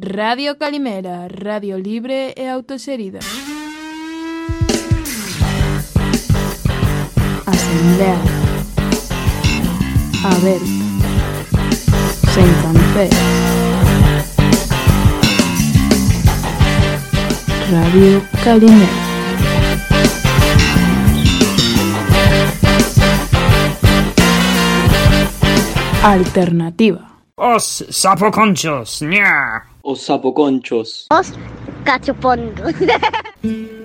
Radio Calimera, radio libre e autoserida. Asamblea. Aberta. Sen cancé. Radio Calimera. Alternativa. Os sapoconchos, ña. Os sapoconchos. Os cachopondos.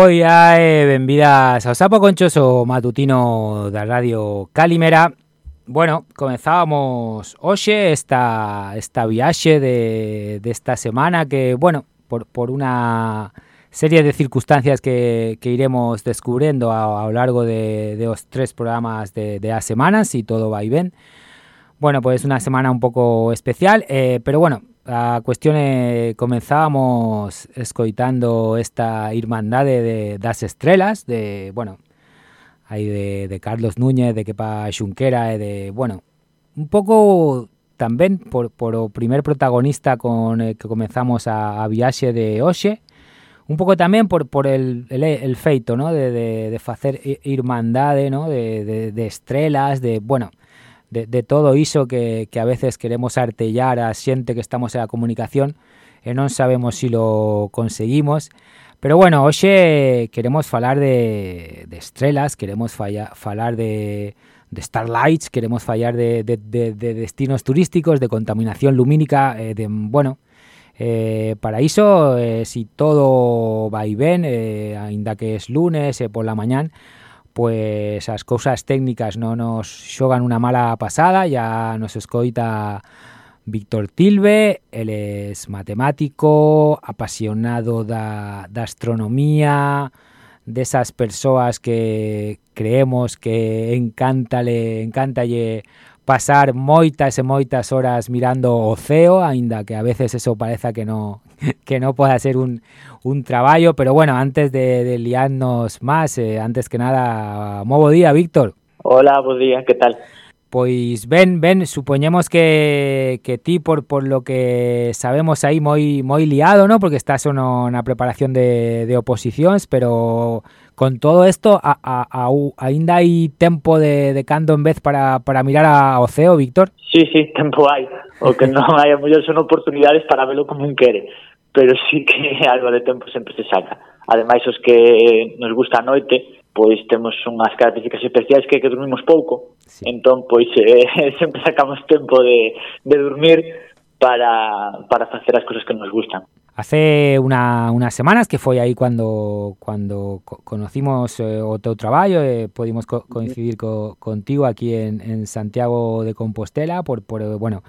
Boia e benvidas Conchoso matutino da Radio Calimera Bueno, comenzábamos hoxe esta, esta viaxe de, desta semana que, bueno, por, por unha serie de circunstancias que, que iremos descubriendo ao, ao largo de, de tres programas de, de as semanas, si todo vai ben. Bueno, pues unha semana un pouco especial, eh, pero bueno, a cuestión é comenzábamos escoitando esta irmandade de, das estrelas, de, bueno, aí de, Carlos Núñez, de Kepa Xunquera e de, bueno, un pouco tamén por, por primer protagonista con el que comenzamos a, a de hoxe, un pouco tamén por, por el, el, el feito, ¿no? de, de, de facer irmandade, ¿no? de, de, de estrelas, de, bueno, de, todo iso que, que a veces queremos artellar a xente que estamos en a comunicación e non sabemos si lo conseguimos. Pero bueno, hoxe queremos falar de, de estrelas, queremos falla, falar de, de starlights, queremos fallar de, de, de, de destinos turísticos, de contaminación lumínica, eh, de, bueno, eh, para iso, eh, si todo vai ben, eh, ainda que es lunes eh, por la mañán, pues as cousas técnicas non nos xogan unha mala pasada, ya nos escoita Víctor Tilbe, el es matemático, apasionado da, da astronomía, desas persoas que creemos que encántale, encántalle pasar moitas e moitas horas mirando o ceo, aínda que a veces eso pareza que no que no pueda ser un, un traballo, pero bueno, antes de, de liarnos más, eh, antes que nada, moi bo día, Víctor. Hola, bo día, que tal? Pois ben, ben, supoñemos que, que ti por, por lo que sabemos aí moi moi liado, ¿no? Porque estás no, na preparación de, de oposicións, pero con todo esto, a, a, a, ainda hai tempo de, de cando en vez para, para mirar ao CEO, Víctor? Sí, sí, tempo hai. O que non hai, a mellor son oportunidades para velo como un quere. Pero sí que algo de tempo sempre se saca. Ademais, os que nos gusta a noite, pois temos unhas características especiais que que dormimos pouco. Sí. Entón, pois, eh, sempre sacamos tempo de, de dormir para, para facer as cousas que nos gustan. Hace una, unas semanas que foi aí cuando cuando conocimos eh, o teu traballo eh, podimos co coincidir co, contigo aquí en, en Santiago de Compostela por, por bueno,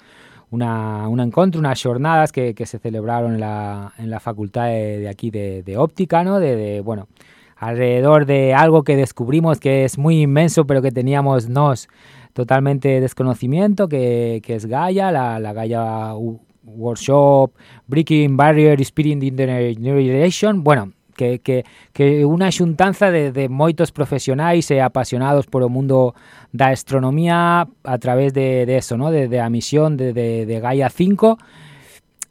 una, un encontro, unas jornadas que, que se celebraron en la, en la facultad de, de aquí de, de óptica, ¿no? De, de, bueno, alrededor de algo que descubrimos que es muy inmenso, pero que teníamos nos totalmente desconocimiento, que, que es Gaia, la, la Gaia Workshop, Breaking Barrier, Spirit in the Generation. Bueno, que, que, que unha xuntanza de, de moitos profesionais e apasionados por o mundo da astronomía a través de, de eso, ¿no? de, de a misión de, Gaia 5.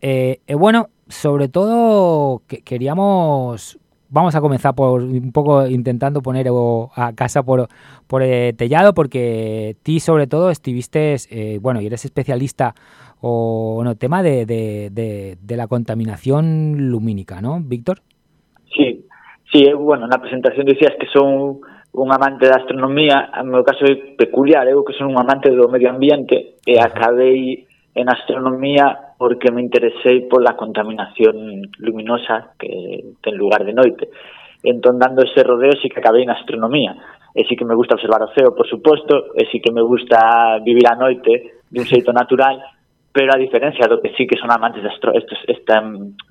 Eh, e bueno, sobre todo que queríamos vamos a comenzar por un pouco intentando poner a casa por, por eh, tellado porque ti sobre todo estiviste eh, bueno, y eres especialista o no, tema de, de, de, de la contaminación lumínica, ¿no, Víctor? Sí, sí, eh, bueno, na presentación dicías que son un amante da astronomía, no meu caso é peculiar, eu que son un amante do medio ambiente e acabei en astronomía porque me interesei pola contaminación luminosa que ten lugar de noite. Entón, dando ese rodeo, sí que acabei en astronomía. E sí que me gusta observar o ceo, por suposto, e sí que me gusta vivir a noite de un xeito natural, pero a diferencia do que sí que son amantes de astro, estos, esta,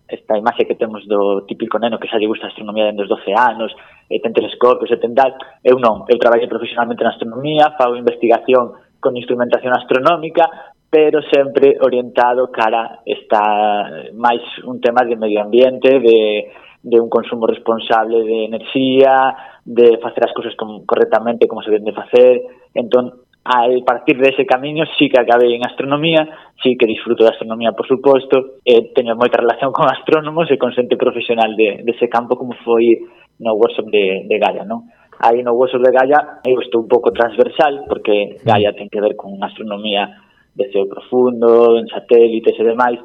esta imaxe que temos do típico neno que xa lle gusta a astronomía dende os 12 anos, e ten telescopios e ten tal, eu non, eu traballo profesionalmente na astronomía, fago investigación con instrumentación astronómica, pero sempre orientado cara está máis un tema de medio ambiente, de, de un consumo responsable de enerxía, de facer as cousas correctamente como se deben de facer, entón al partir dese camiño sí que acabei en astronomía, sí que disfruto da astronomía, por suposto, e teño moita relación con astrónomos e con xente profesional de, dese campo como foi no workshop de, de Gaia, non? Aí no workshop de Gaia eu estou un pouco transversal, porque Gaia ten que ver con astronomía de ceo profundo, en satélites e demais,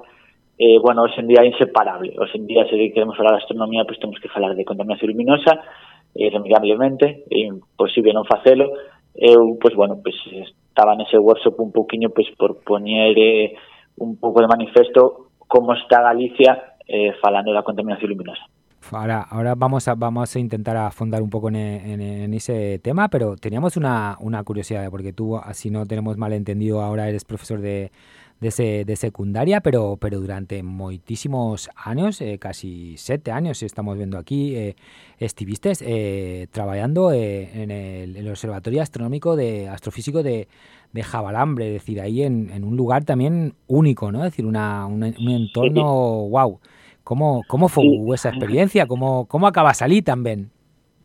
eh, bueno, hoxe en día é inseparable. Hoxe en día, se queremos falar de astronomía, pois temos que falar de contaminación luminosa, eh, irremediablemente, é imposible non facelo, eu, pois, bueno, pois, estaba nese workshop un poquinho pois, por poñer eh, un pouco de manifesto como está Galicia eh, falando da contaminación luminosa. Ahora, ahora vamos a vamos a intentar afondar un poco en, en- en ese tema, pero teníamos una, una curiosidad, porque tú, así no tenemos malentendido, ahora eres profesor de, de, se- de secundaria, pero pero durante moitísimos años, eh, casi sete años, estamos viendo aquí, eh, estuviste eh, trabajando eh, en, el, Observatorio Astronómico de Astrofísico de, de Javalambre, es decir, ahí en, en un lugar también único, ¿no? Es decir, una, un, un entorno, wow. ¿Cómo, cómo fue esa experiencia? ¿Cómo, cómo acabas allí también?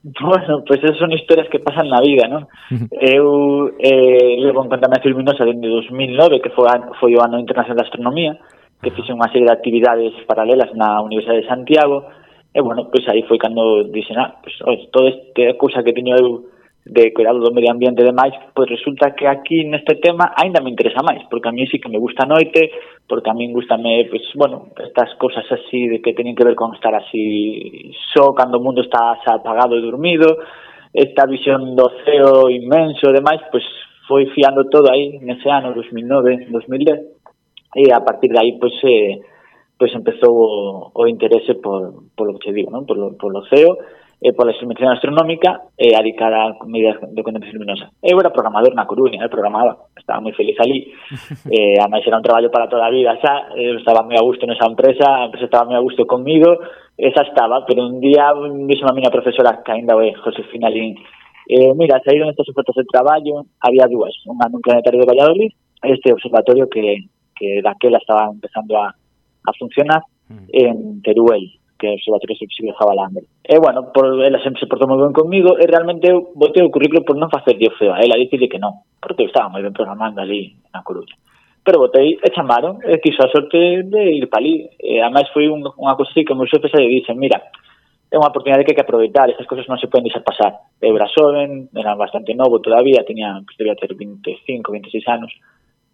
Bueno, pois pues son historias que pasan na vida, non? Eu eh, levo en contaminación luminosa dende 2009, que foi, foi o ano internacional da astronomía, que fixen unha serie de actividades paralelas na Universidade de Santiago, e, bueno, pois pues aí foi cando dixen, ah, pois, oi, toda esta cousa que teño eu de cuidado do medio ambiente e demais, pois resulta que aquí neste tema aínda me interesa máis, porque a mí sí que me gusta a noite, porque a mí gustame, pois, bueno, estas cosas así de que teñen que ver con estar así só cando o mundo está xa apagado e dormido, esta visión do ceo inmenso e demais, pois foi fiando todo aí nese ano 2009, 2010, e a partir de aí, pois, eh, pois empezou o, o interese por, por lo que che digo, non? Por, lo, por lo CEO, e pola instrumentación astronómica e a dedicar a medidas de condensación luminosa. Eu era programador na Coruña, eh, programaba, estaba moi feliz ali, eh, ademais era un traballo para toda a vida xa, eu estaba moi a gusto nesa empresa, a empresa estaba moi a gusto comigo, esa estaba, pero un día dixo a miña profesora, que ainda é Josefina Lin, eh, mira, saíron estas ofertas de traballo, había dúas, unha nun planetario de Valladolid, este observatorio que, que daquela estaba empezando a, a funcionar en Teruel, que os observatorio se de Jabalambre. E, bueno, por, ela sempre se portou moi ben comigo e realmente eu botei o currículo por non facer dio feo a ela, dicirle que non, porque eu estaba moi ben programando ali na Coruña. Pero botei e chamaron e quiso a sorte de ir para ali. E, ademais foi un, unha cosa así que meu xefes lle dicen, mira, é unha oportunidade que hai que aproveitar, estas cosas non se poden deixar pasar. Eu era xoven, era bastante novo todavía, tenía, pues, debía ter 25, 26 anos,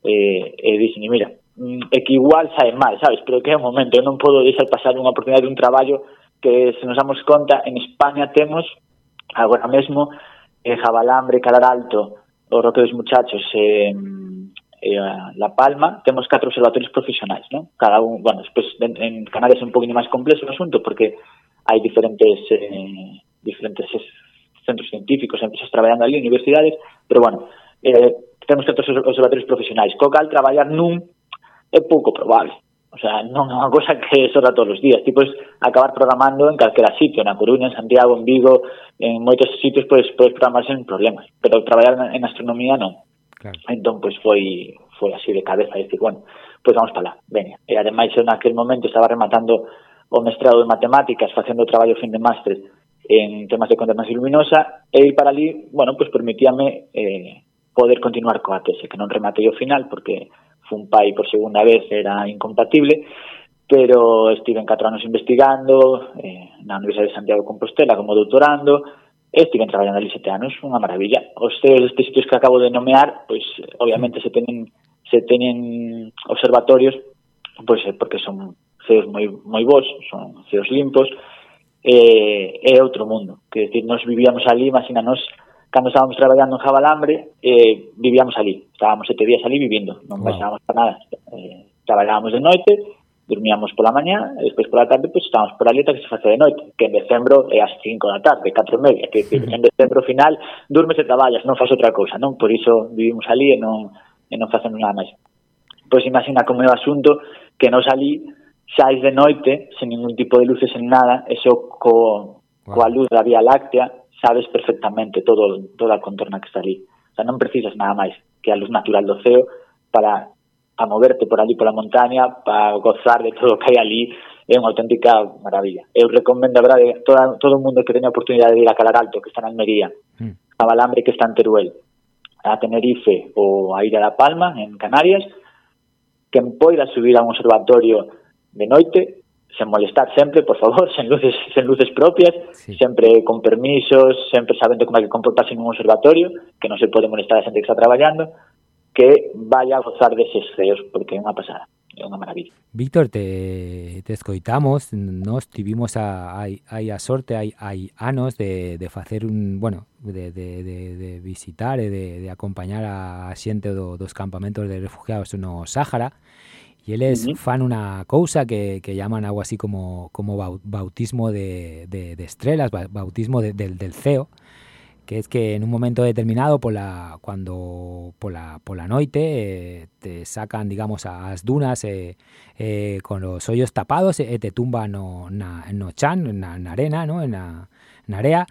e, e dixen, mira, é mm, que igual sae mal, sabes? Pero que é o momento, eu non podo deixar pasar unha oportunidade dun traballo que se nos damos conta, en España temos agora mesmo eh, Jabalambre, Calar Alto, o Roque dos Muchachos, eh, mm, eh, La Palma, temos catro observatorios profesionais, ¿no? Cada un, bueno, despois en, en Canarias é un poquinho máis complexo o asunto porque hai diferentes eh, diferentes centros científicos, empresas traballando ali, universidades, pero bueno, eh, temos catro observatorios profesionais, co cal traballar nun é pouco probable. O sea, non é unha cosa que sora todos os días. Tipo, es acabar programando en calquera sitio, na Coruña, en Santiago, en Vigo, en moitos sitios, pois, pois programar sen problemas. Pero traballar en astronomía non. Claro. Entón, pois foi, foi así de cabeza, decir, bueno, pois vamos para lá, veña. E ademais, eu naquel momento estaba rematando o mestrado de matemáticas, facendo o traballo fin de máster en temas de contaminación luminosa, e ir para ali, bueno, pois permitíame eh, poder continuar coa tese, que non rematei o final, porque fun pai por segunda vez era incompatible, pero estive en 4 anos investigando eh, na Universidade de Santiago de Compostela como doutorando, e estiven traballando ali sete anos, unha maravilla. Os CEOs destes sitios que acabo de nomear, pois obviamente se teñen se teñen observatorios, pois é porque son CEOs moi moi bons, son CEOs limpos, e é outro mundo. Que decir, nos vivíamos ali, imagina, nós cando estábamos traballando en Jabalambre, eh, vivíamos ali. Estábamos sete días ali vivindo, non wow. baixábamos para nada. Eh, traballábamos de noite, dormíamos pola mañá, e despois pola tarde pois estábamos por ali ata que se face de noite, que en decembro é as 5 da tarde, 4 e media, que, que en decembro final durmes e traballas, non faz outra cousa, non? Por iso vivimos ali e non, e non facemos nada máis. Pois imagina como é o asunto que nos ali saís de noite, sen ningún tipo de luces, sen nada, eso co, wow. coa luz da Vía Láctea, sabes perfectamente todo toda a contorna que está ali. O sea, non precisas nada máis que a luz natural do ceo para a moverte por ali pola montaña, para gozar de todo o que hai ali, é unha auténtica maravilla. Eu recomendo, a verdade, toda, todo o mundo que teña a oportunidade de ir a Calar Alto, que está en Almería, mm. a Balambre, que está en Teruel, a Tenerife ou a Illa da Palma, en Canarias, quen poida subir a un observatorio de noite, sen molestar sempre, por favor, sen luces, sen luces propias, sí. sempre con permisos, sempre sabendo como é que comportarse nun observatorio, que non se pode molestar a xente que está traballando, que vaya a gozar deses ceos, porque é unha pasada, é unha maravilla. Víctor, te, te escoitamos, nos tivimos a, hai, hai a sorte, hai, hai anos de, de facer un, bueno, de, de, de, de visitar e de, de acompañar a xente do, dos campamentos de refugiados no Sáhara, y eles Ujú. fan unha cousa que, que llaman algo así como, como bau- bautismo de, de, de estrellas, ba- bautismo de- del, del ceo, que es que en un momento determinado pola cuando pola pola noite eh, te sacan digamos a as dunas eh, eh, con los hoyos tapados e te tumban no, na, no chan, na, na arena, ¿no? en na area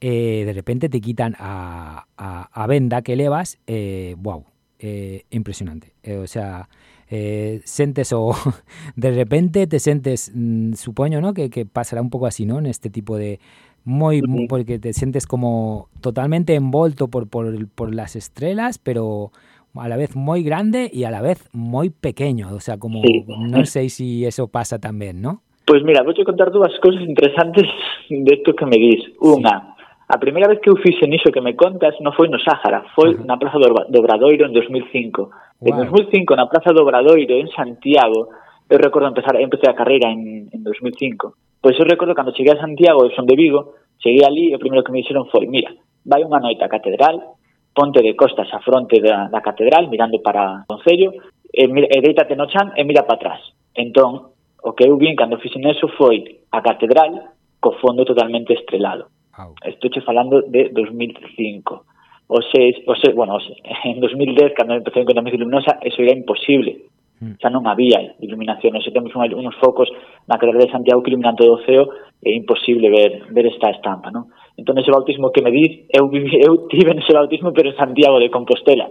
eh, de repente te quitan a, a, a venda que levas eh, wow, eh, impresionante eh, o sea eh, sentes o de repente te sientes mm, supoño ¿no? que, que pasará un pouco así ¿no? en este tipo de muy porque te sientes como totalmente envolto por, por, por las estrellas pero a la vez muy grande y a la vez muy pequeño o sea como Sí. no sé si eso pasa también ¿no? Pois mira, vou contar dúas cousas interesantes de isto que me dis. Unha, A primeira vez que eu fixe niso que me contas non foi no Sáhara, foi na Praza do Obradoiro en 2005. Wow. En 2005, na Praza do Obradoiro, en Santiago, eu recordo empezar, empecé a carreira en, en 2005. Pois eu recordo cando cheguei a Santiago, eu son de Vigo, cheguei ali e o primeiro que me dixeron foi, mira, vai unha noite á catedral, ponte de costas a fronte da, da catedral, mirando para o Concello, e, mira, e deítate no chan e mira para atrás. Entón, o que eu vin cando fixen eso foi a catedral co fondo totalmente estrelado. Wow. Estou che falando de 2005. Oxe, oxe, bueno, oxe, en 2010, cando empecé en contaminación luminosa, eso era imposible. Mm. Xa non había iluminación. Oxe, temos unha, unos focos na catedral de Santiago que iluminan todo o ceo, é imposible ver, ver esta estampa, non? Entón, ese bautismo que me diz, eu, vivi, eu tive ese bautismo, pero en Santiago de Compostela.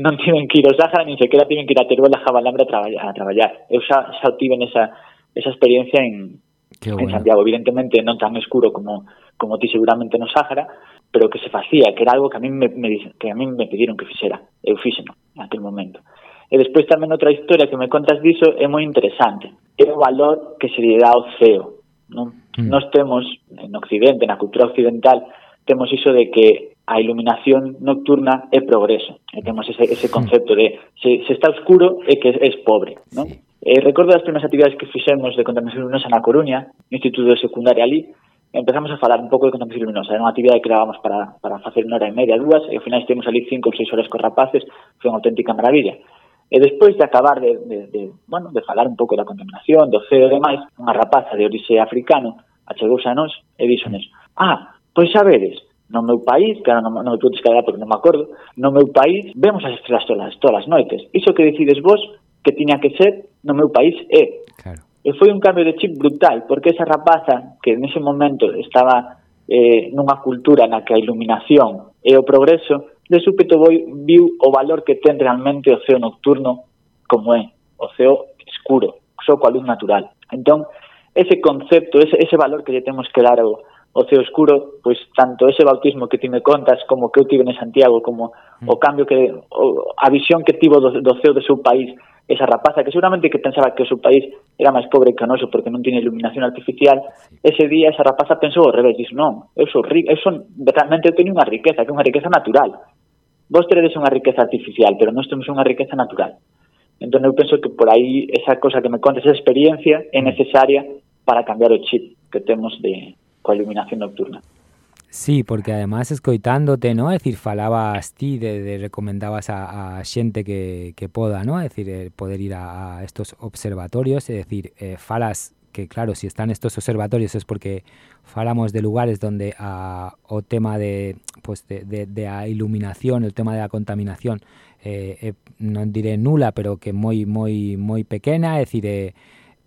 Non tiven que ir ao Sáhara, nin sequera tiven que ir a Teruel, a Jabalambra a, traballar, a traballar. Eu xa, xa tiven esa, esa experiencia en, Qué en bueno. Santiago, evidentemente non tan escuro como como ti seguramente no Sáhara, pero que se facía, que era algo que a mí me, me que a mí me pidieron que fixera, eu fixeno aquel momento. E despois tamén outra historia que me contas diso é moi interesante. É o valor que se lle dá ao CEO. Non? Mm. Nos temos, en Occidente, na cultura occidental, temos iso de que a iluminación nocturna é progreso. E temos ese, ese mm. concepto de se, se está oscuro é que es pobre. Non? Sí. Eh, recordo as primeiras actividades que fixemos de contaminación luminosa na Coruña, no Instituto de Secundaria ali, empezamos a falar un pouco de contaminación luminosa. Era unha actividade que gravamos para, para facer unha hora e media, dúas, e ao final estivemos ali cinco ou seis horas cos rapaces, foi unha auténtica maravilla. E despois de acabar de, de, de, bueno, de falar un pouco da contaminación, do CEO e demais, unha rapaza de orixe africano achegouse a nós e dixones, ah, pois xa no meu país, que non, non me puto descargar porque non me acordo, no meu país vemos as estrelas todas, todas as noites. Iso que decides vos que tiña que ser no meu país é. Claro. E foi un cambio de chip brutal, porque esa rapaza que nese momento estaba eh, nunha cultura na que a iluminación e o progreso, de súpeto voi, viu o valor que ten realmente o ceo nocturno como é, o ceo escuro, só coa luz natural. Entón, ese concepto, ese, ese valor que lle temos que dar ao, o ceo escuro, pois tanto ese bautismo que ti me contas como que eu tive en Santiago, como mm. o cambio que o, a visión que tivo do, do ceo do seu país, esa rapaza que seguramente que pensaba que o seu país era máis pobre que o noso porque non tiña iluminación artificial, ese día esa rapaza pensou ao revés, dixo, non, eu sou rico, eu son, realmente eu teño unha riqueza, que é unha riqueza natural. Vos teredes unha riqueza artificial, pero nós temos unha riqueza natural. Entón eu penso que por aí esa cosa que me contas, esa experiencia é mm. necesaria para cambiar o chip que temos de, coa iluminación nocturna. Sí, porque además escoitándote, ¿no? Es decir, falabas ti de, recomendabas a, a xente que, que ¿no? Es decir, poder ir a, estos observatorios, es decir, eh, falas que claro, si están estos observatorios es porque falamos de lugares donde a, o tema de pues de, de, iluminación, el tema de la contaminación eh, eh, non diré nula, pero que pequena, é dicir, eh,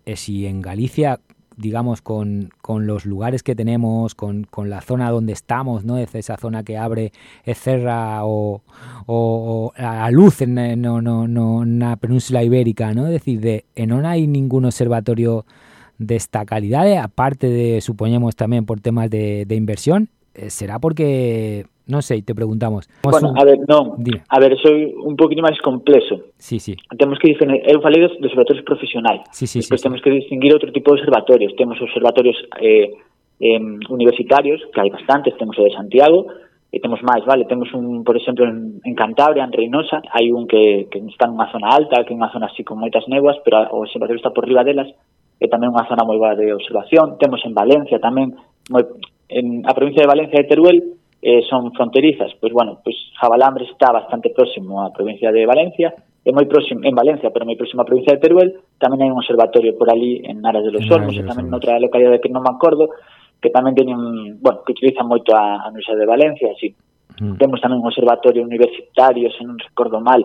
eh, si en Galicia digamos, con, con los lugares que tenemos, con, con, la zona donde estamos, ¿no? Es esa zona que abre, es cerra o, o, o a luz en, no, no, no, na península ibérica, ¿no? Es decir, de, e non hai ningún observatorio desta calidade, aparte de, supoñemos tamén por temas de, de inversión, eh, será porque, Non sei, te preguntamos. Bueno, un... a ver, non. Dime. A ver, soy un poquinho máis complexo. Sí, sí. Temos que diferenciar, eu falei dos, dos observatorios profesionais. Sí, sí, Despois sí, temos sí. que distinguir outro tipo de observatorios. Temos observatorios eh, eh, universitarios, que hai bastantes, temos o de Santiago, e temos máis, vale? Temos un, por exemplo, en, en Cantabria, en Reynosa, hai un que, que está nunha zona alta, que é unha zona así con moitas neguas, pero o observatorio está por riba delas, e tamén unha zona moi boa de observación. Temos en Valencia tamén, moi, en a provincia de Valencia e Teruel, eh, son fronterizas, pois bueno, pois Jabalambre está bastante próximo á provincia de Valencia, é moi próximo en Valencia, pero moi próximo á provincia de Teruel, tamén hai un observatorio por ali en Aras de los Olmos, e tamén noutra localidade que non me acordo, que tamén teñen, bueno, que utilizan moito a, a Universidade de Valencia, así. Mm. Temos tamén un observatorio universitario, se non recordo mal,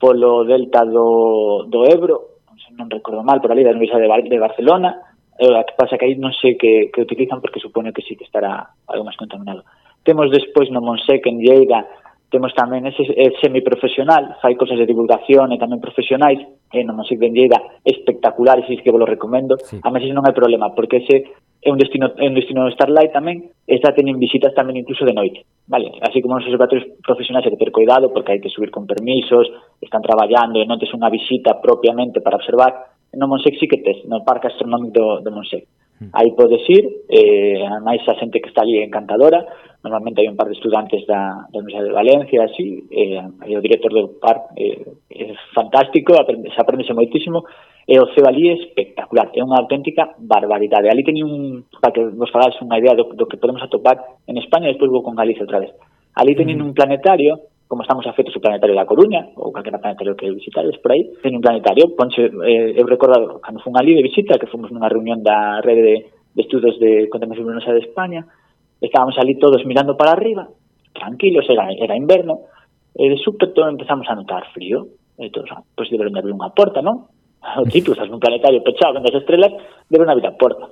polo delta do, do Ebro, se non recordo mal, por ali da Universidade de, de Barcelona, eh, que pasa que aí non sei que, que utilizan porque supoño que sí que estará algo máis contaminado. Mm Temos despois no Monseque, en Lleida, temos tamén ese, ese semiprofesional, fai cosas de divulgación e tamén profesionais, e no sei de Lleida, espectacular, e si que vos lo recomendo. Sí. A meses non hai problema, porque ese é un destino é un destino Starlight tamén, e xa teñen visitas tamén incluso de noite, vale? Así como nos observatorios profesionais hai que ter cuidado, porque hai que subir con permisos, están traballando, e non tes unha visita propiamente para observar, no Monsec sí que tes, no Parque Astronómico do, do Monsec. Mm. Aí podes ir, eh, máis a xente que está ali encantadora, normalmente hai un par de estudantes da, da Universidade de Valencia, así, eh, e o director do par eh, é fantástico, aprende, se aprendese moitísimo, e o CEO ali é espectacular, é unha auténtica barbaridade. Ali teñen un, para que vos falades unha idea do, do que podemos atopar en España, e despois vou con Galicia outra vez. Ali teñen mm. un planetario como estamos afeitos o planetario da Coruña, ou calquera planetario que visitades por aí, ten un planetario, ponche, eh, eu recordo, cando fun ali de visita, que fomos nunha reunión da rede de, de estudos de contaminación luminosa de España, estábamos ali todos mirando para arriba, tranquilos, era, era inverno, e de súpeto empezamos a notar frío, e todos, ah, pois pues deberon de abrir unha porta, non? O tipo, estás nun planetario pechado con as estrelas, deberon abrir a porta.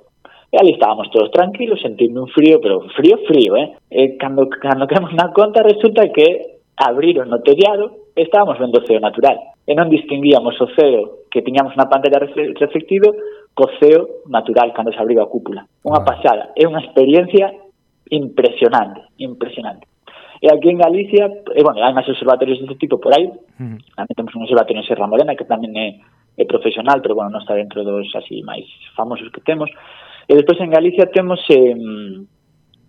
E ali estábamos todos tranquilos, sentindo un frío, pero frío, frío, eh? E cando, cando quedamos na conta, resulta que abriron no tellado e estábamos vendo o ceo natural. E non distinguíamos o ceo que tiñamos na pantalla reflectido co ceo natural cando se abriu a cúpula. Unha ah. pasada, é unha experiencia impresionante, impresionante. E aquí en Galicia, e, bueno, hai máis observatorios deste tipo por aí, mm. tamén temos un observatorio en Serra Morena que tamén é, é profesional, pero bueno, non está dentro dos así máis famosos que temos. E despois en Galicia temos eh,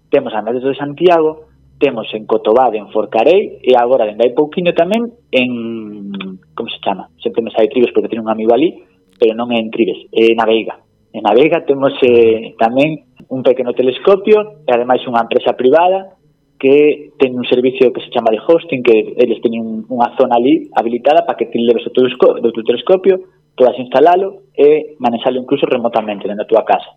temos a Medes de Santiago, temos en Cotobade, en Forcarei, e agora, dende hai pouquinho tamén, en... como se chama? Sempre me sai Tribes porque tiene un amigo ali, pero non é en Tribes, é na Veiga. En a Veiga temos eh, tamén un pequeno telescopio e ademais unha empresa privada que ten un servicio que se chama de hosting, que eles teñen unha zona ali habilitada para que ti leves o teu, o teu telescopio, podas instalalo e manexalo incluso remotamente dentro da tua casa.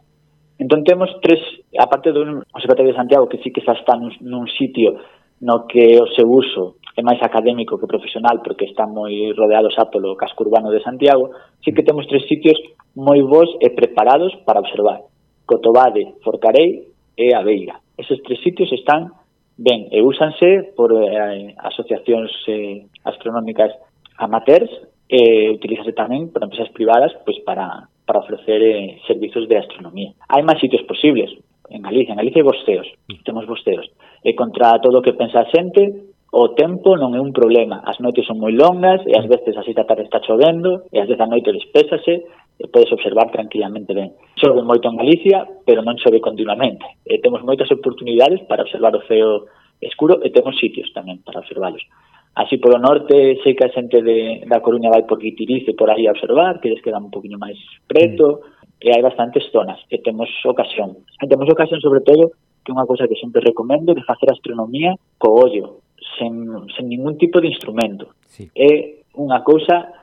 Entón temos tres, a parte do Observatorio de Santiago, que sí que xa está nun, nun sitio no que o seu uso é máis académico que profesional porque está moi rodeado xa polo casco urbano de Santiago, sí que temos tres sitios moi bons e preparados para observar. Cotobade, Forcarei e Aveira. Esos tres sitios están ben e úsanse por eh, asociacións eh, astronómicas amateurs e utilízase tamén por empresas privadas pois para para ofrecer eh, servizos de astronomía. Hai máis sitios posibles en Galicia, en Galicia hai bosteos, temos bosteos. E contra todo o que pensa a xente, o tempo non é un problema. As noites son moi longas e ás veces así da tarde está chovendo e ás veces a noite despésase e podes observar tranquilamente ben. Chove moito en Galicia, pero non chove continuamente. E temos moitas oportunidades para observar o ceo escuro e temos sitios tamén para observalos. Así polo norte, sei que a xente de, da Coruña vai por Guitiriz e por aí a observar, que les queda un poquinho máis preto, mm. e hai bastantes zonas que temos ocasión. E temos ocasión, sobre todo, que unha cousa que sempre recomendo, de facer astronomía co ollo, sen, sen ningún tipo de instrumento. Sí. É unha cousa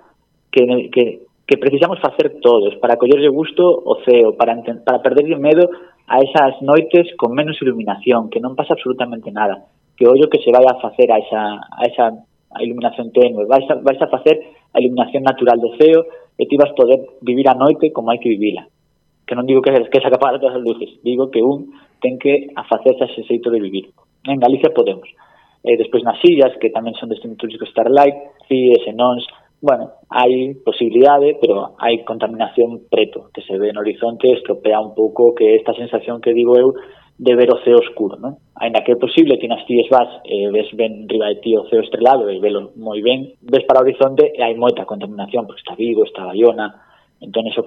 que, que, que precisamos facer todos para collerlle gusto o ceo, para, para perderlle medo a esas noites con menos iluminación, que non pasa absolutamente nada que ollo que se vai a facer a esa, a esa a iluminación tenue, vais a, vais a facer a iluminación natural do ceo e ti vas poder vivir a noite como hai que vivila. Que non digo que que se acaparar todas as luces, digo que un ten que afacerse a ese xeito de vivir. En Galicia podemos. E despois nas sillas, que tamén son destino turístico Starlight, CIES e NONS, bueno, hai posibilidade, pero hai contaminación preto, que se ve no horizonte, estropea un pouco que esta sensación que digo eu de ver o ceo oscuro, non? Ainda que é posible que nas tíes vas e ves ben riba de ti o ceo estrelado e velo moi ben, ves para o horizonte e hai moita contaminación, porque está Vigo, está Bayona, Entón, eso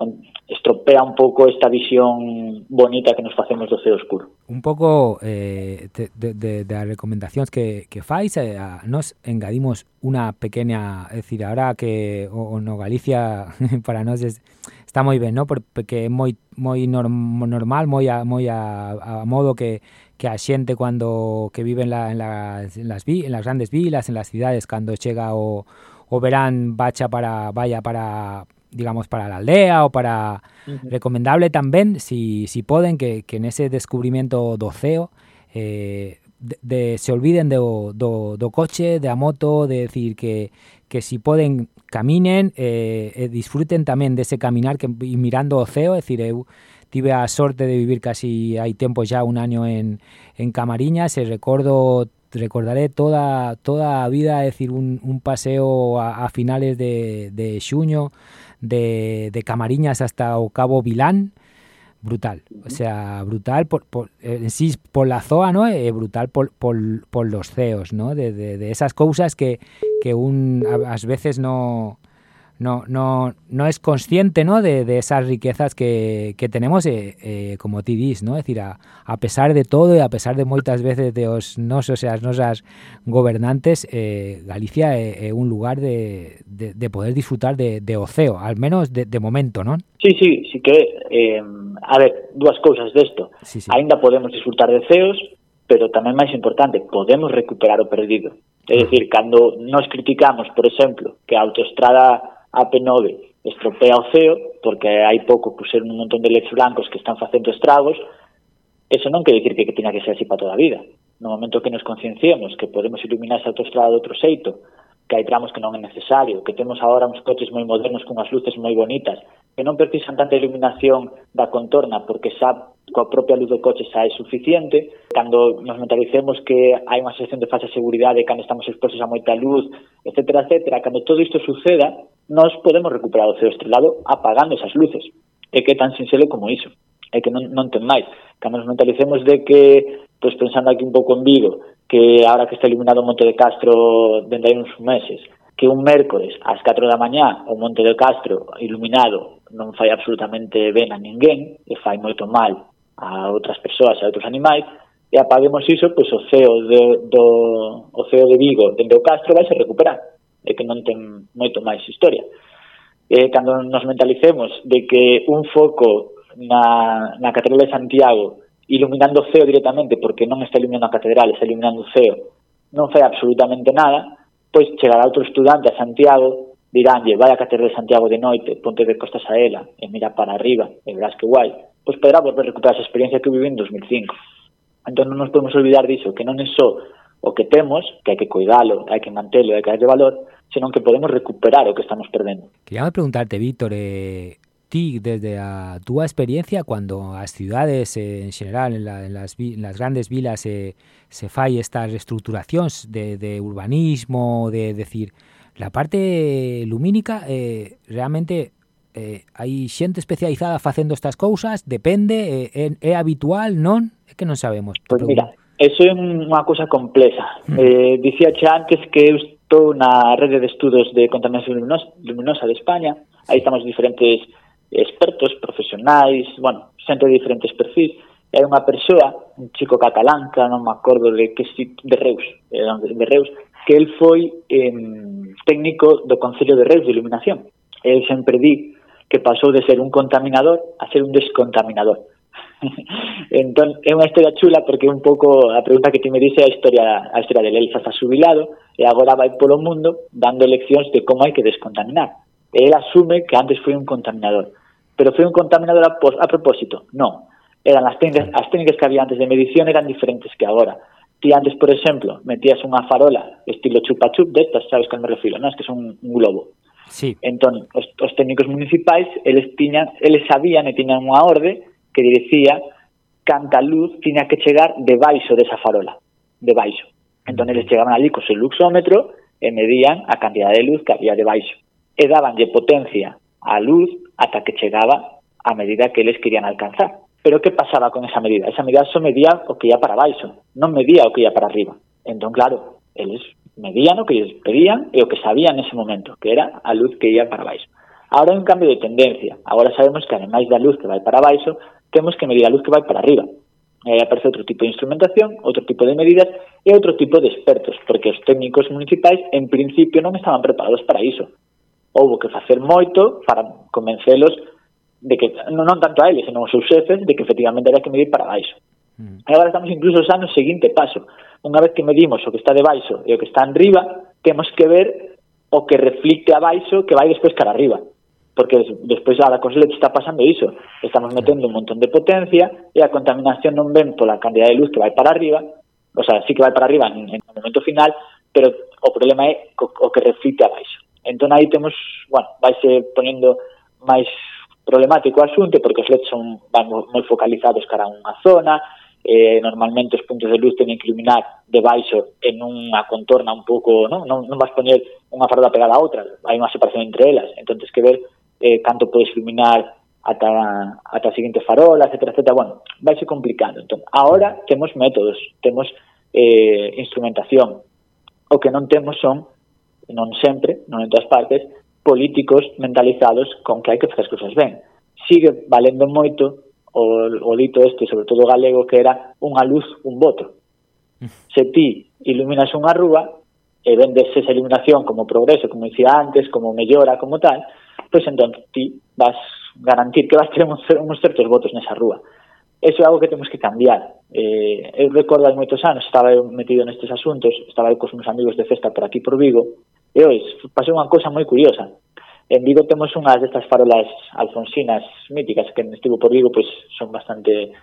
estropea un pouco esta visión bonita que nos facemos do ceo oscuro. Un pouco eh, de, de, de, de as recomendacións que, que fais, eh, nos engadimos unha pequena, é dicir, ahora que o, o no Galicia para nós es, está moi ben, ¿no? porque é moi moi norm, normal, moi a, moi a, a modo que que a xente cando que vive en, la, en, las, en, las, en las grandes vilas, en las cidades, cando chega o, o verán bacha para vaya para digamos para la aldea o para uh -huh. recomendable también si, si poden que, que en ese descubrimiento do oceo eh, de, de, se olviden do, do, do coche, de a moto, de decir que, que si poden caminen eh, e disfruten tamén dese caminar que mirando o ceo, é dicir, eu tive a sorte de vivir casi hai tempo xa un año en, Camariñas e recordo recordaré toda toda a vida, é un, paseo a, finales de, de xuño de, de Camariñas hasta o Cabo Vilán, brutal. O sea, brutal por, por, en sí por la zoa, ¿no? Eh, brutal por, por, por los ceos, ¿no? De, de, de esas cosas que, que un a, a veces no no, no, no es consciente ¿no? De, de esas riquezas que, que tenemos, eh, eh, como ti dis, ¿no? es decir, a, a, pesar de todo e a pesar de moitas veces de os nosos e as nosas gobernantes, eh, Galicia é, é un lugar de, de, de poder disfrutar de, de oceo, al menos de, de momento, non? Sí, sí, sí que, eh, a ver, dúas cousas desto. Sí, sí. Ainda podemos disfrutar de ceos, pero tamén máis importante, podemos recuperar o perdido. É dicir, cando nos criticamos, por exemplo, que a autoestrada a P9 estropea o ceo, porque hai pouco puseron un montón de leds blancos que están facendo estragos, eso non quer dicir que, que teña que ser así para toda a vida. No momento que nos concienciemos que podemos iluminar esa autostrada de outro xeito, que hai tramos que non é necesario, que temos agora uns coches moi modernos cunhas luces moi bonitas, que non precisan tanta iluminación da contorna porque xa coa propia luz do coche xa é suficiente, cando nos mentalicemos que hai unha sección de falsa seguridade, cando estamos expostos a moita luz, etc, etc, cando todo isto suceda, nós podemos recuperar o ceo estrelado apagando esas luces. É que é tan sinxelo como iso. É que non, non ten máis. Cando nos mentalicemos de que, pois pensando aquí un pouco en Vigo, que ahora que está iluminado o Monte de Castro dende hai uns meses, que un mércores ás 4 da mañá o Monte de Castro iluminado non fai absolutamente ben a ninguén e fai moito mal a outras persoas e a outros animais e apaguemos iso, pois o ceo de, do, o ceo de Vigo dende o Castro vai se recuperar é que non ten moito máis historia. Eh, cando nos mentalicemos de que un foco na, na Catedral de Santiago iluminando o ceo directamente, porque non está iluminando a catedral, está iluminando o ceo, non fai absolutamente nada, pois chegará outro estudante a Santiago, diránlle, vai a Catedral de Santiago de noite, ponte de costas a ela, e mira para arriba, e verás que guai, pois poderá volver a recuperar esa experiencia que vivi en 2005. Entón non nos podemos olvidar diso, que non é só o que temos, que hai que cuidalo, hai que mantelo, hai que darlle valor, senón que podemos recuperar o que estamos perdendo. Queríamos preguntarte, Víctor, eh, ti desde a túa experiencia cando as cidades eh, en xeral en, la, en, las, en las grandes vilas eh, se fai estas reestructuracións de, de urbanismo, de decir, la parte lumínica eh, realmente eh, hai xente especializada facendo estas cousas, depende, eh, é, é habitual, non? É que non sabemos. Pois pues mira, eso é unha cousa complexa. Mm. Eh, dicía xa antes que eu estou na Rede de Estudos de Contaminación Luminosa de España. Aí estamos diferentes expertos, profesionais, bueno, xente de diferentes perfis. E hai unha persoa, un chico catalán, que non me acordo de que si, de Reus, eh, de Reus, que el foi eh, técnico do Concello de Reus de Iluminación. El sempre di que pasou de ser un contaminador a ser un descontaminador. entón, é unha historia chula porque un pouco a pregunta que ti me dice a historia, a historia del Elfa está jubilado e agora vai polo mundo dando leccións de como hai que descontaminar. E asume que antes foi un contaminador. Pero foi un contaminador a, a propósito, non. Eran as técnicas, as técnicas que había antes de medición eran diferentes que agora. Ti antes, por exemplo, metías unha farola estilo chupa-chup destas, sabes que me refiro, non? Es que son un globo. Sí. Entón, os, os técnicos municipais, eles, tiñan, eles sabían e tiñan unha orde que dicía canta luz tiña que chegar debaixo desa farola, debaixo. Entón, eles chegaban ali co seu luxómetro e medían a cantidad de luz que había debaixo. E dabanlle potencia á luz ata que chegaba a medida que eles querían alcanzar. Pero que pasaba con esa medida? Esa medida só medía o que ia para baixo, non medía o que ia para arriba. Entón, claro, eles medían o que eles pedían e o que sabían nese momento, que era a luz que ia para baixo. Ahora hai un cambio de tendencia. Agora sabemos que ademais da luz que vai para baixo, temos que medir a luz que vai para arriba. E aí aparece outro tipo de instrumentación, outro tipo de medidas e outro tipo de expertos, porque os técnicos municipais en principio non estaban preparados para iso. Houve que facer moito para convencelos de que non, non tanto a eles, senón aos seus xefes, de que efectivamente era que medir para baixo. Mm. E agora estamos incluso xa no seguinte paso. Unha vez que medimos o que está debaixo e o que está en riba, temos que ver o que reflicte abaixo que vai despois cara arriba porque despois ahora cos LEDs está pasando iso. Estamos metendo un montón de potencia e a contaminación non ven pola cantidad de luz que vai para arriba, o sea, sí que vai para arriba en, en o momento final, pero o problema é o, o que reflite abaixo. Entón aí temos, bueno, vaise ponendo máis problemático o asunto porque os LEDs son van moi focalizados cara a unha zona, eh, normalmente os puntos de luz teñen que iluminar de baixo en unha contorna un pouco, non, non, non vas poñer unha farda pegada a outra, hai unha separación entre elas, entonces que ver eh, canto podes iluminar ata, ata a seguinte farola, etc, etc. Bueno, vai se complicando. Entón, ahora temos métodos, temos eh, instrumentación. O que non temos son, non sempre, non en todas partes, políticos mentalizados con que hai que facer as cousas ben. Sigue valendo moito o, o dito este, sobre todo galego, que era unha luz, un voto. Se ti iluminas unha rúa, e vendes esa iluminación como progreso, como dicía antes, como mellora, como tal, pois entón ti vas garantir que vas ter uns, uns certos votos nesa rúa. Eso é algo que temos que cambiar. Eh, eu recordo hai moitos anos, estaba eu metido nestes asuntos, estaba eu cos meus amigos de festa por aquí por Vigo, e hoxe, pasou unha cousa moi curiosa. En Vigo temos unhas destas farolas alfonsinas míticas que estivo por Vigo pois son bastante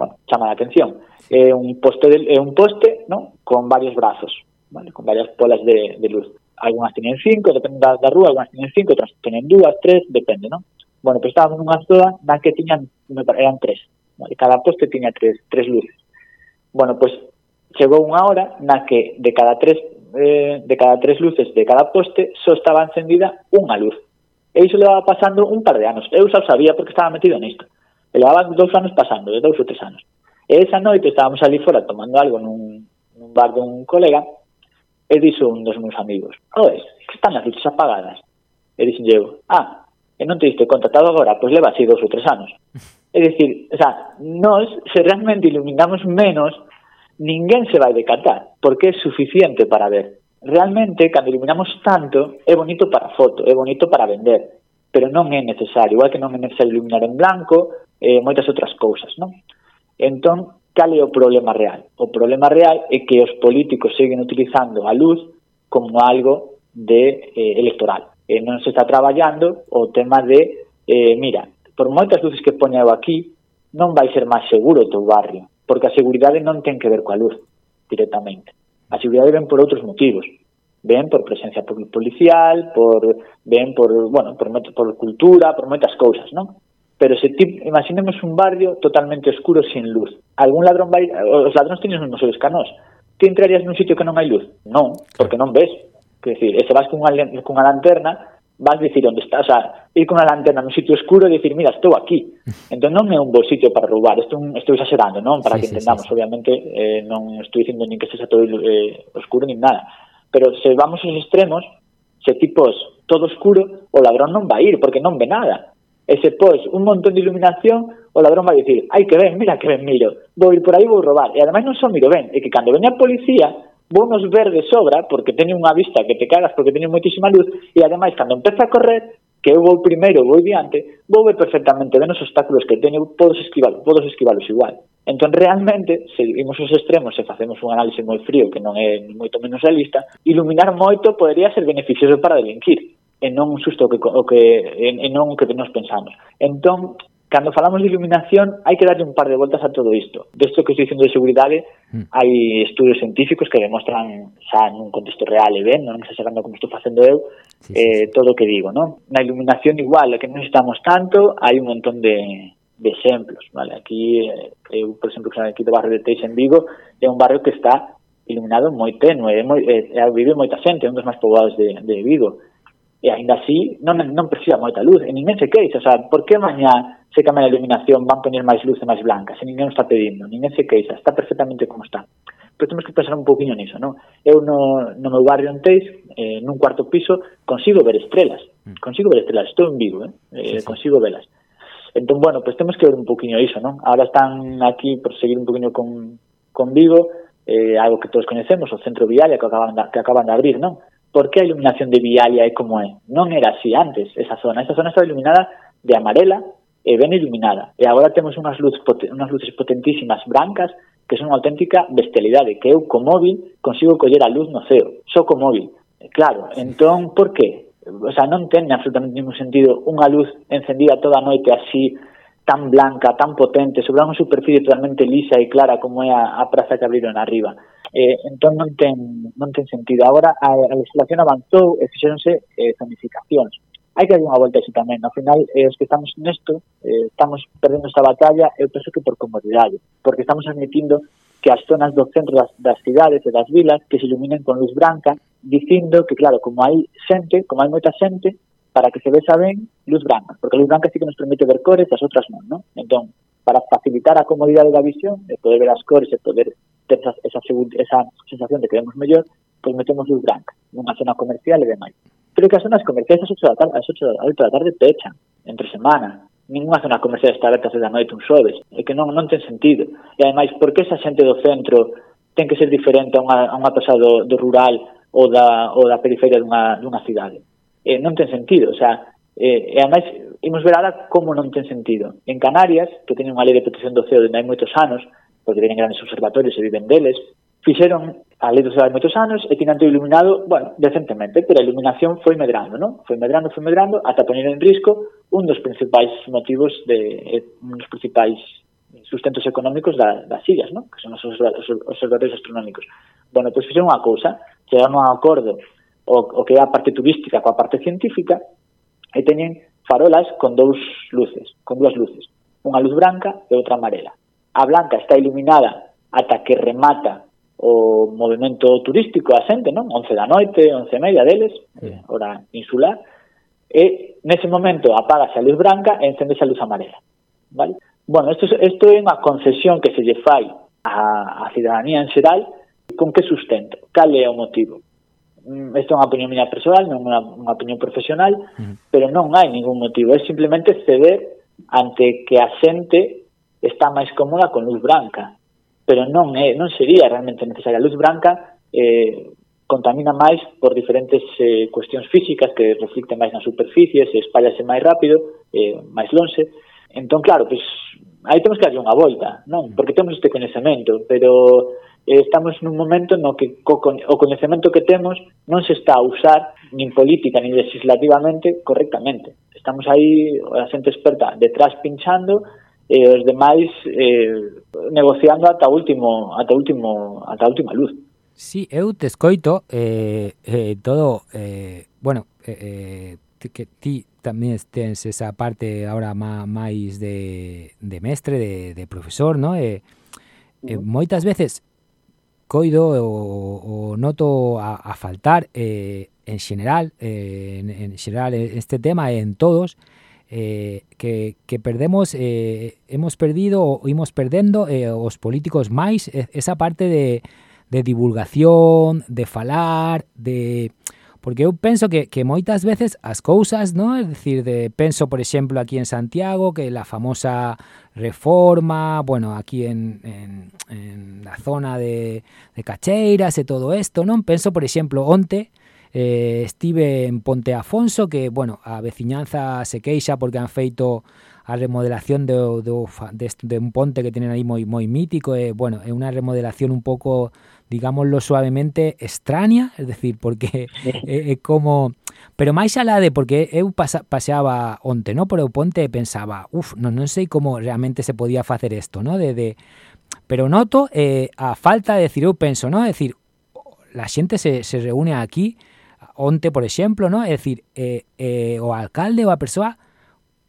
bueno, chama a atención. É eh, un poste, de, é eh, un poste, non? Con varios brazos, vale, con varias polas de, de luz algunhas teñen cinco, depende da, da rúa, algunhas teñen cinco, outras teñen dúas, tres, depende, non? Bueno, pois pues, estábamos nunha zona na que tiñan, eran tres, e cada poste tiña tres, tres luces. Bueno, pois pues, chegou unha hora na que de cada tres eh, de cada tres luces de cada poste só estaba encendida unha luz. E iso levaba pasando un par de anos. Eu xa sabía porque estaba metido nisto. E levaban dous anos pasando, de dous ou tres anos. E esa noite estábamos ali fora tomando algo nun, nun bar dun colega E dixo un dos meus amigos, oes, que están as luces apagadas. E dixen eu, ah, e non te diste contratado agora, pois leva así dos ou tres anos. É dicir, o sea, nós, se realmente iluminamos menos, ninguén se vai decatar, porque é suficiente para ver. Realmente, cando iluminamos tanto, é bonito para foto, é bonito para vender, pero non é necesario, igual que non é necesario iluminar en blanco, eh, moitas outras cousas, non? Entón, Cal é o problema real? O problema real é que os políticos seguen utilizando a luz como algo de eh, electoral. E non se está traballando o tema de, eh, mira, por moitas luces que poña eu aquí, non vai ser máis seguro o teu barrio, porque a seguridade non ten que ver coa luz directamente. A seguridade ven por outros motivos. Ven por presencia policial, por ven por, bueno, por, por cultura, por moitas cousas, non? Pero se ti, imaginemos un barrio totalmente oscuro sin luz. Algún ladrón vai, os ladróns teñen nos seus canós. Ti entrarías nun sitio que non hai luz? Non, porque non ves. Quer decir, se vas cunha, cunha lanterna, vas dicir onde está, o sea, ir con a lanterna nun sitio escuro e dicir, mira, estou aquí. Entón non é un bo sitio para roubar, estou, estou exagerando, non? Para sí, que entendamos, sí, sí. obviamente, eh, non estou dicindo nin que sexa todo eh, oscuro nin nada. Pero se vamos aos extremos, se tipos todo oscuro, o ladrón non vai ir porque non ve nada. E se pos un montón de iluminación, o ladrón vai dicir, ai que ben, mira que ben miro, vou ir por aí vou roubar. E ademais non só miro ben, é que cando ven a policía, vou nos ver de sobra, porque teño unha vista que te cagas, porque teño moitísima luz, e ademais cando empeza a correr, que eu vou primeiro, vou diante, vou ver perfectamente ben os obstáculos que teño, podos esquivalos, podos esquivalos igual. Entón, realmente, se vimos os extremos e facemos un análise moi frío, que non é moito menos realista, iluminar moito podería ser beneficioso para delinquir e non xusto o que, o que, e non o que nos pensamos. Entón, cando falamos de iluminación hai que darlle un par de voltas a todo isto. Desto que estou dicendo de seguridade, mm. hai estudios científicos que demostran xa nun contexto real e ben, non está sacando como estou facendo eu, sí, eh, sí. todo o que digo, non? Na iluminación igual, que non estamos tanto, hai un montón de, de exemplos, vale? Aquí, eh, eu, por exemplo, que aquí do barrio de Teix en Vigo, é un barrio que está iluminado moi tenue, é moi, é, vive moita xente, é un dos máis poboados de, de Vigo e ainda así non, non percibe moita luz e ninguén se queixa, o sea, por que mañá se cambia a iluminación van poñer máis luz e máis blanca se ninguén está pedindo, ninguén se queixa, está perfectamente como está pero temos que pensar un poquinho niso non? eu no, no meu barrio en Teix eh, nun cuarto piso consigo ver estrelas mm. consigo ver estrelas, estou en Vigo eh? Eh, sí, sí. consigo velas entón, bueno, pues temos que ver un poquinho iso non? ahora están aquí por seguir un poquinho con, con Vigo eh, algo que todos coñecemos, o centro vial que acaban de, que acaban de abrir, non? por que a iluminación de Vialia é como é. Non era así antes esa zona. Esa zona estaba iluminada de amarela eh, e ben iluminada. E agora temos unhas, luz, unhas luces potentísimas brancas que son unha auténtica bestialidade, que eu co móvil consigo coller a luz no ceo, só co móvil. Eh, claro, entón, por que? O sea, non ten absolutamente ningún sentido unha luz encendida toda a noite así, tan blanca, tan potente, sobre unha superficie totalmente lisa e clara como é a, a praza que abriron arriba eh, entón non ten, non ten sentido. Agora a, a legislación avanzou e fixéronse eh, zonificacións. Hai que dar unha volta iso tamén. Ao final, eh, os que estamos nesto, eh, estamos perdendo esta batalla, eh, eu penso que por comodidade, porque estamos admitindo que as zonas do centro das, das cidades e das vilas que se iluminen con luz branca, dicindo que, claro, como hai xente, como hai moita xente, para que se vexa ben, luz branca, porque a luz branca sí que nos permite ver cores, as outras non, non? Entón, para facilitar a comodidade da visión, de poder ver as cores e poder ter esa, esa, esa sensación de que vemos mellor, pois metemos luz branca nunha zona comercial e demais. Pero que as zonas comerciais as 8 da tarde, ás 8 da, 8 da tarde pechan, entre semana, ninguna zona comercial está aberta desde a noite un xoves, é que non non ten sentido. E ademais, por que esa xente do centro ten que ser diferente a unha, a unha persoa do, do rural ou da, ou da periferia dunha, dunha cidade? Eh, non ten sentido, o sea, eh, e ademais, imos ver ahora como non ten sentido. En Canarias, que teñen unha lei de protección do CEO dende hai moitos anos, porque teñen grandes observatorios e viven deles, fixeron a lei dos moitos anos e tiñan todo iluminado, bueno, decentemente, pero a iluminación foi medrando, non? Foi medrando, foi medrando, ata poner en risco un dos principais motivos de un dos principais sustentos económicos da, das illas, non? que son os, os, observatorios astronómicos. Bueno, pois fixeron unha cousa, chegaron a un acordo o, o que é a parte turística coa parte científica e teñen farolas con dous luces, con dúas luces, unha luz branca e outra amarela a Blanca está iluminada ata que remata o movimento turístico a xente, non? 11 da noite, 11 e media deles, sí. hora insular, e nese momento apagase a luz branca e encendese a luz amarela. Vale? Bueno, isto, isto é unha concesión que se lle fai a, a cidadanía en xeral con que sustento, cal é o motivo. Mm, isto é unha opinión miña personal, non unha, unha opinión profesional, uh -huh. pero non hai ningún motivo, é simplemente ceder ante que a xente está máis cómoda con luz branca, pero non é, non sería realmente necesaria. A luz branca eh, contamina máis por diferentes eh, cuestións físicas que reflicten máis na superficie, se espallase máis rápido, eh, máis lonxe. Entón, claro, pois, aí temos que darlle unha volta, non? Porque temos este coñecemento, pero eh, estamos nun momento no que co, o coñecemento que temos non se está a usar nin política nin legislativamente correctamente. Estamos aí, a xente experta, detrás pinchando, Eh, e os demais eh, negociando ata último ata último ata última luz. Sí, eu te escoito eh, eh, todo eh, bueno, eh, eh que ti tamén tens esa parte agora máis de, de mestre, de, de profesor, no? eh, eh, moitas veces coido o, o noto a, a faltar eh, en general, eh, en, en general este tema en todos, eh, eh, que, que, perdemos, eh, hemos perdido o imos perdendo eh, os políticos máis esa parte de, de divulgación, de falar, de... Porque eu penso que, que moitas veces as cousas, ¿no? es decir, de, penso, por exemplo, aquí en Santiago, que la famosa reforma, bueno, aquí en, en, en la zona de, de Cacheiras e todo esto, non penso, por exemplo, onte, eh, Eh, estive en Ponte Afonso, que, bueno, a veciñanza se queixa porque han feito a remodelación de, de, de, de, un ponte que tienen ahí moi, moi mítico. Eh, bueno, é unha remodelación un pouco, digámoslo suavemente, extraña, es decir, porque é como... Pero máis alá de porque eu pasa, paseaba onte, ¿no? Pero ponte e pensaba, uf, non, non sei como realmente se podía facer isto, ¿no? De, de... Pero noto eh, a falta de decir, eu penso, ¿no? Es decir, la xente se, se reúne aquí onte, por exemplo, no? É dicir, eh, eh, o alcalde ou a persoa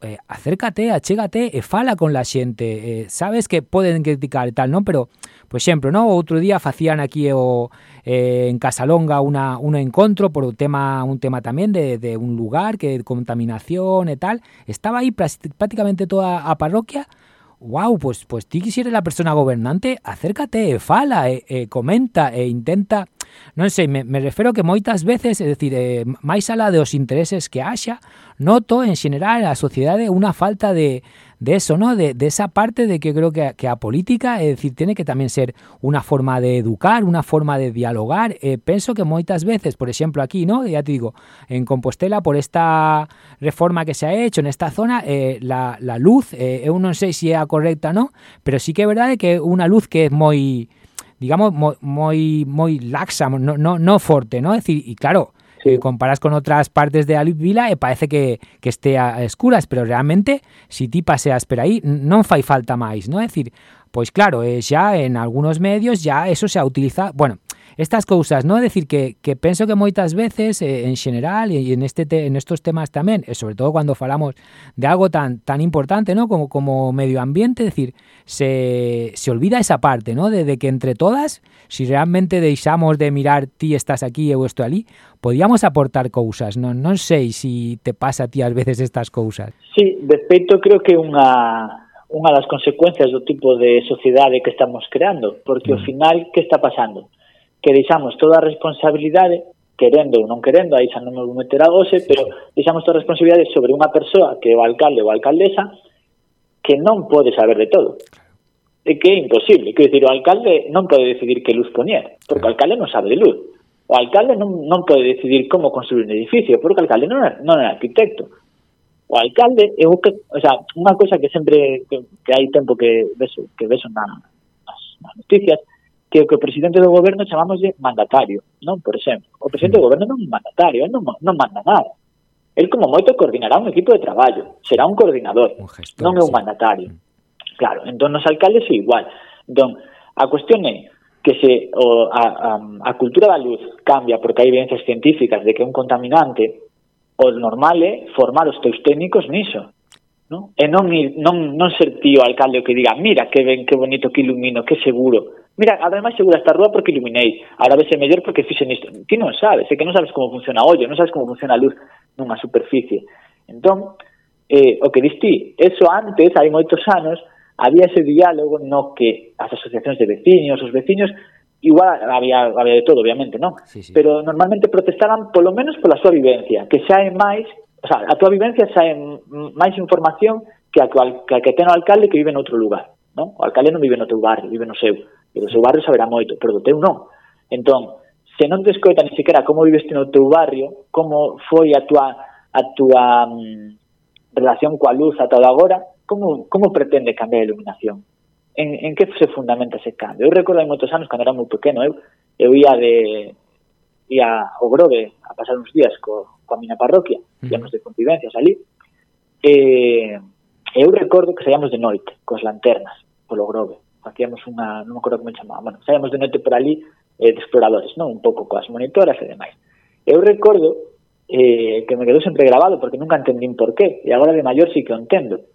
eh, acércate, achégate e fala con la xente. Eh, sabes que poden criticar e tal, non? Pero, por exemplo, no? outro día facían aquí o, eh, en Casalonga una, un encontro por un tema un tema tamén de, de un lugar que contaminación e tal. Estaba aí prácticamente toda a parroquia Wow, pues, pues ti si eres la persona gobernante, acércate, fala, eh, eh, comenta e intenta Non sei, me, me refero que moitas veces, é dicir, eh, máis alá dos intereses que haxa, noto en xeral a sociedade unha falta de, de eso, ¿no? De, de esa parte de que creo que, que a política, é dicir, tiene que tamén ser unha forma de educar, unha forma de dialogar. Eh, penso que moitas veces, por exemplo, aquí, ¿no? Ya te digo, en Compostela, por esta reforma que se ha hecho en esta zona, eh, la, la luz, eh, eu non sei se é a correcta, ¿no? Pero sí que é verdade que é unha luz que é moi digamos moi moi laxa, no no no forte, ¿no? Es decir, y claro, sí. eh, comparas con outras partes de a vila e parece que, que este a escuras, pero realmente, si ti paseas por aí, non fai falta máis, non? É dicir, pois claro, eh, xa en algunos medios ya eso se utiliza, bueno, estas cousas, non? É dicir que, que penso que moitas veces eh, en xeral e en este te, en estos temas tamén, e eh, sobre todo cando falamos de algo tan tan importante, ¿no? Como como medio ambiente, decir, se, se olvida esa parte, ¿no? De, de que entre todas, si realmente deixamos de mirar ti estás aquí eu estou ali, podíamos aportar cousas, non non sei se si te pasa a ti ás veces estas cousas. Sí, de feito creo que unha unha das consecuencias do tipo de sociedade que estamos creando, porque ao mm. final que está pasando? que deixamos toda a responsabilidade querendo ou non querendo, aí xa non me vou meter a goce, pero deixamos toda a responsabilidade sobre unha persoa que é o alcalde ou a alcaldesa que non pode saber de todo. E que é imposible. Quer dizer, o alcalde non pode decidir que luz poñer, porque o alcalde non sabe de luz. O alcalde non, non pode decidir como construir un edificio, porque o alcalde non é, non é arquitecto. O alcalde é o que, o sea, unha cousa que sempre que, que hai tempo que ves, que ves na, nas, nas noticias, que o que o presidente do goberno chamámoslle mandatario, non, por exemplo. O presidente do mm. goberno non é mandatario, non, non manda nada. El como moito coordinará un equipo de traballo, será un coordinador, un gestor, non é un sí. mandatario. Mm. Claro, entón os alcaldes é igual. Entón, a cuestión é que se o, a, a, a cultura da luz cambia porque hai evidencias científicas de que é un contaminante, o normal é formar os teus técnicos niso. Non? E non, non, non ser tío alcalde que diga, mira que ben, que bonito, que ilumino, que seguro Mira, ademais segura esta rúa porque iluminei, ahora vese mellor porque fixen isto. Ti non sabes, é que non sabes como funciona o ollo, non sabes como funciona a luz nunha superficie. Entón, eh, o que diste, eso antes, hai moitos anos, había ese diálogo no que as asociacións de veciños, os veciños, igual había, había de todo, obviamente, non? Sí, sí. Pero normalmente protestaban polo menos pola súa vivencia, que xa é máis, o sea, a túa vivencia xa é máis información que a que, a que ten o alcalde que vive en outro lugar, non? O alcalde non vive no teu barrio, vive no seu do seu barrio saberá moito, pero do teu non. Entón, se non te escoita ni siquiera como viveste no teu barrio, como foi a tua, a tua um, relación coa luz ata agora, como, como pretende cambiar a iluminación? en, en que se fundamenta ese cambio? Eu recordo hai moitos anos, cando era moi pequeno, eu, eu ia de ia ao Grove a pasar uns días co, coa miña parroquia, uh -huh. íamos de convivencias ali, e eu recordo que saíamos de noite, cos lanternas, polo Grove facíamos unha, non me acordo como chamaba, bueno, saíamos de noite por ali eh, de exploradores, non? Un pouco coas monitoras e demais. Eu recordo eh, que me quedou sempre grabado porque nunca entendín por qué, e agora de maior sí que o entendo.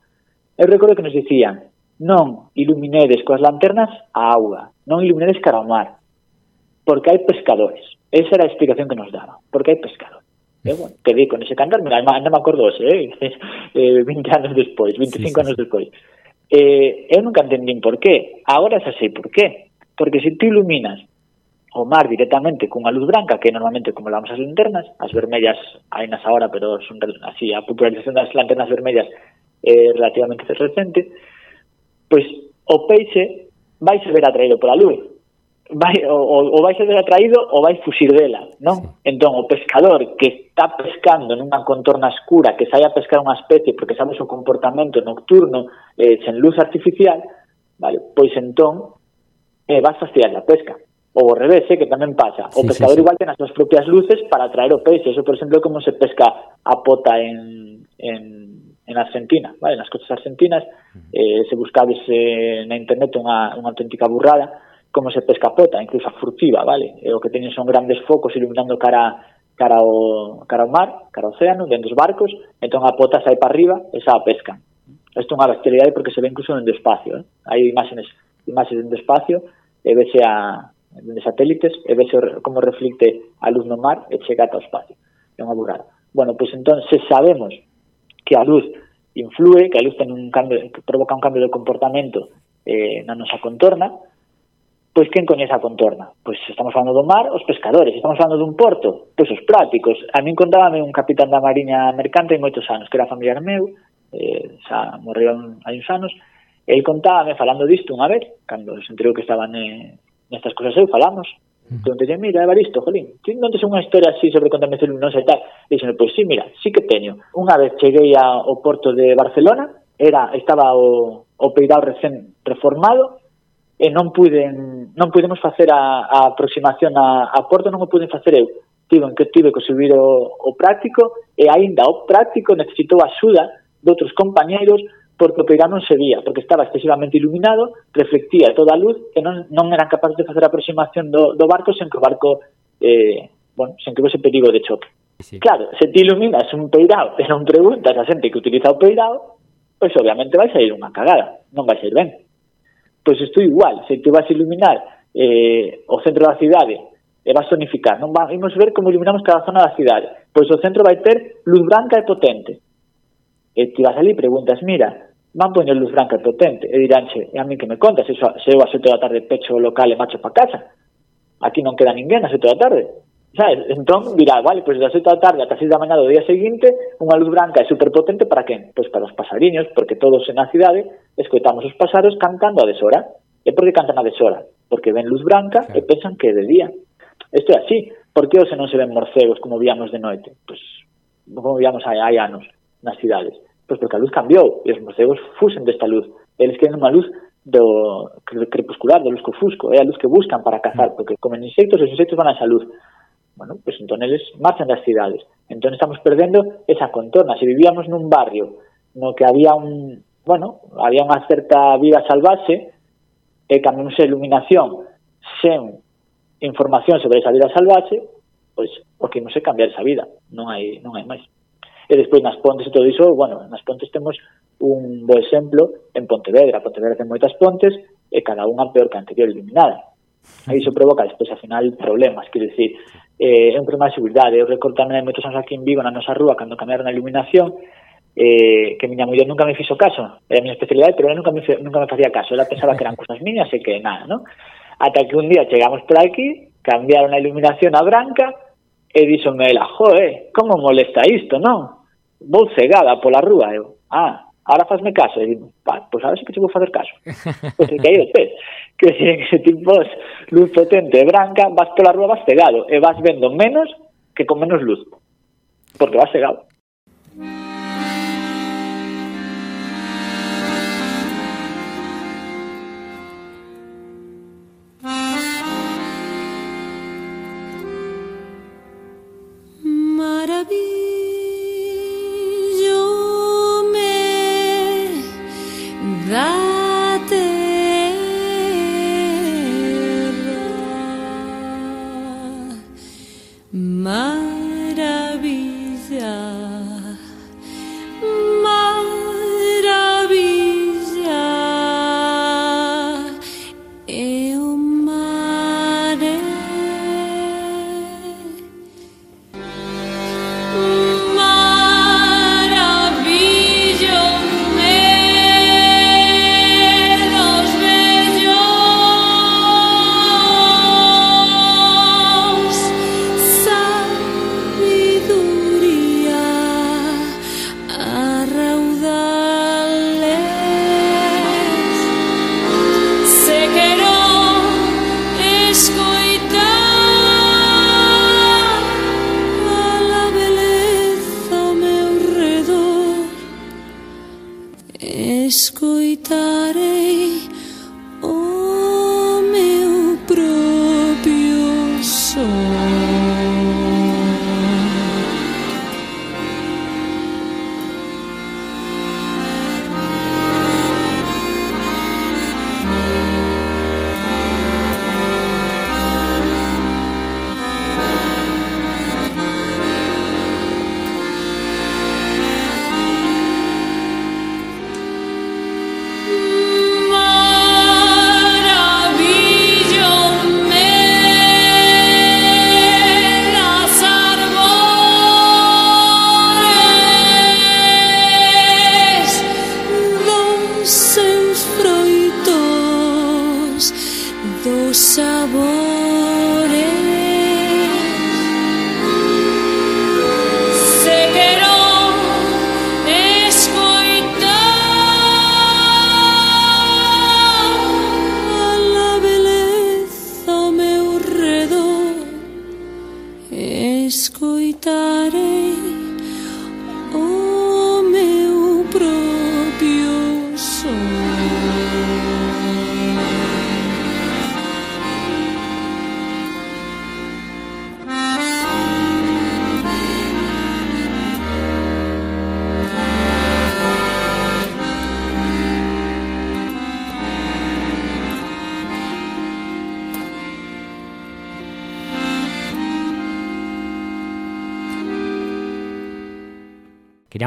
Eu recordo que nos dicían, non iluminedes coas lanternas a auga, non iluminedes cara ao mar, porque hai pescadores. Esa era a explicación que nos daba, porque hai pescadores. E, bueno, quedei con ese cantar, mira, non me acordo ese, eh? eh 20 anos despois, 25 sí, sí, sí. anos despois eh, eu nunca entendín por qué. Agora xa sei por qué. Porque se ti iluminas o mar directamente cunha luz branca, que normalmente como levamos as linternas, as vermellas hai nas ahora, pero son así, a popularización das lanternas vermellas é eh, relativamente recente, pois o peixe vai se ver atraído pola luz vai, o, o vai ser atraído ou vai fuxir dela, non? Sí. Entón, o pescador que está pescando nunha contorna escura, que sai a pescar unha especie porque sabe o comportamento nocturno eh, sen luz artificial, vale, pois entón eh, vas fastidiar a pesca. Ou ao revés, eh, que tamén pasa. O sí, pescador sí, sí. igual ten as súas propias luces para atraer o peixe. Eso, por exemplo, como se pesca a pota en, en, en Argentina, vale? nas costas argentinas, eh, se buscades eh, na internet unha, unha auténtica burrada, como se pescapota, incluso a furtiva, vale? E o que teñen son grandes focos iluminando cara cara ao, cara ao mar, cara ao océano, dentro dos barcos, entón a pota sai para arriba e xa a pesca. Isto é unha bestialidade porque se ve incluso dentro do espacio, eh? hai imágenes, imágenes dentro do espacio e vese a de satélites e vese como reflicte a luz no mar e chega ata o espacio. É unha burrada. Bueno, pois entón, se sabemos que a luz influe, que a luz ten un cambio, que provoca un cambio de comportamento eh, na nosa contorna, pois quen coñece a contorna? Pois estamos falando do mar, os pescadores, estamos falando dun porto, pois os prácticos. A min contábame un capitán da Mariña Mercante hai moitos anos, que era familiar meu, eh, xa morreu hai uns anos, el contábame falando disto unha vez, cando se enterou que estaban eh, nestas cousas eu, falamos, mm. Entón, dixen, mira, Evaristo, jolín, ti non tes unha historia así sobre contame non sei tal. Dixen, pois pues, sí, mira, sí que teño. Unha vez cheguei ao porto de Barcelona, era, estaba o, o peidal recén reformado, e non puiden non pudemos facer a, a aproximación a, a Porto, non o puden facer eu. Tiven que tive que subir o, o práctico e aínda o práctico necesitou axuda de outros compañeiros porque o peirá non se vía, porque estaba excesivamente iluminado, reflectía toda a luz e non, non eran capaces de facer a aproximación do, do barco sen que o barco eh, bueno, sen que vose perigo de choque. Sí. Claro, se te iluminas un peirao e non preguntas a xente que utiliza o peirao, pois obviamente vai sair unha cagada, non vai ser ben. Pois isto igual, se te vas a iluminar eh, o centro da cidade e vas tonificar. Non vamos ver como iluminamos cada zona da cidade. Pois o centro vai ter luz branca e potente. E ti vas ali e preguntas, mira, van poñer luz branca e potente. E diránche, e a mí que me contas, se, se eu a sete da tarde pecho local e macho pa casa. Aquí non queda ninguén a sete da tarde. Sabes? Entón dirá, vale, pois pues das 8 da tarde ata 6 da mañá do día seguinte, unha luz branca é superpotente para quen? Pois pues para os pasariños, porque todos na cidade escoitamos os pasaros cantando a deshora. E por que cantan a deshora? Porque ven luz branca claro. e pensan que é de día. Isto é así. Por que hoxe non se ven morcegos como víamos de noite? Pois, pues, como víamos hai, hai anos nas cidades. Pois porque a luz cambiou e os morcegos fusen desta luz. Eles queren unha luz do crepuscular, do luz fusco, é a luz que buscan para cazar, mm. porque comen insectos, e os insectos van a esa luz bueno, pues entón eles marchan das cidades. Entón estamos perdendo esa contorna. Se vivíamos nun barrio no que había un, bueno, había unha certa vida salvaxe e eh, cambiamos a iluminación sen información sobre esa vida salvaxe, pois o que non se cambiar esa vida, non hai non hai máis. E despois nas pontes e todo iso, bueno, nas pontes temos un bo exemplo en Pontevedra. Pontevedra ten moitas pontes e cada unha peor que a anterior iluminada. E iso provoca despois, ao final, problemas. Quero dicir, eh, é un problema de seguridade. Eu recordo tamén moitos anos aquí en Vigo, na nosa rúa, cando cambiaron a iluminación, eh, que miña muller nunca me fixo caso. Era a miña especialidade, pero ela nunca me, nunca me facía caso. Ela pensaba que eran cosas miñas e que nada, ¿no? ata que un día chegamos por aquí, cambiaron a iluminación a branca, e díxome ela, joe, como molesta isto, non? Vou cegada pola rúa, eu, ah, ahora fazme caso. E digo, pa, pois ahora sí que te vou facer caso. Pois que aí después. Que se que ti luz potente e branca, vas pola rúa vas cegado e vas vendo menos que con menos luz. Porque vas cegado.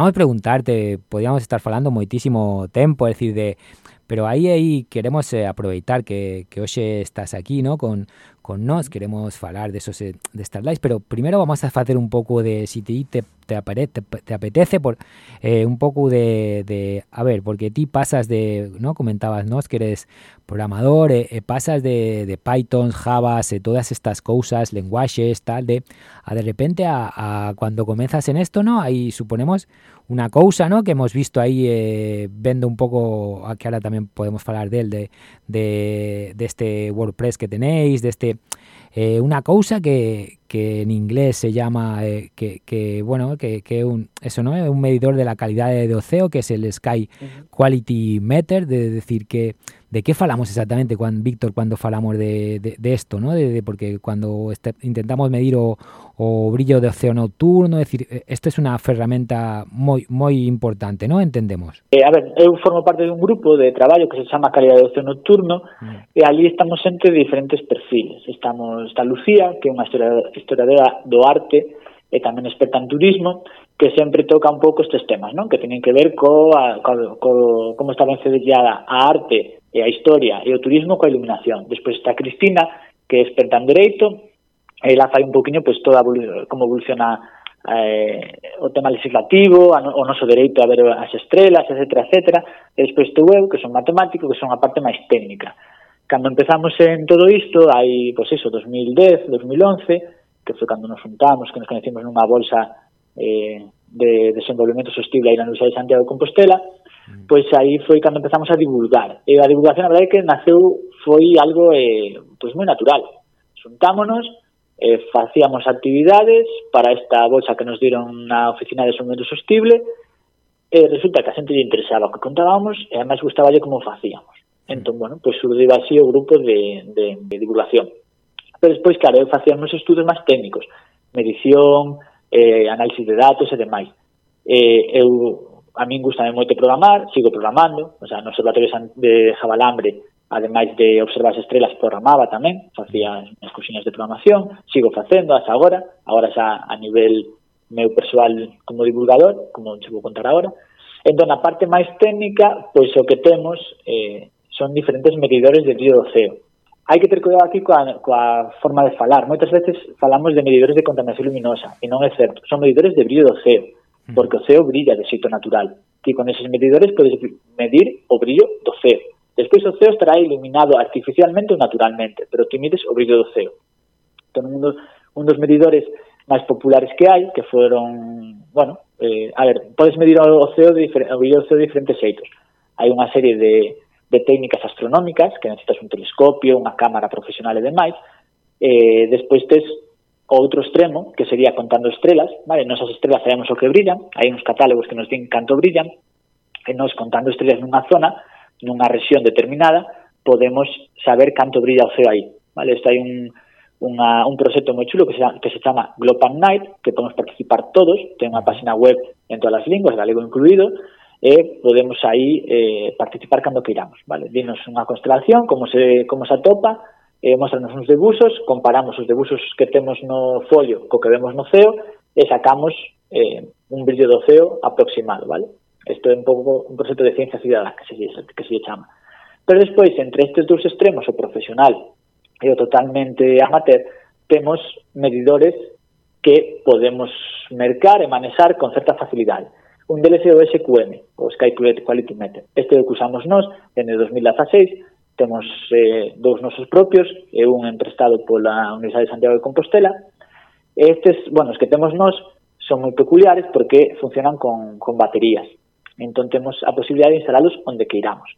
Queríamos preguntarte, podíamos estar falando moitísimo tempo, é dicir, de pero aí aí queremos eh, aproveitar que, que hoxe estás aquí, ¿no? con, con nós, queremos falar de esos eh, de Starlight, pero primeiro vamos a facer un pouco de si te, te, te, apetece, te apetece por eh, un pouco de, de a ver, porque ti pasas de, ¿no? comentabas nos que eres programador, e, e pasas de, de Python, Java, todas estas cousas, lenguaxes, tal, de a de repente a, cuando comenzas en esto, ¿no? Aí suponemos unha cousa, ¿no? que hemos visto aí eh, vendo un pouco, que ahora tamén podemos falar del de, de, de este WordPress que tenéis, de este eh, una cousa que, que en inglés se llama eh, que, que, bueno que, que un eso no é un medidor de la calidad de oceo que es el Sky. Quality Meter de decir que de que falamos exactamente, cuando, Víctor, cuando falamos de, de, de isto, ¿no? De, de, porque cuando este, intentamos medir o, o brillo de océano nocturno, es decir, eh, esto es una ferramenta moi moi importante, ¿no? Entendemos. Eh, a ver, eu formo parte de un grupo de traballo que se chama Calidad de Océano Nocturno, mm. e ali estamos entre diferentes perfiles. Estamos está Lucía, que é unha historiadora do arte eh, e tamén experta en turismo, que sempre toca un pouco estes temas, non? Que teñen que ver co, a, co, co como está vencedillada a arte e a historia e o turismo coa iluminación. Despois está Cristina, que é experta en dereito, e ela fai un poquinho pois, toda como evoluciona eh, o tema legislativo, a, o noso dereito a ver as estrelas, etc, etc. E despois estou eu, que son matemático, que son a parte máis técnica. Cando empezamos en todo isto, hai, pois iso, 2010, 2011, que foi cando nos juntamos, que nos conhecimos nunha bolsa eh, de desenvolvemento sostible aí na Universidade de Santiago de Compostela, Mm. pois aí foi cando empezamos a divulgar. E a divulgación, a verdade, é que naceu foi algo eh, pois moi natural. Xuntámonos, eh, facíamos actividades para esta bolsa que nos dieron na oficina de desenvolvemento sostible, e eh, resulta que a xente lle interesaba o que contábamos e ademais gustaballe como facíamos. Mm. Entón, bueno, pois surdiu así o grupo de, de, de divulgación. Pero despois, claro, eu facía uns estudos máis técnicos, medición, eh, análisis de datos e demais. Eh, eu a min gusta moito programar, sigo programando, o sea, no Observatorio de Jabalambre, ademais de observar as estrelas, programaba tamén, facía as cousiñas de programación, sigo facendo hasta agora, agora xa a nivel meu persoal como divulgador, como che vou contar agora. Entón, a parte máis técnica, pois o que temos eh, son diferentes medidores de río do ceo. Hai que ter cuidado aquí coa, coa forma de falar. Moitas veces falamos de medidores de contaminación luminosa, e non é certo. Son medidores de brillo do ceo Mm. porque o ceo brilla de xeito natural. Ti con eses medidores podes medir o brillo do ceo. Despois o ceo estará iluminado artificialmente ou naturalmente, pero ti mides o brillo do ceo. Entón, un dos, un dos medidores máis populares que hai, que foron, bueno, eh, a ver, podes medir o ceo de, o brillo do ceo de diferentes xeitos. Hai unha serie de, de técnicas astronómicas, que necesitas un telescopio, unha cámara profesional e demais, eh, despois tes o outro extremo, que sería contando estrelas, vale? Nosas estrelas sabemos o que brillan, hai uns catálogos que nos din canto brillan, e nos contando estrelas nunha zona, nunha rexión determinada, podemos saber canto brilla o ceo aí, vale? Isto hai un, unha, un proxecto moi chulo que se, que se chama Global Night, que podemos participar todos, ten unha página web en todas as linguas, galego incluído, e podemos aí eh, participar cando queiramos, vale? Dinos unha constelación, como se, como se atopa, eh, mostranos uns debuxos, comparamos os debuxos que temos no folio co que vemos no CEO e sacamos eh, un brillo do CEO aproximado, vale? Isto é un pouco un proxecto de ciencia cidadá que se, que se chama. Pero despois, entre estes dous extremos, o profesional e o totalmente amateur, temos medidores que podemos mercar e manexar con certa facilidade. Un deles é o SQM, o Sky Quality Meter. Este é o que usamos nós, dende 2016, Temos eh, dous nosos propios e un emprestado pola Universidade de Santiago de Compostela. E estes, bueno, os que temos nós son moi peculiares porque funcionan con, con baterías. Entón temos a posibilidad de instalalos onde queiramos.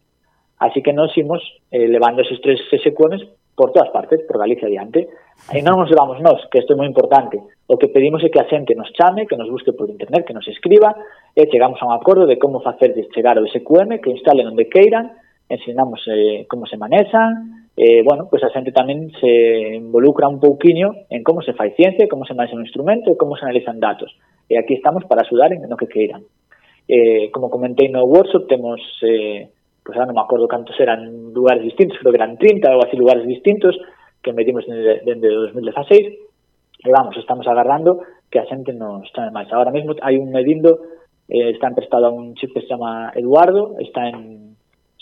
Así que nos imos eh, levando esos tres SQMs por todas partes, por Galicia adiante. E non nos levamos nós, que isto é moi importante. O que pedimos é que a xente nos chame, que nos busque por internet, que nos escriba, e chegamos a un acordo de como facerdes chegar o SQM, que instalen onde queiran, ensinamos eh, como se manexan, eh, bueno, pois pues a xente tamén se involucra un pouquiño en como se fai ciencia, como se manexa un instrumento e como se analizan datos. E aquí estamos para axudar en no que queiran. Eh, como comentei no workshop, temos, eh, pues, ahora non me acordo cantos eran lugares distintos, creo que eran 30 ou así lugares distintos, que medimos dende, dende 2016, e vamos, estamos agarrando que a xente nos chame máis. Agora mesmo hai un medindo, eh, está emprestado a un chip que se chama Eduardo, está en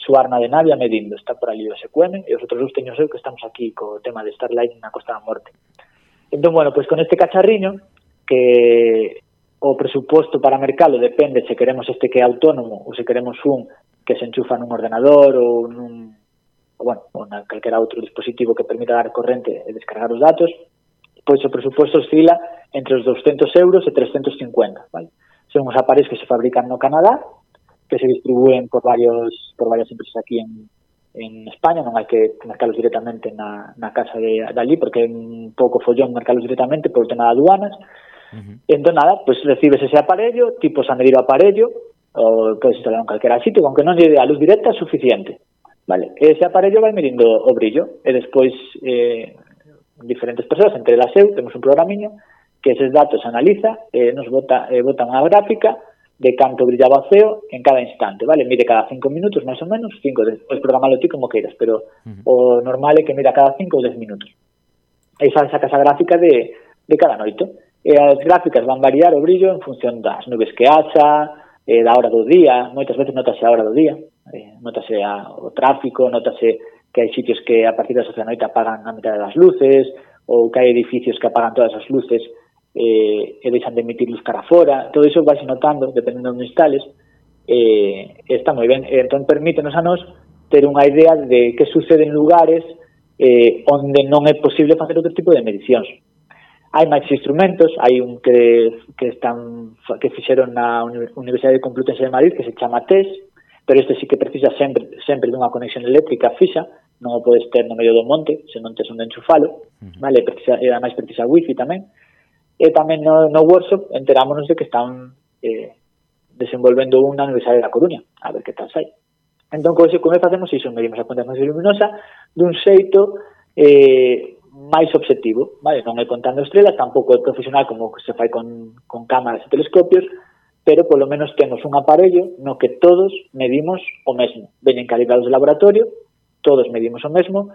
Suarna de Navia medindo, está por ali o SQM, e os outros dous teños eu que estamos aquí co tema de Starlight na Costa da Morte. Entón, bueno, pois con este cacharriño, que o presuposto para mercalo depende se queremos este que é autónomo ou se queremos un que se enchufa nun ordenador ou nun ou, bueno, ou na calquera outro dispositivo que permita dar corrente e descargar os datos, pois o presuposto oscila entre os 200 euros e 350, vale? Son os aparellos que se fabrican no Canadá que se distribúen por varios por varias empresas aquí en, en España, non hai que mercalos directamente na, na casa de, de allí, porque é un pouco follón mercalos directamente por tema de aduanas. Uh -huh. Entón, nada, pues recibes ese aparello, tipo sandeiro aparello, ou podes instalar en calquera sitio, con que non lle a luz directa é suficiente. Vale, ese aparello vai medindo o brillo, e despois eh, diferentes persoas, entre elas eu, temos un programiño, que eses datos analiza, eh, nos bota, eh, bota unha gráfica, de canto brillaba o ceo en cada instante, vale? Mide cada cinco minutos, máis ou menos, cinco, despois programalo ti como queiras, pero uh -huh. o normal é que mira cada cinco ou dez minutos. E xa sacas a gráfica de, de cada noito. E as gráficas van variar o brillo en función das nubes que haxa, eh, da hora do día, moitas veces notase a hora do día, eh, notase a, o tráfico, notase que hai sitios que a partir das 11 da noite apagan a mitad das luces, ou que hai edificios que apagan todas as luces, eh, e deixan de emitir luz cara fora, todo iso vais notando, dependendo onde instales, eh, está moi ben. E, entón, permítenos a nos ter unha idea de que sucede en lugares eh, onde non é posible facer outro tipo de medicións. Hai máis instrumentos, hai un que, que, están, que fixeron na Universidade Complutense de Madrid que se chama TES, pero este sí que precisa sempre, sempre dunha conexión eléctrica fixa, non o podes ter no medio do monte, se non tes onde enchufalo, uh -huh. vale? Precisa, e ademais precisa wifi tamén, e tamén no, no workshop enterámonos de que están eh, desenvolvendo un aniversario Universidade da Coruña, a ver que tal sai. Entón, co como facemos iso, medimos a contaminación luminosa dun xeito eh, máis obxectivo, vale? non é contando estrelas, tampouco é profesional como que se fai con, con cámaras e telescopios, pero polo menos temos un aparello no que todos medimos o mesmo. Venen calibrados de laboratorio, todos medimos o mesmo,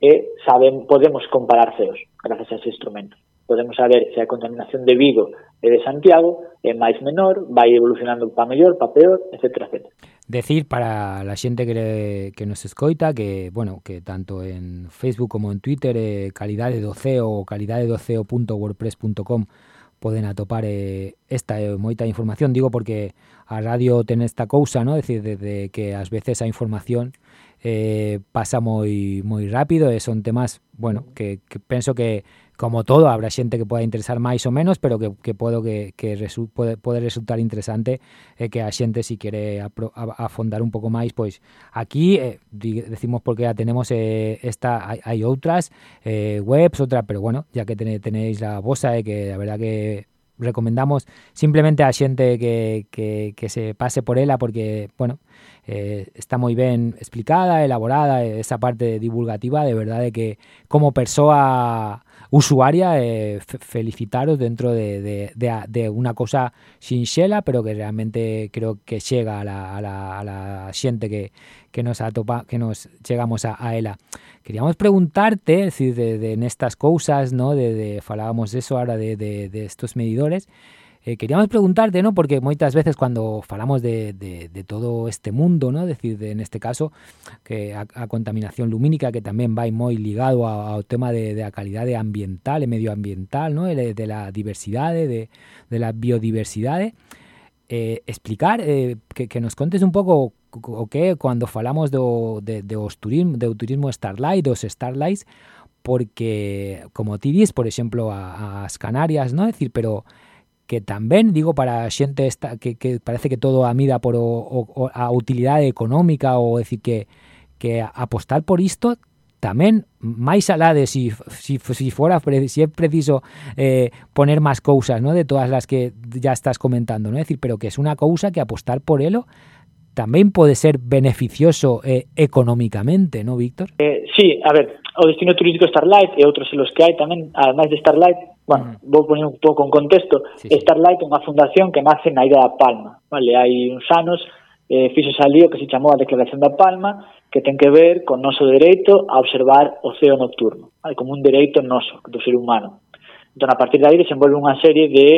e saben, podemos comparar ceos gracias a ese instrumento. Podemos saber se a contaminación de Vigo e de Santiago é máis menor, vai evolucionando para mellor, para peor, etc. etc. Decir para la xente que, nos escoita que, bueno, que tanto en Facebook como en Twitter eh, calidade do CEO ou calidade do CEO.wordpress.com poden atopar eh, esta eh, moita información, digo porque a radio ten esta cousa, ¿no? decir, de, de que ás veces a información eh, pasa moi moi rápido e son temas, bueno, que, que penso que como todo, habrá xente que poda interesar máis ou menos, pero que, que que, que resultar interesante eh, que a xente si quere apro, a, afondar un pouco máis, pois aquí eh, decimos porque ya tenemos eh, esta hai, hai outras eh, webs, outra, pero bueno, ya que ten, tenéis la vosa eh, que a verdad que recomendamos simplemente a xente que, que, que se pase por ela porque, bueno, eh, está moi ben explicada, elaborada, esa parte divulgativa, de verdade que como persoa usuaria e felicitaros dentro de, de, de, de unha cousa sinxela, pero que realmente creo que chega a la, a la, a la xente que, que nos atopa, que nos chegamos a, a ela. Queríamos preguntarte, decir, de, de nestas cousas, ¿no? de, de eso ahora de, de, de estos medidores, Eh, queríamos preguntarte, ¿no? Porque moitas veces cuando falamos de, todo este mundo, ¿no? Decir, de, neste caso, que a, contaminación lumínica que tamén vai moi ligado ao, tema de, de a calidade ambiental e medioambiental, ¿no? De, de la diversidade, de, de la biodiversidade, eh, explicar, eh, que, que nos contes un pouco o que cuando falamos do, de, de os turismo, de turismo Starlight, dos Starlights, porque, como ti dis, por exemplo, a, as Canarias, ¿no? Decir, pero que tamén, digo, para xente esta, que, que parece que todo a mida por o, o, a utilidade económica ou decir que, que apostar por isto tamén máis alá de si, si, si fora si é preciso eh, poner máis cousas, ¿no? de todas las que ya estás comentando, ¿no? Decir, pero que es unha cousa que apostar por elo tamén pode ser beneficioso eh, económicamente, ¿no, Víctor? Eh, sí, a ver, o destino turístico Starlight e outros los que hai tamén, además de Starlight, bueno, mm. vou poner un pouco en contexto, sí, sí. Starlight é unha fundación que nace na Illa da Palma, vale, hai uns anos eh, fixo salío que se chamou a Declaración da Palma, que ten que ver con noso dereito a observar o ceo nocturno, vale, como un dereito noso, do ser humano. Entón, a partir de aí desenvolve unha serie de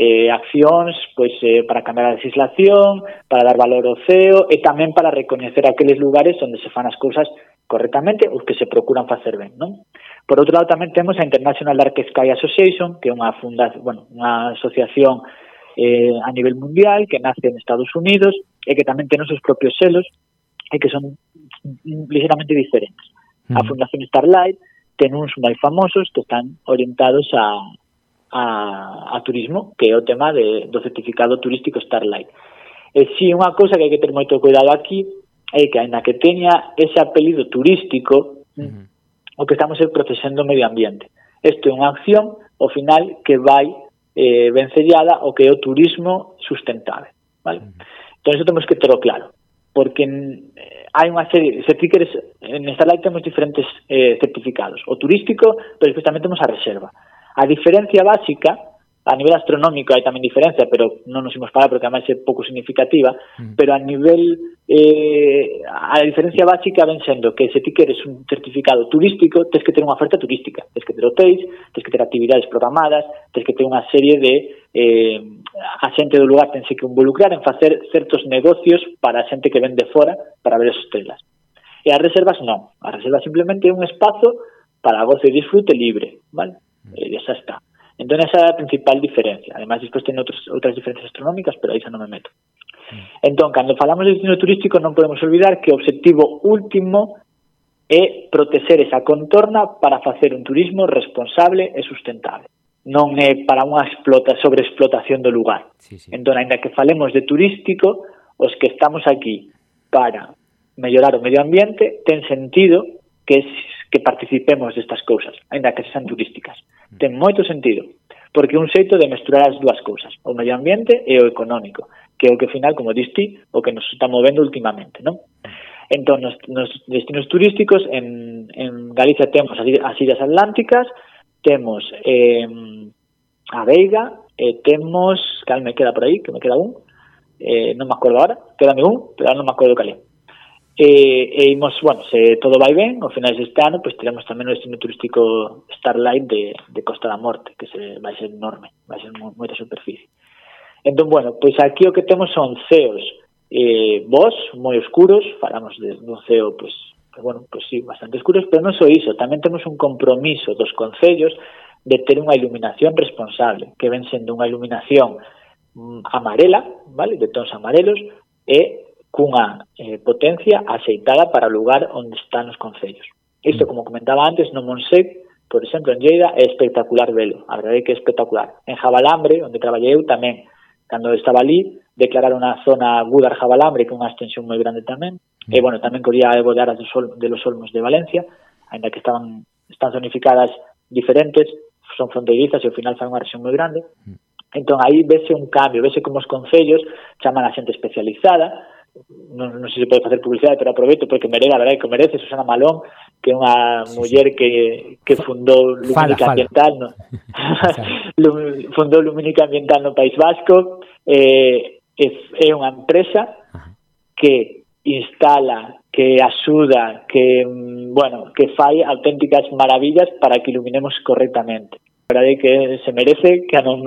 eh, accións pois, eh, para cambiar a legislación, para dar valor ao CEO e tamén para recoñecer aqueles lugares onde se fan as cousas correctamente ou que se procuran facer ben, non? Por outro lado, tamén temos a International Dark Sky Association, que é unha fundación, bueno, unha asociación eh, a nivel mundial que nace en Estados Unidos e que tamén ten os seus propios selos e que son ligeramente diferentes. Mm. A Fundación Starlight ten uns moi famosos que están orientados a, a, a turismo, que é o tema de, do certificado turístico Starlight. E si unha cousa que hai que ter moito cuidado aquí é que, aínda que teña ese apelido turístico, uh -huh. o que estamos é procesando o medio ambiente. Isto é unha acción, ao final, que vai eh, vencellada o que é o turismo sustentable. Vale? Uh -huh. Entón, iso temos que terlo claro porque eh, hai unha serie, se ti queres, en Starlight temos diferentes eh, certificados, o turístico, pero despois tamén temos a reserva. A diferencia básica a nivel astronómico hai tamén diferencia, pero non nos imos parar porque además é pouco significativa, mm. pero a nivel eh, a diferencia básica ven sendo que se ti queres un certificado turístico, tens que ter unha oferta turística, tens que ter hotéis, tens que ter actividades programadas, tens que ter unha serie de eh, a xente do lugar tense que involucrar en facer certos negocios para a xente que ven de fora para ver as estrelas. E as reservas non, as reservas simplemente é un espazo para goce e disfrute libre, vale? Mm. Eh, e xa está. Entón esa é a principal diferencia. Ademais, despois ten outros, outras diferencias astronómicas, pero aí xa non me meto. Mm. Entón, cando falamos de destino turístico non podemos olvidar que o obxectivo último é proteger esa contorna para facer un turismo responsable e sustentable. Non é para unha explota, sobreexplotación do lugar. Sí, sí. Entón, ainda que falemos de turístico, os que estamos aquí para mellorar o medio ambiente, ten sentido que que participemos destas cousas, aínda que sean turísticas. Ten moito sentido, porque un xeito de mesturar as dúas cousas, o medio ambiente e o económico, que é o que final, como diste, o que nos está movendo últimamente, non? Entón, nos, nos destinos turísticos en, en Galicia temos as Illas Atlánticas, temos eh, a Veiga, e temos, cal me queda por aí, que me queda un, eh, non me acordo agora, quedame un, pero non me acordo cal é. E, e imos, bueno, se todo vai ben, ao final deste ano, pois teremos tamén o destino turístico Starlight de, de Costa da Morte, que se vai ser enorme, vai ser moita superficie. Entón, bueno, pois aquí o que temos son ceos eh, vos, moi oscuros, falamos de, un ceo, pois, que, bueno, pois sí, bastante oscuros, pero non só iso, tamén temos un compromiso dos concellos de ter unha iluminación responsable, que ven sendo unha iluminación mm, amarela, vale, de tons amarelos, e cunha eh, potencia aceitada para o lugar onde están os concellos. Isto, mm. como comentaba antes, no Monsec, por exemplo, en Lleida, é espectacular velo, a verdade é que é espectacular. En Jabalambre, onde traballei eu tamén, cando estaba ali, declararon a zona Gudar Jabalambre, que é unha extensión moi grande tamén, mm. e, bueno, tamén corría a Evo de Aras de, de los Olmos de Valencia, ainda que estaban, están zonificadas diferentes, son fronteirizas e ao final fan unha región moi grande. Mm. Entón, aí vese un cambio, vese como os concellos chaman a xente especializada, non, non sei se pode facer publicidade, pero aproveito porque merece, a verdade que merece Susana Malón, que é unha sí, muller sí. que, que fundou Lumínica fala, Ambiental, fala. No, fundou Lumínica Ambiental no País Vasco, eh, é unha empresa que instala, que axuda, que, mm, bueno, que fai auténticas maravillas para que iluminemos correctamente verdade que se merece que a nos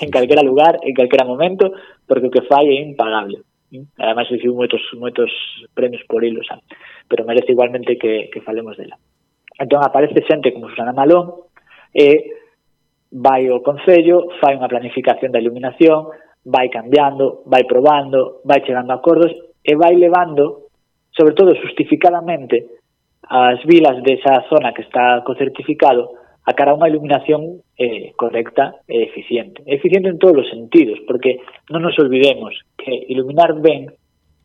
en calquera lugar, en calquera momento, porque o que fai é impagable ademais recibiu moitos moitos premios por ilo, xa. pero merece igualmente que, que falemos dela. Entón aparece xente como Susana Malón e vai ao Concello, fai unha planificación da iluminación, vai cambiando, vai probando, vai chegando a acordos e vai levando, sobre todo justificadamente, as vilas desa zona que está co certificado a cara a unha iluminación eh, correcta e eficiente. Eficiente en todos os sentidos, porque non nos olvidemos que iluminar ben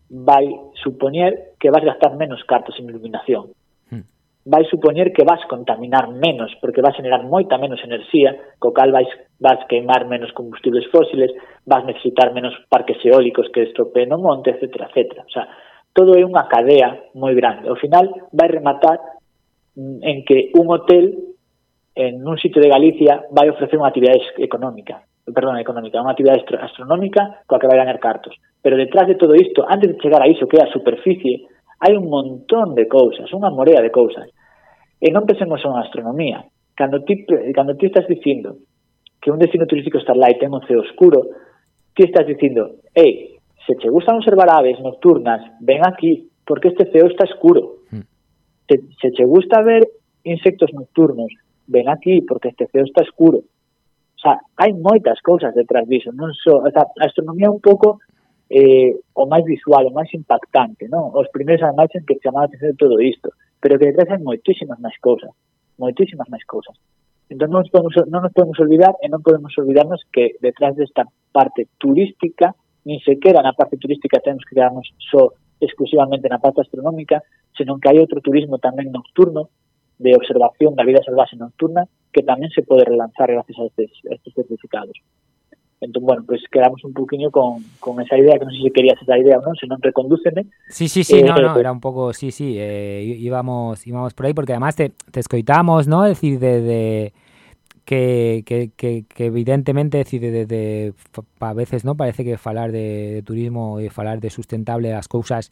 vai supoñer que vas gastar menos cartos en iluminación. Hmm. Vai supoñer que vas contaminar menos, porque vas generar moita menos enerxía, co cal vais, vas queimar menos combustibles fósiles, vas necesitar menos parques eólicos que estropeen o monte, etc. etc. O sea, todo é unha cadea moi grande. Ao final vai rematar mm, en que un hotel en un sitio de Galicia vai ofrecer unha actividade económica, perdón, económica, unha actividade astronómica coa que vai ganar cartos. Pero detrás de todo isto, antes de chegar a iso que é a superficie, hai un montón de cousas, unha morea de cousas. E non pensemos en astronomía, cando ti, cando ti estás dicindo que un destino turístico e ten o ceo oscuro, ti estás dicindo, ei, se che gustan observar aves nocturnas, ven aquí, porque este ceo está escuro. Mm. Se, se che gusta ver insectos nocturnos, ven aquí porque este ceo está escuro. O sea, hai moitas cousas detrás disso, non só, o sea, a astronomía é un pouco eh, o máis visual, o máis impactante, non? Os primeiros imaxes que chamaba a atención de todo isto, pero que detrás hai moitísimas máis cousas, moitísimas máis cousas. Entón non nos podemos, non nos podemos olvidar e non podemos olvidarnos que detrás desta parte turística, nin sequera na parte turística temos que quedarnos só exclusivamente na parte astronómica, senón que hai outro turismo tamén nocturno de observación da vida salvaxe nocturna que tamén se pode relanzar gracias a estes, a estes certificados. Entón, bueno, pues quedamos un poquinho con, con esa idea, que non sei se querías esa idea ou non, se non recondúceme. Sí, sí, sí, Eh, no, no, pues- era un poco, sí, sí, eh, íbamos, íbamos por ahí porque además te, te escoitamos, ¿no? Es decir, de, de- que, que, que, que evidentemente, decir, de, de, fa- a veces, ¿no? Parece que falar de, de turismo e falar de sustentable as cousas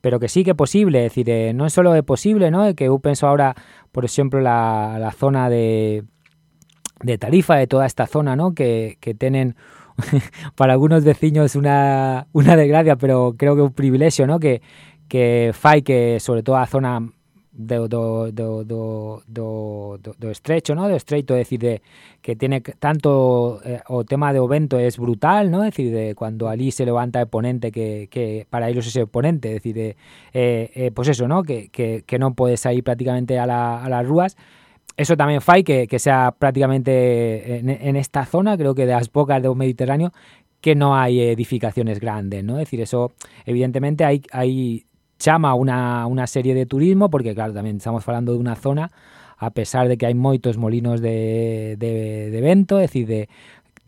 pero que sí que é posible, é dicir, eh, non solo é posible, ¿no? Que eu penso ahora, por exemplo, la, la zona de de Tarifa, de toda esta zona, ¿no? Que, que tienen para algunos vecinos una, una desgracia, pero creo que un privilegio, ¿no? Que, que fai que, sobre todo a zona do, do, do, do, do, estrecho, ¿no? Do estreito, es decir, de, que tiene tanto eh, o tema de o vento es brutal, ¿no? Es decir, de cuando ali se levanta el ponente que, que para ellos es el ponente, es decir, de, eh, eh, pues eso, ¿no? Que, que, que non podes ir prácticamente a, la, a las rúas, eso tamén fai que, que sea prácticamente en, en esta zona, creo que de las pocas do Mediterráneo, que no hay edificaciones grandes, ¿no? Es decir, eso evidentemente hay, hay chama una, una serie de turismo, porque claro, tamén estamos falando dunha zona, a pesar de que hai moitos molinos de, de, de vento, é dicir, de,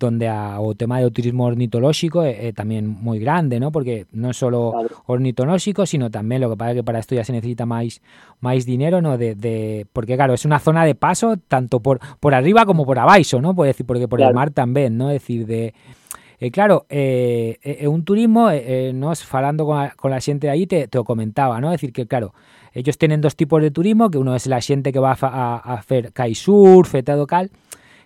donde a, o tema do turismo ornitolóxico eh, eh, é, é tamén moi grande, ¿no? porque non só claro. ornitolóxico, sino tamén lo que pasa que para isto ya se necesita máis máis dinero, ¿no? de, de porque claro, é unha zona de paso tanto por por arriba como por abaixo, ¿no? Por decir, porque por claro. el mar tamén, ¿no? É decir, de eh, claro, eh, eh, un turismo, eh, nos falando con la, con la xente te, te comentaba, ¿no? Es decir, que claro, ellos tienen dos tipos de turismo, que uno es la xente que va a, a, a hacer kitesurf e todo cal,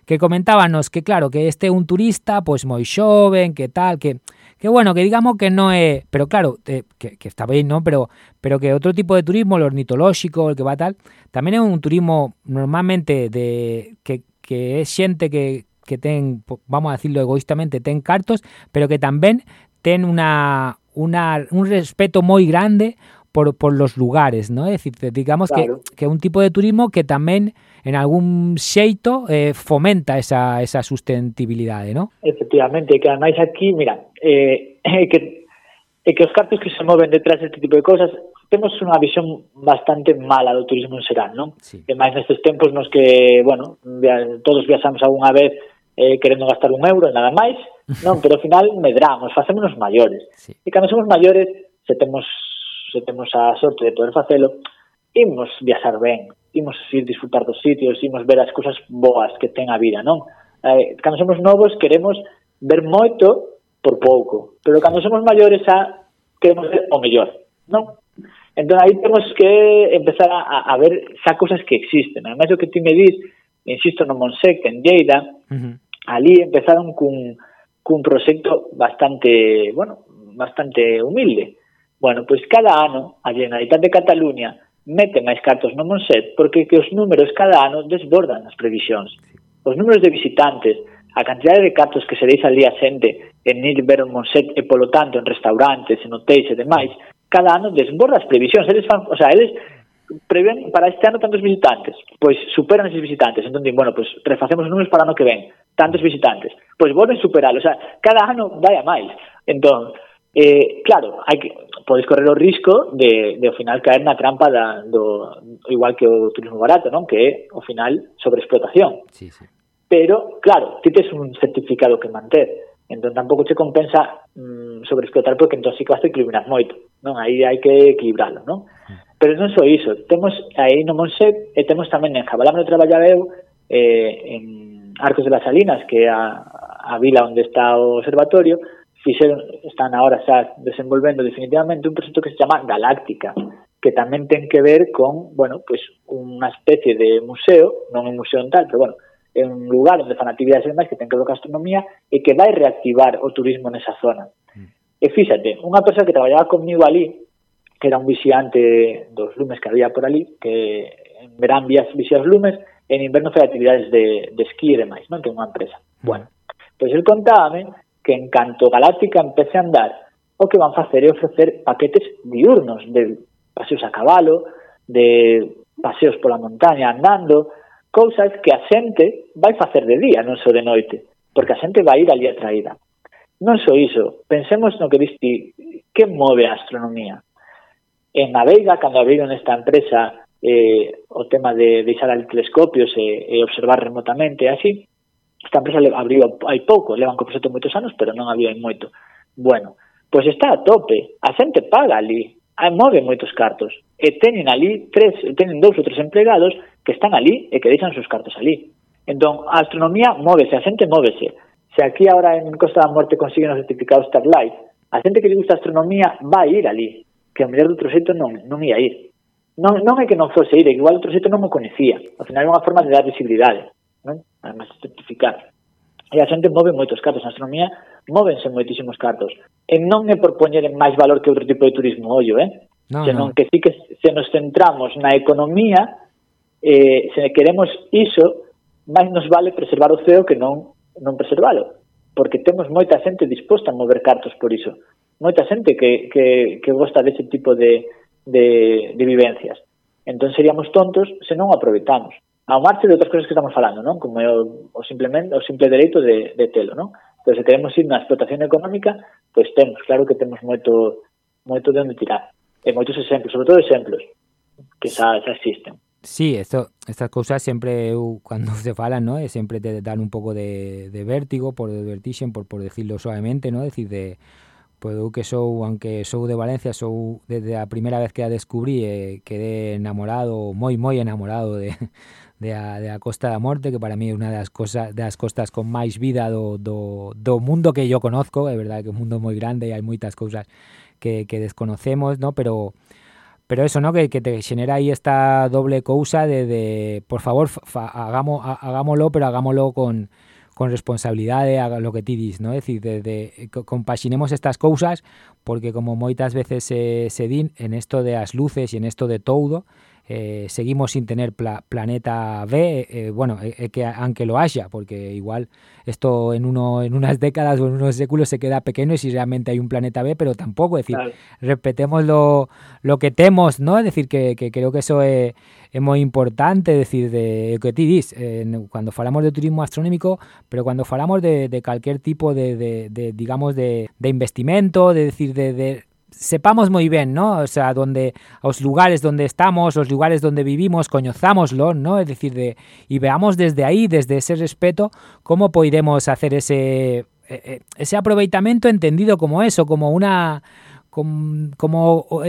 que comentábanos que claro, que este é un turista pois moi xoven, que tal, que que bueno, que digamos que non é, pero claro, que, está ben, ¿no? Pero pero que outro tipo de turismo, o ornitolóxico, el que va tal, tamén é un turismo normalmente de que que é xente que que ten, vamos a decirlo egoístamente, ten cartos, pero que tamén ten una, una, un respeto moi grande por, por los lugares, ¿no? Es decir, digamos claro. que, que un tipo de turismo que tamén en algún xeito eh, fomenta esa, esa sustentabilidade, ¿no? Efectivamente, que ademais aquí, mira, eh, que, que os cartos que se moven detrás deste tipo de cosas temos unha visión bastante mala do turismo en Serán, non? Sí. E máis nestes tempos nos que, bueno, todos viaxamos algunha vez eh, querendo gastar un euro e nada máis, non, pero ao final medramos, facémonos maiores. Sí. E cando somos maiores, se temos se temos a sorte de poder facelo, imos viaxar ben, imos ir disfrutar dos sitios, imos ver as cousas boas que ten a vida, non? Eh, cando somos novos queremos ver moito por pouco, pero cando somos maiores a queremos ver o mellor, non? Entón aí temos que empezar a, a ver xa cousas que existen. Ademais o que ti me dis, insisto no Monsec, en Lleida, uh -huh ali empezaron cun, cun proxecto bastante, bueno, bastante humilde. Bueno, pois cada ano a Generalitat de Cataluña mete máis cartos no Monset porque que os números cada ano desbordan as previsións. Os números de visitantes, a cantidade de cartos que se deixa ali a xente en ir ver o Monset e, polo tanto, en restaurantes, en hotéis e demais, cada ano desborda as previsións. Eles fan, o sea, eles prevén para este ano tantos visitantes, pois superan esos visitantes, entón din, bueno, pois refacemos os números para ano que ven, tantos visitantes, pois volven superar, o sea, cada ano vai a máis. Entón, eh, claro, hai que podes correr o risco de, de ao final caer na trampa da, do, igual que o turismo barato, non? Que é, ao final, sobreexplotación. Sí, sí. Pero, claro, ti tes un certificado que manter. Entón tampouco che compensa mm, sobreexplotar porque entón sí que vas a equilibrar moito. Non? Aí hai que equilibrarlo, non? Uh -huh. Pero non só iso, temos aí no Monset e temos tamén en Jabalambre no eu eh, en Arcos de las Salinas, que é a, a vila onde está o observatorio, fixeron, están agora xa desenvolvendo definitivamente un proxecto que se chama Galáctica, que tamén ten que ver con, bueno, pues unha especie de museo, non un museo en tal, pero bueno, é un lugar onde fan actividades e demais que ten que ver con gastronomía e que vai reactivar o turismo nesa zona. Mm. E fíxate, unha persoa que traballaba comigo ali, que era un vixiante dos lumes que había por ali, que en verán vías vixía os lumes, en inverno fai actividades de, de esquí e demais, non? Que unha empresa. Mm. Bueno, pois el contábame eh, que en canto Galáctica empece a andar, o que van facer é ofrecer paquetes diurnos de paseos a cabalo, de paseos pola montaña andando, cousas que a xente vai facer de día, non só de noite, porque a xente vai ir ali atraída. Non só iso, pensemos no que diste que move a astronomía en Aveiga, cando abriron esta empresa eh, o tema de deixar al telescopios e, e observar remotamente así, esta empresa abriu hai pouco, levan co proxecto moitos anos, pero non había moito. Bueno, pois está a tope, a xente paga ali, hai move moitos cartos, e teñen ali tres, teñen dous ou tres empregados que están ali e que deixan os seus cartos ali. Entón, a astronomía móvese, a xente móvese. Se aquí ahora en Costa da Morte consiguen os certificados Starlight, a xente que lle gusta a astronomía vai ir ali que a mellor do outro xeito non, non ia ir. Non, non é que non fose ir, é que igual outro xeito non o conocía. Ao final é unha forma de dar visibilidade, non? Además de certificar. E a xente move moitos cartos na astronomía, móvense moitísimos cartos. E non é por poñer en máis valor que outro tipo de turismo, ollo, eh? No, senón no. que sí que se nos centramos na economía, eh, se queremos iso, máis nos vale preservar o ceo que non non preservalo, porque temos moita xente disposta a mover cartos por iso moita xente que, que, que gosta dese tipo de, de, de vivencias. Entón seríamos tontos se non aproveitamos. Ao marxe de outras cosas que estamos falando, non? Como é o, o, simplemente, o simple dereito de, de telo, non? Pero se queremos ir na explotación económica, pois temos, claro que temos moito, moito de onde tirar. E moitos exemplos, sobre todo exemplos, que xa, xa existen. Sí, esto, estas cousas sempre eu, cando se falan, ¿no? sempre te dan un pouco de, de vértigo, por de vertigen, por, por decirlo suavemente, ¿no? decir, de, Pois eu que sou, aunque sou de Valencia, sou desde a primeira vez que a descubrí e quedé enamorado, moi moi enamorado de, de a, de a Costa da Morte, que para mí é unha das cosas das costas con máis vida do, do, do mundo que yo conozco, é verdade que é un mundo moi grande e hai moitas cousas que, que desconocemos, ¿no? pero pero eso, ¿no? Que, que te xenera aí esta doble cousa de, de por favor, fa, hagamo, hagámoslo, pero hagámoslo con, con responsabilidade a lo que ti dis, ¿no? É dicir, de, de, compaxinemos estas cousas porque como moitas veces se, se din en esto de as luces e en esto de todo eh, seguimos sin tener pla planeta B, eh, bueno, eh, eh, que aunque lo haya, porque igual esto en uno en unas décadas o en unos séculos se queda pequeño y si realmente hay un planeta B, pero tampoco, es decir, claro. respetemos lo, lo que temos, ¿no? Es decir, que, que creo que eso es, es muy importante, es decir, de que eh, cuando falamos de turismo astronómico, pero cuando falamos de, de cualquier tipo de, de, de digamos, de, de investimento, de decir, de, de sepamos moi ben, ¿no? O sea, donde os lugares donde estamos, os lugares donde vivimos, coñozámoslo, ¿no? Es decir, de y veamos desde aí, desde ese respeto, como poidemos hacer ese ese aproveitamento entendido como eso, como una como, como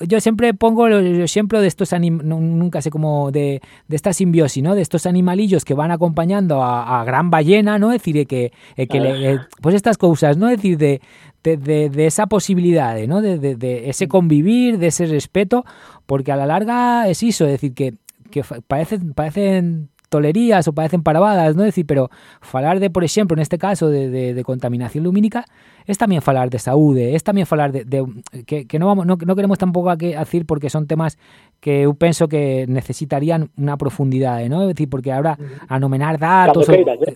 yo siempre pongo el ejemplo de estos anim, nunca sé cómo de, de esta simbiosis, ¿no? De estos animalillos que van acompañando a, a gran ballena, ¿no? Es decir, que, que le, pues estas cosas, ¿no? Es decir, de, de, de, de esa posibilidad, ¿no? De, ese convivir, de ese respeto, porque a la larga es eso, es decir, que, que parecen, parecen tolerías o parecen paravadas, ¿no? Es decir, pero falar de, por exemplo, en este caso de, de, de contaminación lumínica, es tamén falar de saúde, es tamén falar de, de que, que no vamos no, no queremos tampouco a que decir porque son temas que eu penso que necesitarían unha profundidade, ¿no? Es decir, porque ahora anomenar datos queiras, o, eh?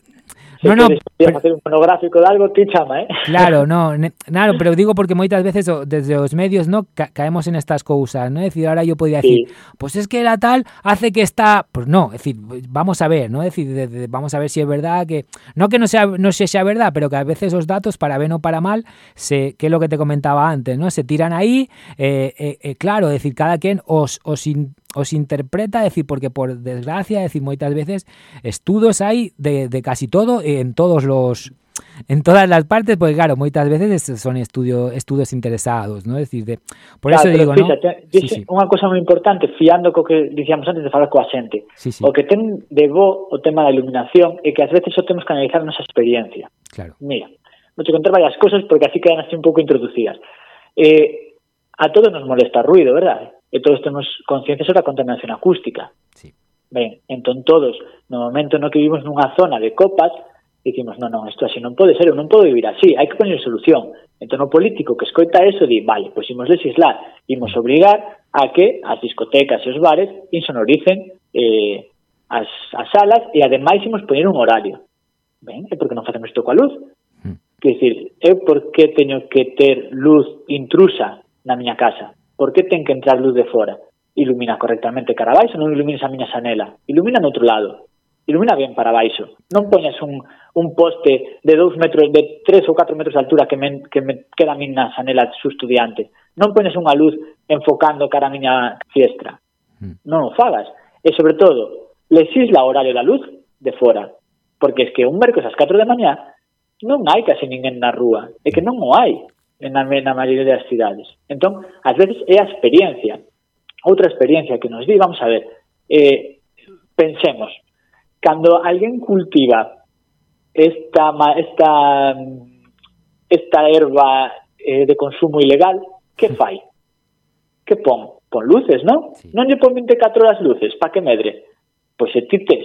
No, no, pero, hacer un monográfico de algo, ti chama, eh? Claro, no, claro, pero digo porque moitas veces desde os medios, no, ca caemos en estas cousas, no? Es decir, ahora yo podría decir, sí. pues es que la tal hace que está, pues no, es decir, vamos a ver, no, es decir, de, de, vamos a ver si es verdad que no que no sea no sea, sea verdad, pero que a veces os datos para bien o para mal, se que é lo que te comentaba antes, no? Se tiran aí, eh, eh, eh claro, es decir, cada quen os os in, os interpreta, decir, porque por desgracia, decir, moitas veces estudos hai de, de casi todo en todos los en todas las partes, porque claro, moitas veces son estudio, estudios interesados, ¿no? Es decir, de, por claro, eso digo, fíjate, ¿no? Dice sí, sí. unha cosa moi importante, fiando co que dicíamos antes de falar coa xente. Sí, sí. O que ten de bo o tema da iluminación é que ás veces só temos que analizar a nosa experiencia. Claro. Mira, vou te contar varias cosas porque así quedan así un pouco introducidas. Eh, a todos nos molesta ruido, verdade? e todos temos conciencia sobre a contaminación acústica. Sí. Ben, entón todos, no momento no que vivimos nunha zona de copas, dicimos, non, non, isto así non pode ser, eu non podo vivir así, hai que poner solución. Entón o político que escoita eso di, vale, pois imos legislar, imos obrigar a que as discotecas e os bares insonoricen eh, as, as salas e ademais imos poner un horario. Ben, e por que non facemos isto coa luz? Mm. Quer dicir, eu por que teño que ter luz intrusa na miña casa? Por que ten que entrar luz de fora? Ilumina correctamente cara abaixo, non ilumines a miña xanela. Ilumina no outro lado. Ilumina ben para baixo. Non poñas un, un poste de 2 metros, de 3 ou 4 metros de altura que me, que me queda a min na xanela estudiante. Non poñas unha luz enfocando cara a miña fiestra. Hmm. Non o fagas. E, sobre todo, legisla o horario da luz de fora. Porque es que un mércoles ás 4 da mañá non hai case ninguén na rúa. É que non o hai na, na maioría das cidades. Entón, ás veces é a experiencia, outra experiencia que nos di, vamos a ver, eh, pensemos, cando alguén cultiva esta, esta, esta erva eh, de consumo ilegal, que fai? Que pon? Pon luces, non? Sí. Non lle pon 24 horas luces, pa que medre? Pois se ti tes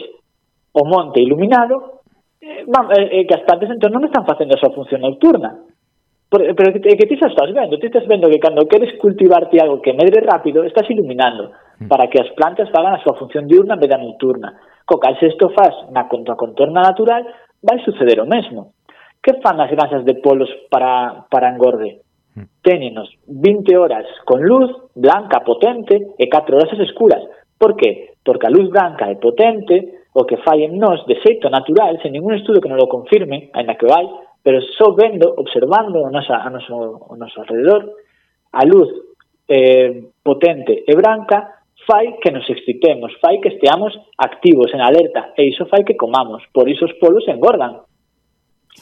o monte iluminado, eh, eh, eh, que as plantas entón non están facendo a súa función nocturna Pero que, que ti xa estás vendo, ti estás vendo que cando queres cultivarte algo que medre rápido, estás iluminando hmm. para que as plantas fagan a súa función diurna en vez da nocturna. Co cal se isto faz na contracontorna natural, vai suceder o mesmo. Que fan as granxas de polos para, para engorde? Hmm. Téñenos 20 horas con luz blanca potente e 4 horas escuras. Por que? Porque a luz blanca e potente o que fai en nós de xeito natural, sen ningún estudo que non lo confirme, ainda que vai, pero só vendo, observando a nosa, a noso, o noso alrededor, a luz eh, potente e branca fai que nos excitemos, fai que esteamos activos, en alerta, e iso fai que comamos, por iso os polos engordan.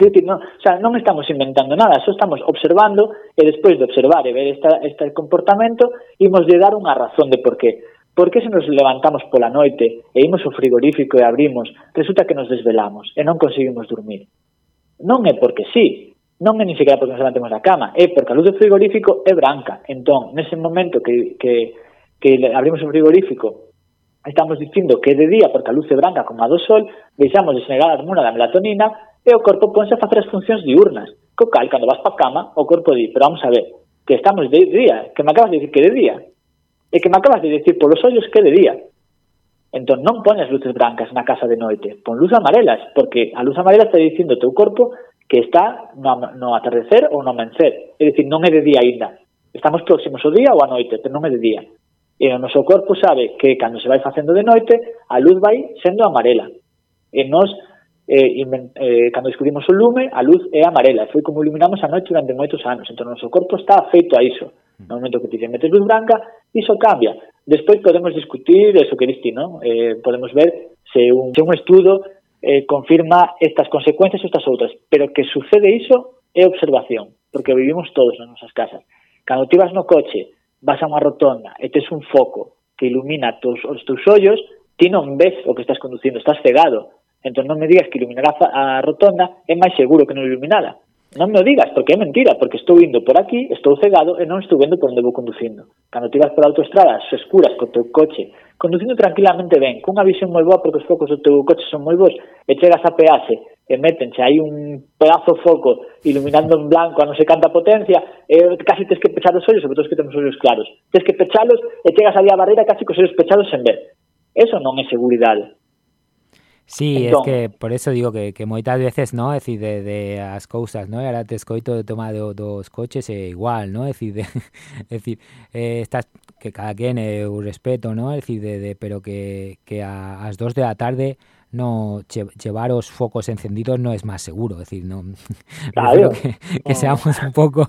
É dicir, non, o sea, non estamos inventando nada, só estamos observando e despois de observar e ver esta, este comportamento, imos de dar unha razón de por qué. Por que se nos levantamos pola noite e imos ao frigorífico e abrimos, resulta que nos desvelamos e non conseguimos dormir non é porque sí, non é ni siquiera porque nos levantemos da cama, é porque a luz do frigorífico é branca. Entón, nese momento que, que, que abrimos o frigorífico estamos dicindo que é de día, porque a luz é branca como a do sol, deixamos de generar a hormona da melatonina e o corpo ponse a facer as funcións diurnas. Co cal, cando vas pa cama, o corpo di, pero vamos a ver, que estamos de día, que me acabas de dicir que de día, e que me acabas de dicir polos ollos que de día. Entón non pones luces brancas na casa de noite, pon luz amarelas, porque a luz amarela está dicindo o teu corpo que está no, no atardecer ou no amencer. É dicir, non é de día aínda. Estamos próximos ao día ou a noite, pero non é de día. E o noso corpo sabe que cando se vai facendo de noite, a luz vai sendo amarela. E nos eh, eh, cando descubrimos o lume, a luz é amarela, foi como iluminamos a noite durante moitos anos, entón o noso corpo está feito a iso. Mm. No momento que ti metes luz branca, iso cambia. Despois podemos discutir eso que diste, non? Eh, podemos ver se un, se un estudo eh, confirma estas consecuencias ou estas outras, pero que sucede iso é observación, porque vivimos todos nas nosas casas. Cando ti vas no coche, vas a unha rotonda e tes un foco que ilumina tos, os teus ollos, ti non ves o que estás conducindo, estás cegado Entón non me digas que iluminar a, a rotonda é máis seguro que non iluminada. Non me o digas, porque é mentira, porque estou indo por aquí, estou cegado e non estou vendo por onde vou conducindo. Cando ti vas por autoestradas escuras co teu coche, conducindo tranquilamente ben, cunha visión moi boa porque os focos do teu coche son moi bons, e chegas a peaxe e métense hai un pedazo foco iluminando en blanco a non se canta potencia e casi tens que pechar os ollos, sobre todo os que temos ollos claros. Tens que pechalos e chegas ali a barreira casi cos ollos pechados sen ver. Eso non é seguridade. Sí, entón, es que por eso digo que, que moitas veces, ¿no? É dicir, de, de as cousas, ¿no? E ahora te escoito de tomar do, dos coches é igual, ¿no? É dicir, de, é dicir eh, estás, que cada quen é eh, o respeto, ¿no? É dicir, de, de, pero que, que a, as dos de la tarde no che, llevar os focos encendidos no es más seguro, es decir, no claro. que, que seamos un pouco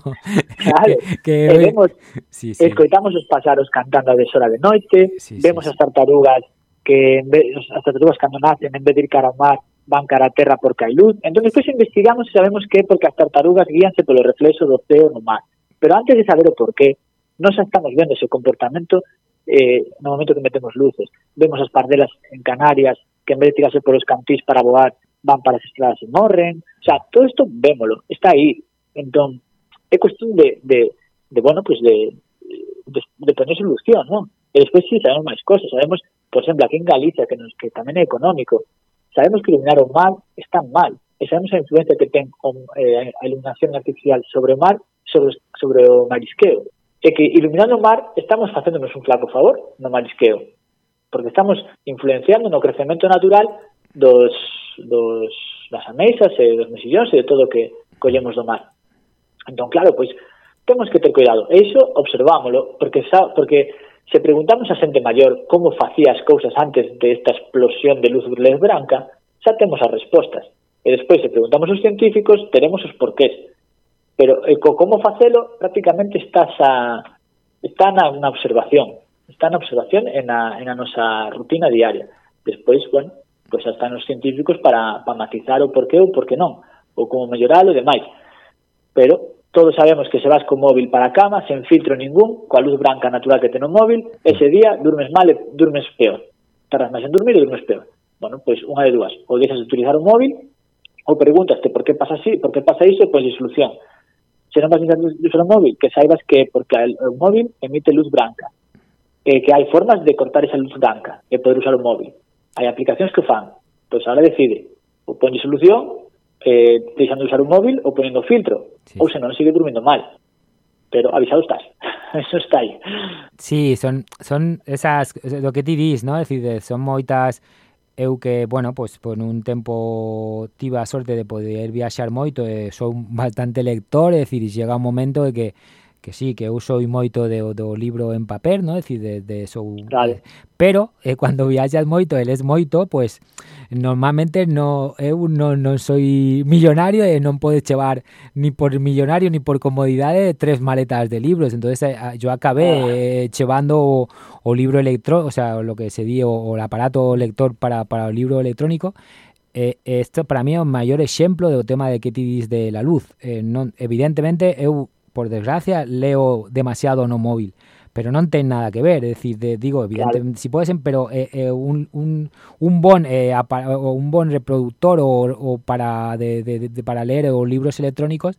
claro. que, que eh, vemos, sí, sí. escoitamos os pasaros cantando a deshora de noite, sí, vemos sí, as tartarugas sí que en vez, as tartarugas cando nacen en vez de ir cara ao mar van cara a terra porque hai luz. Entón, despois investigamos e sabemos que é porque as tartarugas guíanse polo reflexo do ceo no mar. Pero antes de saber o porqué, xa estamos vendo ese comportamento eh, no momento que metemos luces. Vemos as pardelas en Canarias que en vez de tirarse polos cantís para voar, van para as estradas e morren. O sea, todo isto vémolo, está aí. Entón, é cuestión de, de, de bueno, pues de, de, de poner solución, non? E despois sí sabemos máis cosas, sabemos, por exemplo, aquí en Galicia, que, nos, que tamén é económico, sabemos que iluminar o mar está mal, e sabemos a influencia que ten eh, a iluminación artificial sobre o mar, sobre, sobre o marisqueo. E que iluminando o mar estamos facéndonos un claro favor no marisqueo, porque estamos influenciando no crecemento natural dos, dos, das ameixas e dos mexillóns e de todo o que collemos do mar. Entón, claro, pois, temos que ter cuidado. E iso observámoslo, porque, porque Se preguntamos a xente maior como facía as cousas antes de esta explosión de luz branca, xa temos as respostas. E despois, se preguntamos aos científicos, teremos os porqués. Pero e co como facelo prácticamente está xa está na, na observación, está na observación en a, en a nosa rutina diaria. Despois, bueno, pois pues están os científicos para, para matizar o porqué ou porqué non, ou como melloralo e demais. Pero Todos sabemos que se vas con móvil para a cama, sen filtro ningún, coa luz branca natural que ten o móvil, ese día durmes mal e durmes peor. Tardas máis en dormir e durmes peor. Bueno, pois unha de dúas, ou deixas de utilizar o móvil, ou preguntaste por que pasa así, por que pasa iso, pois de solución. Se non vas a usar o móvil, que saibas que porque o móvil emite luz branca, E que hai formas de cortar esa luz branca e poder usar o móvil. Hai aplicacións que o fan. Pois agora decide, ou ponlle solución eh, deixando de usar un móvil ou ponendo filtro, sí. ou senón sigue durmindo mal. Pero avisado estás, eso está aí. Sí, son, son esas, lo que ti dís, ¿no? Es decir, son moitas eu que, bueno, pois pues, por un tempo tive a sorte de poder viaxar moito, e sou bastante lector, é dicir, chega un momento de que que sí, que eu soy moito de, do libro en papel, ¿no? Es decir, de, de sou... Vale. Eh, pero eh, cando viaxas moito, eles moito, pues normalmente no eu non, non soy millonario eh, e non podes chevar ni por millonario ni por comodidade tres maletas de libros. Entonces eh, yo acabé ah. eh, chevando o, o libro electrónico, o sea, lo que se di o, o el aparato lector para, para o libro electrónico, eh, esto para mí é o maior exemplo do tema de que ti dis de la luz. Eh, non, evidentemente, eu por desgracia, leo demasiado no móvil. Pero non ten nada que ver, é dicir, de, digo, evidentemente, claro. si ser, pero eh, eh, un, un, un bon eh, un bon reproductor o, o para de, de, de, para ler os libros electrónicos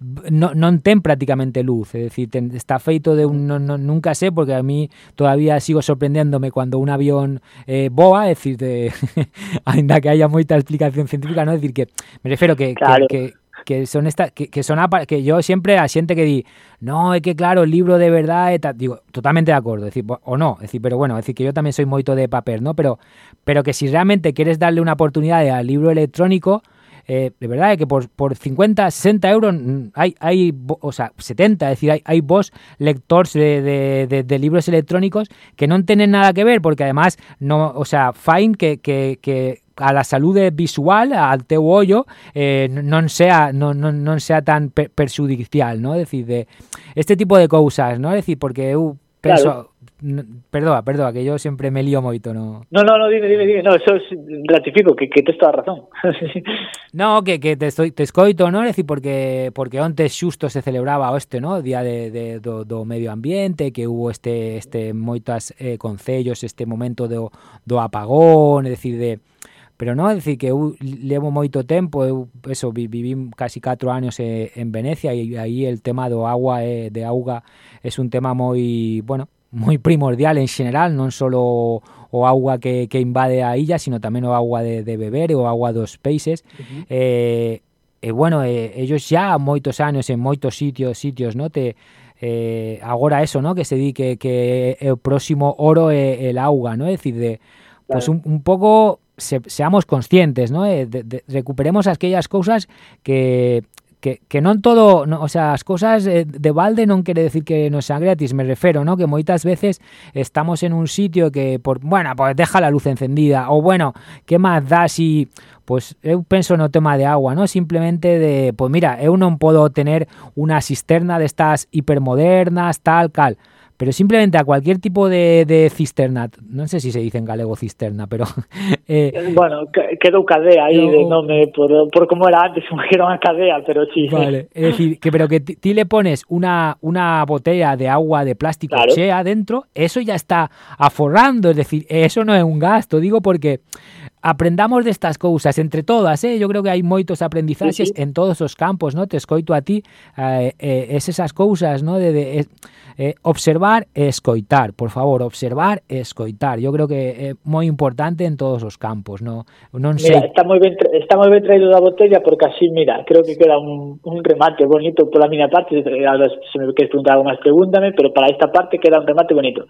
no, non ten prácticamente luz, dicir, ten, está feito de un, no, no, nunca sé, porque a mí todavía sigo sorprendéndome cuando un avión eh, boa, é dicir, de, ainda que haya moita explicación científica, no, é dicir que me que, claro. que, que que son esta que, que son que yo siempre a xente que di no, é que claro, el libro de verdad digo, totalmente de acordo, decir, o no, decir, pero bueno, decir que yo también soy moito de papel, ¿no? Pero pero que si realmente quieres darle una oportunidad al libro electrónico, eh, de verdad que por, por 50, 60 euros mm, hay, hay o sea, 70, es decir, hay, hay vos lectores de, de, de, libros electrónicos que non tenen nada que ver, porque además, no, o sea, fine que, que, que a la saúde visual, ao teu ollo, eh, non sea non, non, non sea tan per perjudicial, ¿no? Decir, de este tipo de cousas, ¿no? Decir, porque eu penso claro. Perdoa, perdoa, que yo sempre me lío moito, no. No, no, no, dime, dime, dime, no, eso es, ratifico que, que tes toda razón. no, que, que te estoy te escoito, no, decir porque porque onte xusto se celebraba este, no, día de, de do, do medio ambiente, que hubo este este moitas eh, concellos, este momento do do apagón, é decir de pero non, é dicir que eu levo moito tempo, eu eso viví casi 4 anos eh, en Venecia e aí el tema do agua e de auga é un tema moi, bueno, moi primordial en xeral, non só o auga que, que invade a illa, sino tamén o agua de, de beber o agua dos peixes. Uh -huh. Eh, e bueno, eh, ellos xa moitos anos en moitos sitios, sitios, no te eh, agora eso, no, que se di que, que o próximo oro é el auga, no? É dicir, de, pues un, un pouco se, seamos conscientes, ¿no? Eh, de, de, recuperemos aquellas cousas que que, que non todo, no, o sea, as cousas eh, de balde non quere decir que non sea gratis, me refero, ¿no? Que moitas veces estamos en un sitio que por, bueno, pues deja la luz encendida ou bueno, que máis dá si pues eu penso no tema de agua, ¿no? Simplemente de, pues mira, eu non podo tener unha cisterna destas hipermodernas, tal, cal pero simplemente a cualquier tipo de, de cisterna, non sei se se dice en galego cisterna, pero... Eh, bueno, quedou cadea no, de nome por, por como era antes, era unha cadea, pero sí. Vale, é dicir, que, pero que ti le pones una, una botella de agua de plástico claro. chea dentro, eso ya está aforrando, es decir, eso no é un gasto, digo porque aprendamos destas cousas entre todas, eh? eu creo que hai moitos aprendizaxes sí, sí. en todos os campos, no? te escoito a ti eh, eh, es esas cousas no? de, de eh, observar e escoitar, por favor, observar e escoitar, eu creo que é moi importante en todos os campos no? non sei... Mira, está moi ben, está moi ben traído da botella porque así, mira, creo que queda un, un remate bonito pola miña parte, eh, ahora se me queres preguntar algo máis, pregúntame, pero para esta parte queda un remate bonito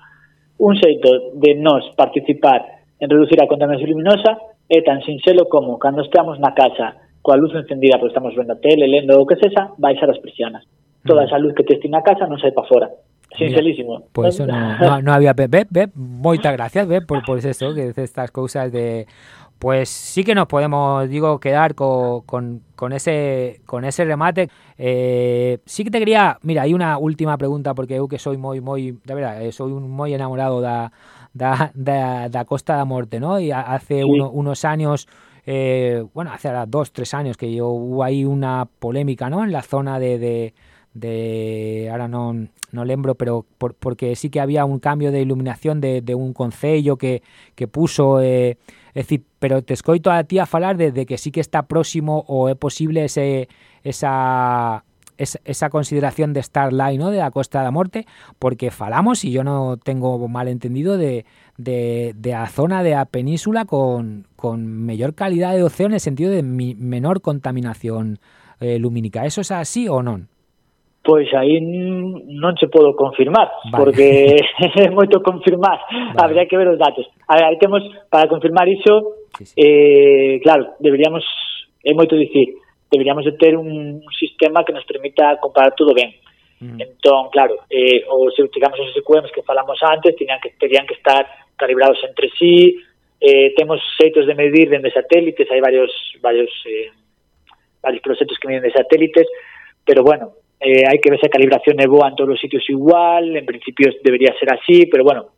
un xeito de nós participar en reducir a contaminación luminosa é tan sinxelo como cando estamos na casa coa luz encendida porque estamos vendo a tele, lendo o que sexa, baixar as persianas. Toda esa luz que ti na casa non sai para fora. Sinxelísimo. Pois eso no, no, no había ve, ve, moitas gracias, ve, por, por eso que estas cousas de pues sí que nos podemos, digo, quedar co, con, con ese con ese remate. Eh, sí que te quería, mira, hai unha última pregunta porque eu que soy moi moi, de verdad, eh, soy un moi enamorado da da, da, da Costa da Morte, ¿no? Y hace Sí. uno, unos años eh, bueno, hace ahora dos, tres años que yo, hubo ahí una polémica, ¿no? En la zona de, de, de ahora no, no lembro, pero por, porque sí que había un cambio de iluminación de, de un concello que, que puso, eh, es decir, pero te escoito a ti a falar de, de que sí que está próximo o é posible ese, esa, esa, esa consideración de Starlight, ¿no? De la Costa da Morte, porque falamos, y yo no tengo mal entendido, de, de, de a zona de a península con, con mellor calidad de océano en el sentido de mi, menor contaminación eh, lumínica. ¿Eso es así ou non? Pois aí n- non se podo confirmar, Vale. porque é moito confirmar, Vale. habría que ver os datos. A ver, aí temos, para confirmar iso, Sí, sí. eh, claro, deberíamos, é moito dicir, deberíamos de ter un sistema que nos permita comparar todo ben. Mm. Entón, claro, eh, o se utilizamos os SQMs que falamos antes, tenían que, terían que estar calibrados entre sí, eh, temos xeitos de medir dende satélites, hai varios, varios, eh, varios proxectos que miden de satélites, pero bueno, eh, hai que ver se a calibración é boa en todos os sitios igual, en principio debería ser así, pero bueno,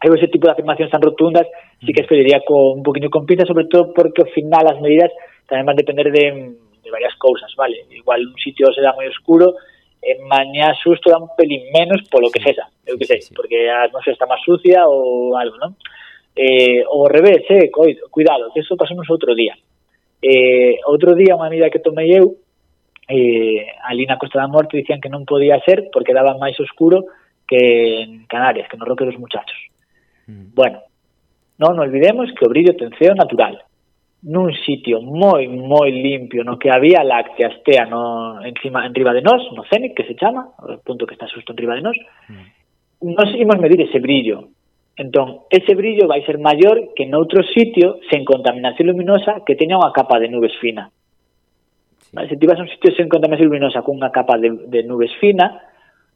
hai ese tipo de afirmacións tan rotundas, sí que escollería con un poquinho con pinza, sobre todo porque ao final as medidas tamén van depender de, de varias cousas, vale? Igual un sitio será moi oscuro e mañá susto dá un pelín menos polo que sexa, eu que sei, sí, sí. porque a atmosfera está máis sucia ou algo, non? Eh, o revés, eh, cuidado, que eso pasou outro día. Eh, outro día, unha medida que tomei eu, eh, ali na Costa da Morte dicían que non podía ser porque daba máis oscuro que en Canarias, que no Roque dos Muchachos. Mm. Bueno, non olvidemos que o brillo ten ceo natural nun sitio moi, moi limpio, no que había láctea estea no, encima, en riba de nós, no CENIC, que se chama, o punto que está xusto en riba de nós, mm. nos imos medir ese brillo. Entón, ese brillo vai ser maior que noutro sitio sen contaminación luminosa que teña unha capa de nubes fina. Sí. Se tivas un sitio sen contaminación luminosa cunha capa de, de nubes fina,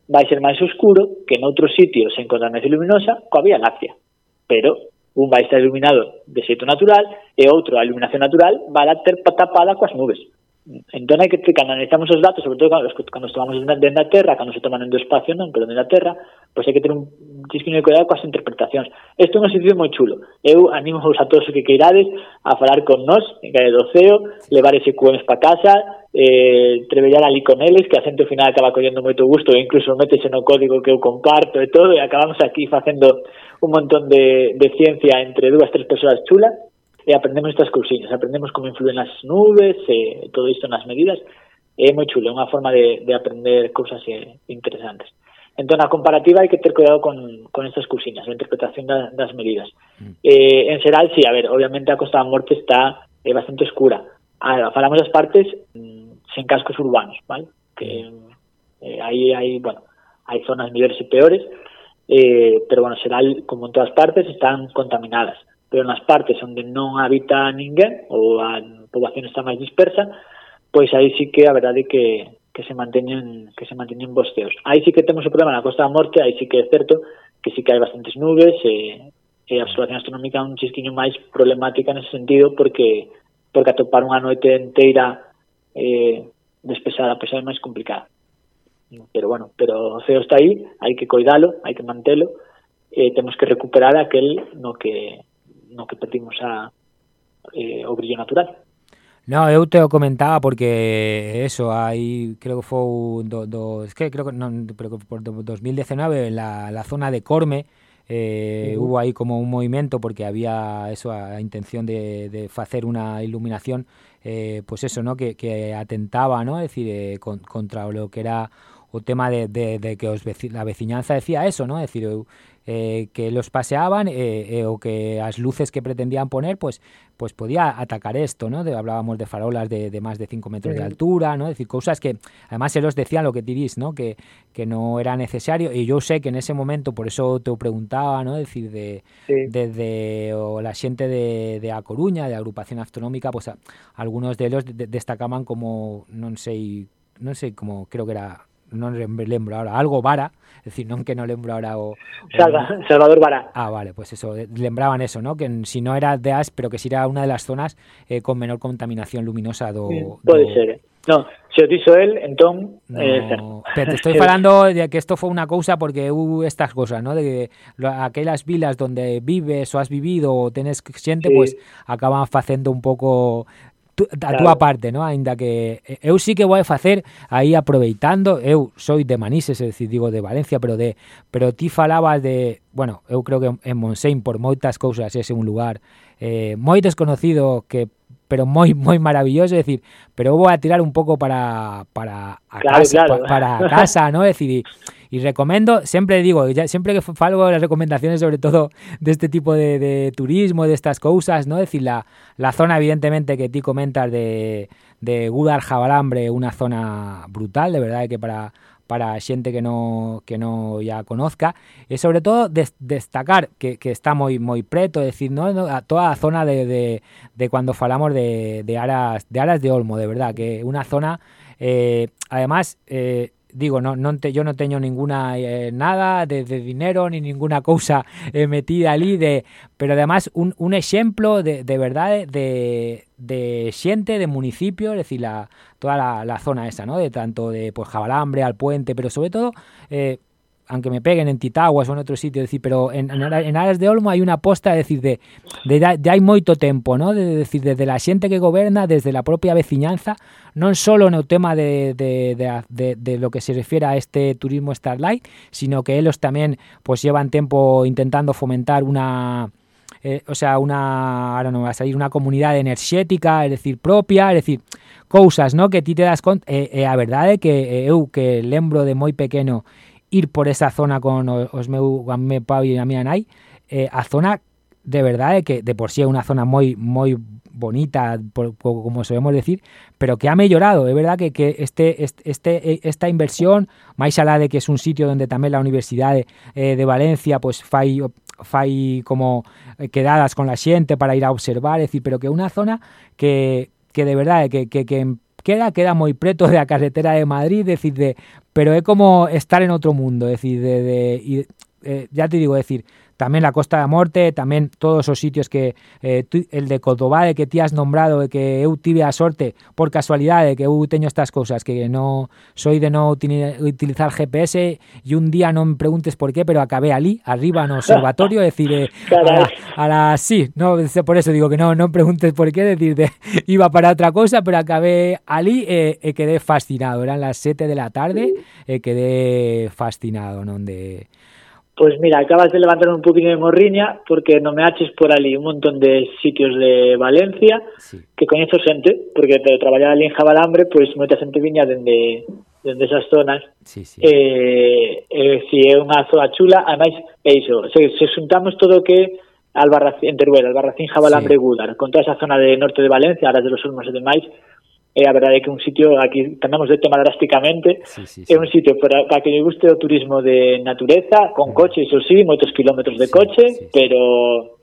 vai ser máis oscuro que noutro sitio sen contaminación luminosa coa Vía Láctea. Pero un vai estar iluminado de xeito natural e outro a iluminación natural vai a ter tapada coas nubes entón hai que cando analizamos os datos, sobre todo cando, cando os dentro da Terra, cando se toman en do espacio, non, pero dentro da Terra, pois hai que ter un disquinho de cuidado coas interpretacións. Isto é un exercicio moi chulo. Eu animo a todos os que queirades a falar con nós, en calle do CEO, levar ese QMs para casa, eh, treballar ali con eles, que a xente ao final acaba collendo moito gusto, e incluso métese no código que eu comparto e todo, e acabamos aquí facendo un montón de, de ciencia entre dúas, tres persoas chulas, e aprendemos estas cousiñas, aprendemos como influen as nubes, e todo isto nas medidas, é moi chulo, é unha forma de, de aprender cousas eh, interesantes. Entón, a comparativa hai que ter cuidado con, con estas cousiñas, a interpretación da, das medidas. Eh, en xeral, sí, a ver, obviamente a Costa da Morte está eh, bastante escura. A, falamos das partes mm, sen cascos urbanos, ¿vale? Que eh, aí hai, bueno, hai zonas mellores e peores, eh, pero bueno, en xeral, como en todas partes, están contaminadas pero nas partes onde non habita ninguén ou a poboación está máis dispersa, pois aí sí que a verdade que, que se manteñen que se manteñen bosteos. Aí sí que temos o problema na Costa da Morte, aí sí que é certo que sí que hai bastantes nubes e, e a observación astronómica é un chisquiño máis problemática nese sentido porque porque atopar unha noite inteira eh, despesada pois é máis complicada. Pero bueno, pero o ceo está aí, hai que coidalo, hai que mantelo, e temos que recuperar aquel no que no que perdimos a eh, o brillo natural. No, eu te o comentaba porque eso, aí creo que foi do, do, es que creo que no, pero que por 2019 la, la zona de Corme eh, uh -huh. hubo aí como un movimento porque había eso a, a intención de, de facer unha iluminación eh, pues eso, ¿no? que, que atentaba, ¿no? Es decir, eh, con, contra lo que era o tema de, de, de que os veci la veciñanza decía eso, ¿no? Es decir, eu, eh, que los paseaban eh, eh, o que as luces que pretendían poner pues pues podía atacar esto, ¿no? De, hablábamos de farolas de, de más de 5 metros sí. de altura, ¿no? Es decir, cosas que además se los decían lo que dirís, ¿no? Que, que no era necesario y yo sé que en ese momento, por eso te preguntaba, ¿no? Es decir, de, sí. desde o la xente de, de A Coruña, de agrupación astronómica, pues a, algunos de ellos de, destacaban como, non sei, non sei, como creo que era lem- lembro ahora, algo vara, es decir, non que no lembro ahora o, o Salva- Salvador Vara. Ah, vale, pues eso, eh, lembraban eso, ¿no? Que si no era de AS, pero que si era una de las zonas eh, con menor contaminación luminosa do... Pode do- ser. eh. No, se o dixo el, entón, No, eh, certo. pero te estoy falando de que esto fue una cousa porque hubo estas cosas, ¿no? De que aquellas vilas donde vives o has vivido o tenés xente, Sí. pues acaban facendo un pouco tú, a claro. túa parte, ¿no? Ainda que eu sí que vou a facer aí aproveitando, eu soy de Manises, es decir, digo de Valencia, pero de pero ti falabas de, bueno, eu creo que en Montseny por moitas cousas ese un lugar eh, moi desconocido que pero moi moi maravilloso, es decir, pero vou a tirar un pouco para para a claro, casa, claro. Pa, para a casa, ¿no? Decidí y, y recomendo, siempre digo, siempre que falgo las recomendaciones sobre todo de este tipo de, de turismo, de estas cousas, ¿no? Es decir, la, la zona evidentemente que ti comentas de, de Gudar Jabalambre, una zona brutal, de verdad, que para para xente que no que no ya conozca e sobre todo des, destacar que, está moi moi preto, es decir, no, a toda a zona de, de, de cuando falamos de, de aras de aras de Olmo, de verdad, que unha zona eh, además eh, digo, no, non te, yo no teño ninguna eh, nada de, dinero ni ninguna cousa eh, metida ali de, pero además un, un exemplo de, de verdade de, de xente de municipio, es decir, la, toda la, la zona esa, ¿no? De tanto de pues Jabalambre al puente, pero sobre todo eh, aunque me peguen en Titaguas ou en outro sitio, decir, pero en, en Aras de Olmo hai unha aposta, de decir, de, de, de hai moito tempo, ¿no? de, de decir, desde a xente que goberna, desde a propia veciñanza, non só no tema de, de, de, de, de lo que se refiere a este turismo Starlight, sino que eles tamén pues, llevan tempo intentando fomentar unha... Eh, o sea, una, ahora no va a salir una comunidade enerxética, es decir, propia, es decir, cousas, ¿no? Que ti te das conta, eh, eh, a verdade que eh, eu que lembro de moi pequeno ir por esa zona con os meu, a meu pau e a miña nai, eh, a zona de verdade eh, que de por sí é unha zona moi moi bonita, por, por, como solemos decir, pero que ha mellorado, é verdad que, que este, este, esta inversión, máis alá de que é un sitio onde tamén la Universidade eh, de Valencia pues fai, fai como eh, quedadas con la xente para ir a observar, é decir, pero que é unha zona que, que de verdade eh, que, que, que queda queda moi preto da carretera de Madrid, decir de, pero é como estar en outro mundo, é dicir, de, de eh, ya te digo, é dicir, tamén la Costa da Morte, tamén todos os sitios que eh, tu, el de que ti has nombrado e que eu tive a sorte por casualidade que eu teño estas cousas que no soy de no utili- utilizar GPS e un día non me preguntes por qué, pero acabé ali, arriba no observatorio, é dicir, eh, a la, la sí, no, por eso digo que no, non preguntes por qué, decir, de, iba para outra cosa, pero acabé ali e, e quedé fascinado, eran las 7 de la tarde e quedé fascinado, non de Pois pues mira, acabas de levantar un poquinho de morriña porque non me haches por ali un montón de sitios de Valencia sí. que coñezo xente, porque te traballar ali en Jabalambre, pois pues, moita xente viña dende, dende esas zonas. Sí, sí. Eh, eh, si é unha zona chula, ademais, é iso, se, se xuntamos todo o que Albarracín, en Teruel, Albarracín, Jabalambre, sí. Gudar, con toda esa zona de norte de Valencia, Aras de los Olmos e demais, e a verdade é que un sitio, aquí cambiamos de tema drásticamente, sí, sí, sí. é un sitio para, para que me guste o turismo de natureza, con mm. coche, iso sí, moitos kilómetros de sí, coche, sí, sí. pero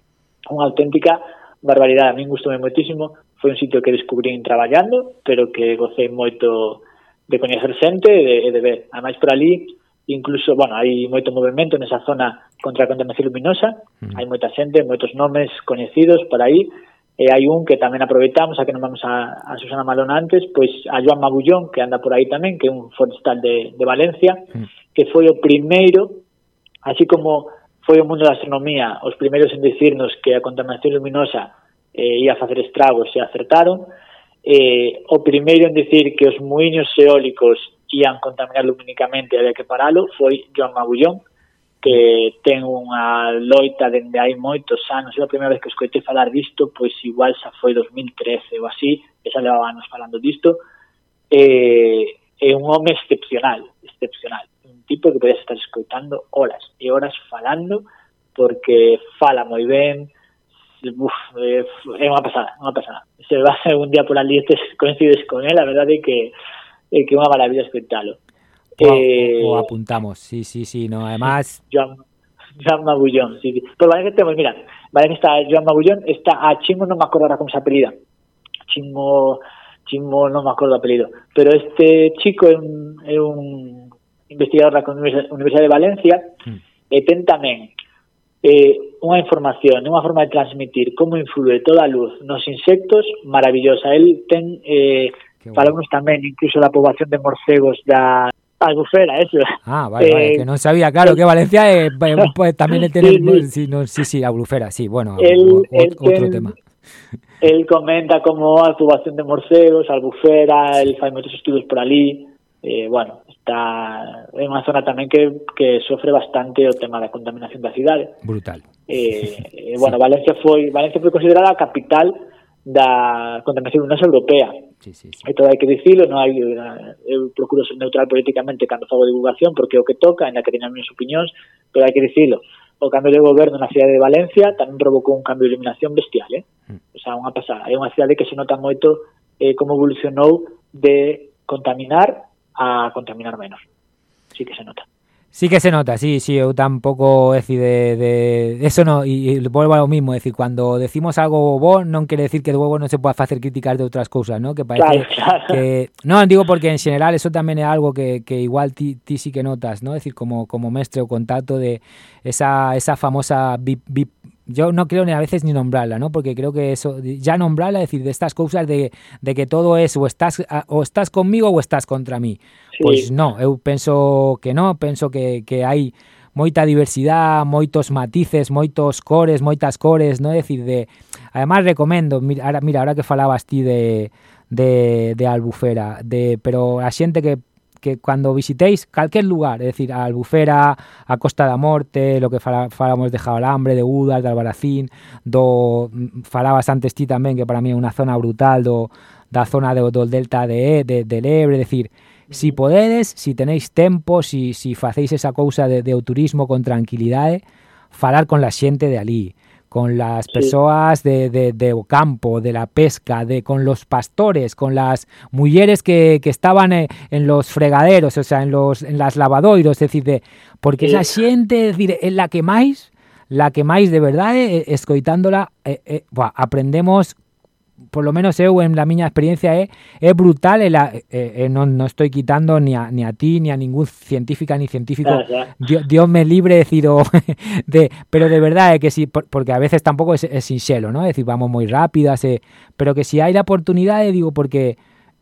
unha auténtica barbaridade, a min gustoume moitísimo, foi un sitio que descubrín traballando, pero que gocei moito de coñecer xente e de, de ver. Ademais, por ali, incluso, bueno, hai moito movimento nesa zona contra a contaminación luminosa, mm. hai moita xente, moitos nomes coñecidos por aí, e hai un que tamén aproveitamos, a que non vamos a, a Susana Malona antes, pois a Joan Magullón, que anda por aí tamén, que é un forestal de, de Valencia, mm. que foi o primeiro, así como foi o mundo da astronomía os primeiros en dicirnos que a contaminación luminosa eh, ia facer estragos e acertaron, eh, o primeiro en dicir que os muiños eólicos ian contaminar lumínicamente e había que paralo foi Joan Magullón, que ten unha loita dende hai moitos anos, é a primeira vez que escoitei falar disto, pois igual xa foi 2013 ou así, que xa levaba anos falando disto, e, é un home excepcional, excepcional, un tipo que podías estar escoitando horas e horas falando, porque fala moi ben, uf, é unha pasada, unha pasada. Se vas un día por ali e coincides con él, a verdade é que é que é unha maravilla escoitalo. Eh, o, apuntamos, sí, sí, sí, no, además... Joan, Joan Magullón, sí, sí. Pero vale que temos, mira, Valencia está Joan Magullón, está a Chimo, non me acordo ahora como se apelida. Chimo, Chimo, non me acordo o apelido. Pero este chico é un, é un investigador da Universidade de Valencia mm. e ten tamén eh, eh unha información, unha forma de transmitir como influe toda a luz nos insectos maravillosa. El ten... Eh, bueno. Falamos tamén incluso da poboación de morcegos da Albufera, eso. Ah, vale, eh, vale, que no sabía, claro, que Valencia eh, pues, también tiene, sí, sí. Sí, no, sí, sí, Albufera, sí, bueno, el, o, el otro tema. Él comenta como a tubación de morcegos, Albufera, el fai moitos estudos por ali, eh, bueno, está en unha zona tamén que, que sofre bastante o tema da contaminación da cidade. Brutal. Eh, eh, bueno, sí. Valencia foi Valencia foi considerada a capital da contaminación non europea. Sí, sí, sí. E todo hai que dicilo, non hai, eu procuro ser neutral políticamente cando fago divulgación, porque o que toca, en que teñan minhas opinións, pero hai que dicilo. O cambio de goberno na cidade de Valencia tamén provocou un cambio de iluminación bestial, eh? Mm. O sea, unha pasada. É unha cidade que se nota moito eh, como evolucionou de contaminar a contaminar menos. Sí que se nota. Sí que se nota, sí, sí, eu tampouco decir de, de eso no e, volvo a lo mismo, decir, cuando decimos algo bo non quere decir que de luego non se pueda facer críticas de outras cousas, ¿no? Que parece claro, claro. que non digo porque en general eso tamén é algo que, que igual ti, ti sí que notas, ¿no? decir, como como mestre o contacto de esa esa famosa bip, bip, yo no creo ni a veces ni nombrarla, ¿no? Porque creo que eso, ya nombrarla, es decir, de estas cosas de, de que todo es o estás o estás conmigo o estás contra mí. Sí. Pois non, eu penso que non, penso que, que hai moita diversidade, moitos matices, moitos cores, moitas cores, non? É dicir, de además recomendo, mira, ahora, mira, ahora que falabas ti de, de, de Albufera, de pero a xente que que cando visitéis calquer lugar, é dicir, a Albufera, a Costa da Morte, lo que falamos de Jabalambre, de Udas, de Albaracín, do falabas antes ti tamén que para mí é unha zona brutal do da zona do, do delta de, de, del Ebre, é dicir, si podedes, si tenéis tempo, si, si facéis esa cousa de, de turismo con tranquilidade, falar con la xente de ali con las personas sí. de, de, de, campo, de la pesca, de con los pastores, con las mujeres que, que estaban en, en, los fregaderos, o sea, en los en las lavadoiros, es decir, de, porque sí. esa xente, es decir, es la que máis la que máis de verdade, eh, escoitándola, eh, eh, buah, aprendemos por lo menos eu en la miña experiencia é, é brutal e la, eh, eh, non, non estou quitando ni a, ni a ti ni a ningún científica ni científico claro, Dios, Dios, me libre decir o, de, pero de verdad é que si por, porque a veces tampouco é, é sinxelo, ¿no? Decir, vamos moi rápidas, eh, pero que si hai la oportunidade, digo, porque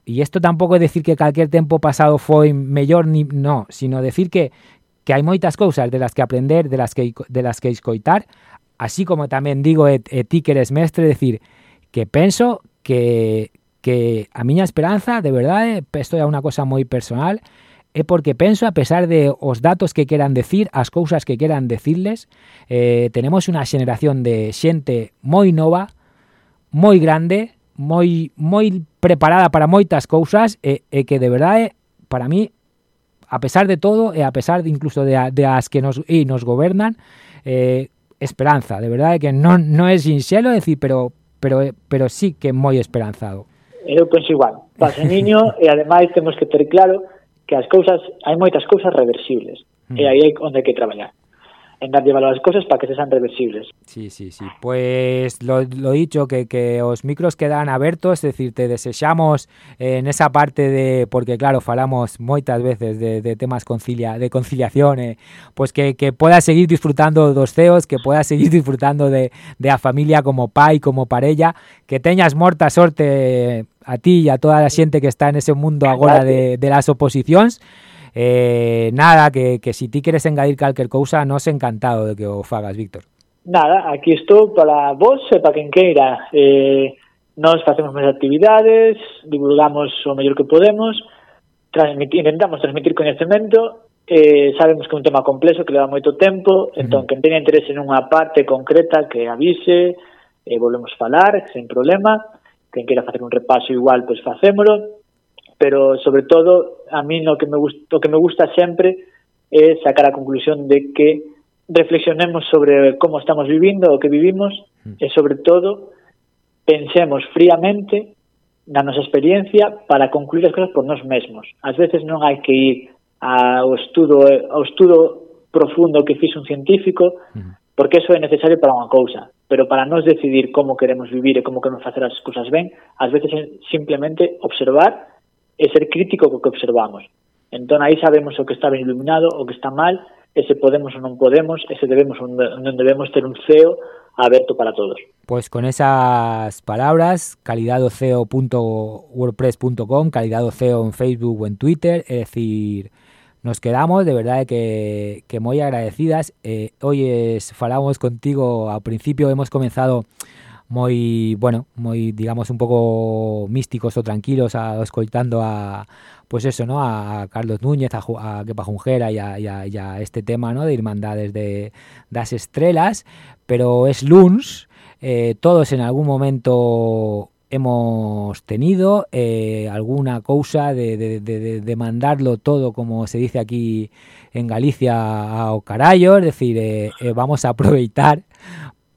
e isto tampouco é decir que calquer tempo pasado foi mellor ni no, sino decir que que hai moitas cousas de las que aprender, de las que de las que escoitar, así como tamén digo e, e ti que eres mestre, decir, que penso que, que a miña esperanza, de verdade, isto é unha cosa moi personal, é porque penso, a pesar de os datos que queran decir, as cousas que queran decirles, eh, tenemos unha xeneración de xente moi nova, moi grande, moi moi preparada para moitas cousas e, e que de verdade, para mí, a pesar de todo e a pesar de incluso de, de que nos, e nos gobernan, eh, esperanza, de verdade que non, non é sinxelo, decir, pero pero, eh, pero sí que moi esperanzado. Eu penso igual. Paseniño e ademais temos que ter claro que as cousas hai moitas cousas reversibles mm. e aí é onde hai que traballar. En darlle valor as cosas para que se sean reversibles. Sí, sí, sí. Pues lo, lo dicho, que, que os micros quedan abertos, es decir, te desexamos en esa parte de, porque claro, falamos moitas veces de, de temas concilia, de conciliación, eh, pues que, que puedas seguir disfrutando dos ceos, que puedas seguir disfrutando de, de a familia como pai, como parella, que teñas morta sorte a ti e a toda a xente que está en ese mundo agora de, de las oposicións, Eh, nada, que, que si ti queres engadir calquer cousa, nos encantado de que o fagas, Víctor. Nada, aquí estou para vos e para quen queira. Eh, nós facemos máis actividades, divulgamos o mellor que podemos, transmitir, intentamos transmitir coñecemento eh, sabemos que é un tema complexo que leva moito tempo, entón, uh -huh. quen teña interese nunha parte concreta que avise, eh, volvemos falar, sen problema, quen queira facer un repaso igual, pois facémolo, pero sobre todo a mí no que me o que me gusta sempre é sacar a conclusión de que reflexionemos sobre como estamos vivindo, o que vivimos mm. e sobre todo pensemos fríamente na nosa experiencia para concluir as cousas por nós mesmos. Ás veces non hai que ir ao estudo ao estudo profundo que fixe un científico, mm. porque eso é necesario para unha cousa, pero para nós decidir como queremos vivir e como queremos facer as cousas ben, ás veces simplemente observar e ser crítico co que observamos. Entón aí sabemos o que está ben iluminado, o que está mal, e se podemos ou non podemos, e se debemos ou non debemos ter un ceo abierto para todos. Pues con esas palabras, calidadoceo.wordpress.com, calidadoceo en Facebook o en Twitter, es decir, nos quedamos de verdad que, que muy agradecidas. Eh, hoy es, falamos contigo, al principio hemos comenzado muy, bueno, muy, digamos, un poco místicos o tranquilos, a, escoltando a, pues eso, ¿no? A Carlos Núñez, a, a Kepa Junjera y a, a, a, este tema, ¿no? De Irmandades de das Estrellas, pero es luns, eh, todos en algún momento hemos tenido eh, alguna cousa de, de, de, mandarlo todo, como se dice aquí en Galicia, ao carallo, es decir, eh, vamos a aproveitar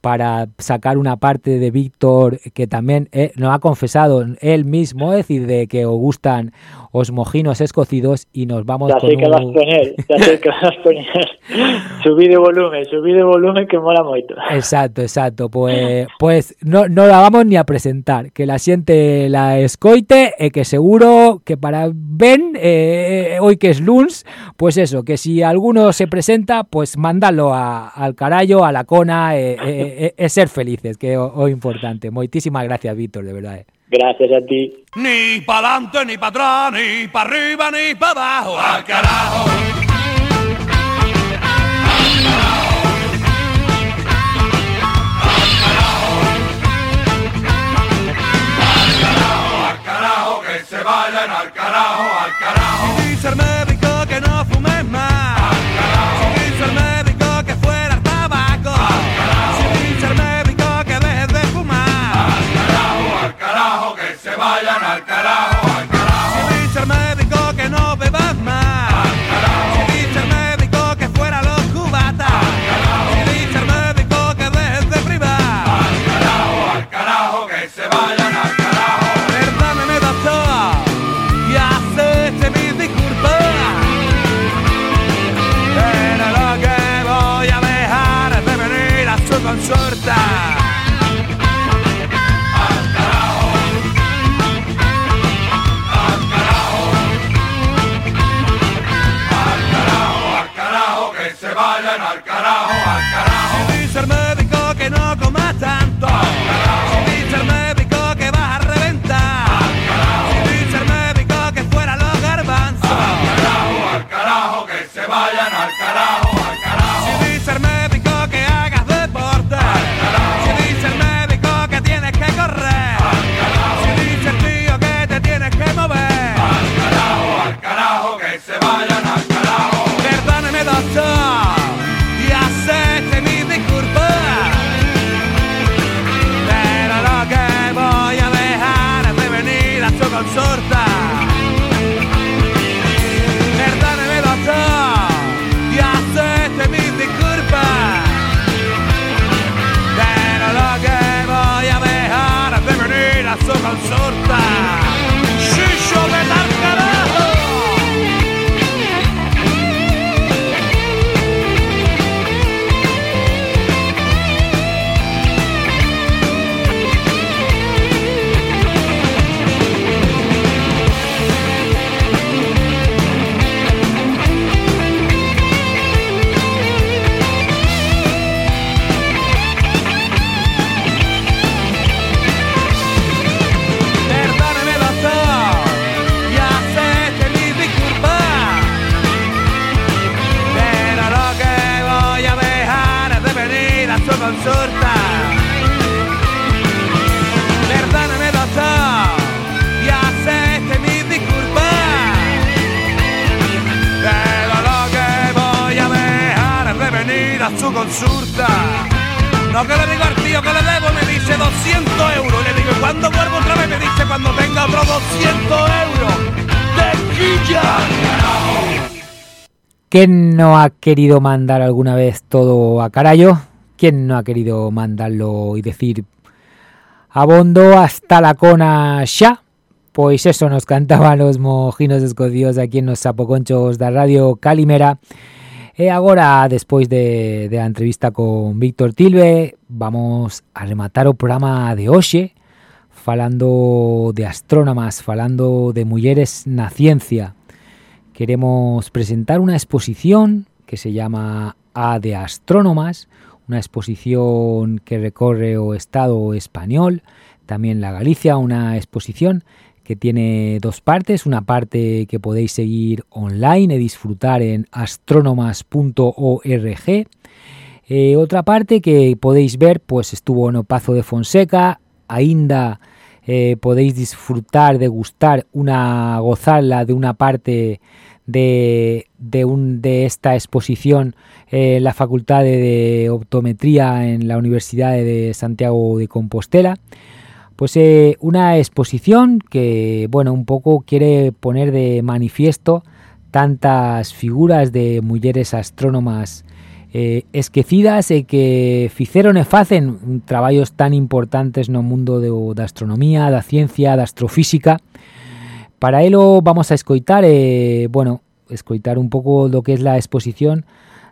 para sacar una parte de Víctor que también eh, nos ha confesado él mismo, es decir, de que os gustan os mojinos escocidos y nos vamos ya con sé que un... poner, ya sé que vas poner de volumen, subir de volumen que mola moito. Exacto, exacto, pues pues no, no la vamos ni a presentar, que la siente la escoite e que seguro que para Ben eh, hoy que es lunes, pues eso, que si alguno se presenta, pues mándalo a, al carallo, a la cona, eh, eh, eh, ser felices, que es o, o importante. Moitísimas gracias, Víctor, de verdad. Eh. Gracias a ti. Ni para adelante, ni para atrás, ni para arriba, ni para abajo. ¡Al carajo! Al carajo, que se vayan No que le digo al tío que le debo, me dice 200 euros. Le digo, ¿y cuándo vuelvo otra vez? Me dice, cuando tenga otros 200 euros. ¡De quilla! ¿Quién no ha querido mandar alguna vez todo a carayo? ¿Quién no ha querido mandarlo y decir abondo hasta la cona ya? Pois eso nos cantaban los mojinos escocidos aquí en los sapoconchos da Radio Calimera. E agora, despois de, de a entrevista con Víctor Tilbe, vamos a rematar o programa de hoxe falando de astrónomas, falando de mulleres na ciencia. Queremos presentar una exposición que se llama A de Astrónomas, una exposición que recorre o Estado español, también la Galicia, una exposición que tiene dos partes, una parte que podéis seguir online y disfrutar en astrónomas.org, eh, otra parte que podéis ver, pues estuvo en Opazo de Fonseca, ainda eh, podéis disfrutar, degustar una gozarla de una parte de, de, un, de esta exposición en la Facultad de Optometría en la Universidad de Santiago de Compostela. Pues eh, una exposición que, bueno, un pouco quiere poner de manifiesto tantas figuras de mulleres astrónomas eh, esquecidas e que fixeron e facen traballos tan importantes no mundo de, astronomía, da ciencia, da astrofísica. Para elo vamos a escoitar, bueno, escoitar un pouco do que es la exposición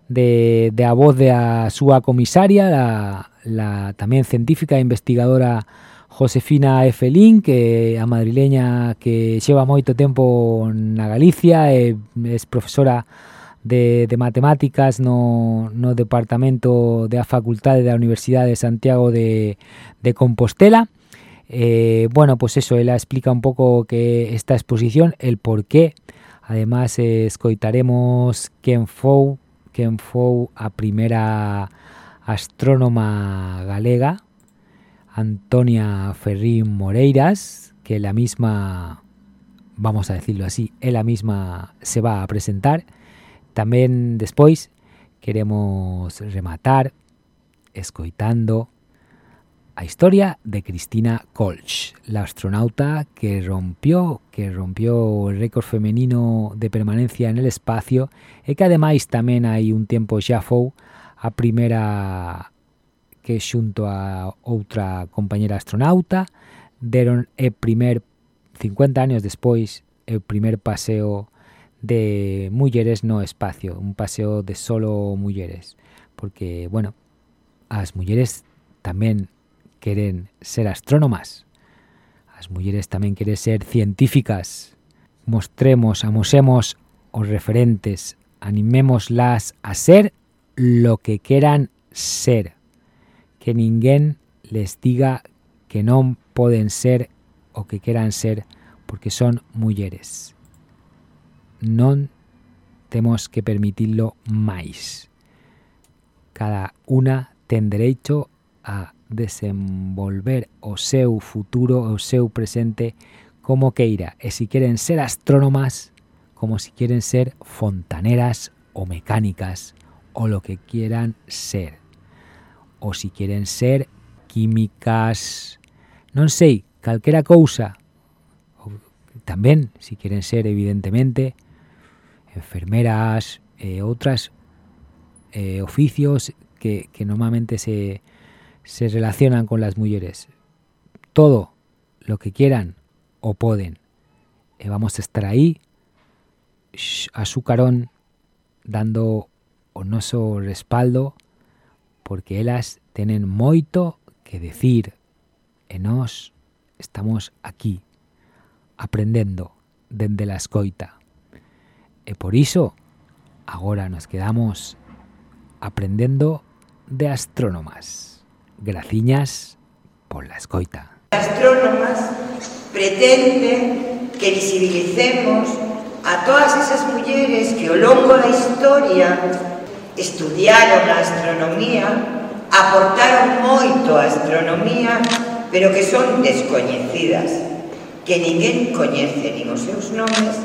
de, de a voz de a súa comisaria, la, la tamén científica e investigadora Josefina Efelín, que a madrileña que lleva moito tempo na Galicia, e es profesora de, de matemáticas no, no departamento da Facultade da Universidade de Santiago de, de Compostela. Eh, bueno, pues eso, ela explica un pouco que esta exposición, el por qué. Además, eh, escoitaremos quen fou, quen fou a primeira astrónoma galega, Antonia Ferrín Moreiras, que la misma, vamos a decirlo así, ela misma se va a presentar. Tamén despois queremos rematar escoitando a historia de Cristina Kolsch, la astronauta que rompió que rompió el récord femenino de permanencia en el espacio e que ademais tamén hai un tempo xa fou a primeira que xunto a outra compañera astronauta deron o primer 50 anos despois o primer paseo de mulleres no espacio, un paseo de solo mulleres, porque bueno, as mulleres tamén queren ser astrónomas. As mulleres tamén queren ser científicas. Mostremos, amosemos os referentes, animémoslas a ser lo que queran ser que ninguén les diga que non poden ser o que queran ser porque son mulleres. Non temos que permitirlo máis. Cada una ten dereito a desenvolver o seu futuro, o seu presente como queira. E si queren ser astrónomas, como si queren ser fontaneras o mecánicas o lo que quieran ser o si queren ser químicas, non sei, calquera cousa. Ou, tamén, si queren ser, evidentemente, enfermeras eh, oficios que, normalmente se, se relacionan con las mulleres. Todo lo que quieran o poden. E vamos a estar aí a dando o respaldo porque elas tenen moito que decir e nós estamos aquí aprendendo dende a escoita. E por iso agora nos quedamos aprendendo de astrónomas. Graciñas pola escoita. Astrónomas pretenden que visibilicemos a todas esas mulleres que ao longo da historia estudiaron a astronomía, aportaron moito a astronomía, pero que son descoñecidas, que ninguén coñece nin os seus nomes,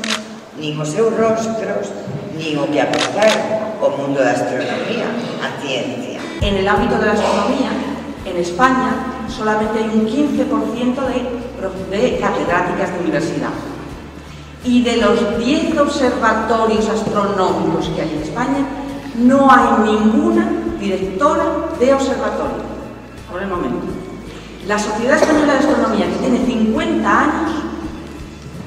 nin os seus rostros, nin o que aportaron o mundo da astronomía, a ciencia. En el ámbito de la astronomía En España solamente hay un 15% de, de catedráticas de universidad. Y de los 10 observatorios astronómicos que hay en España, no hay ninguna directora de observatorio, por el momento. La Sociedad Española de Astronomía, que tiene 50 años,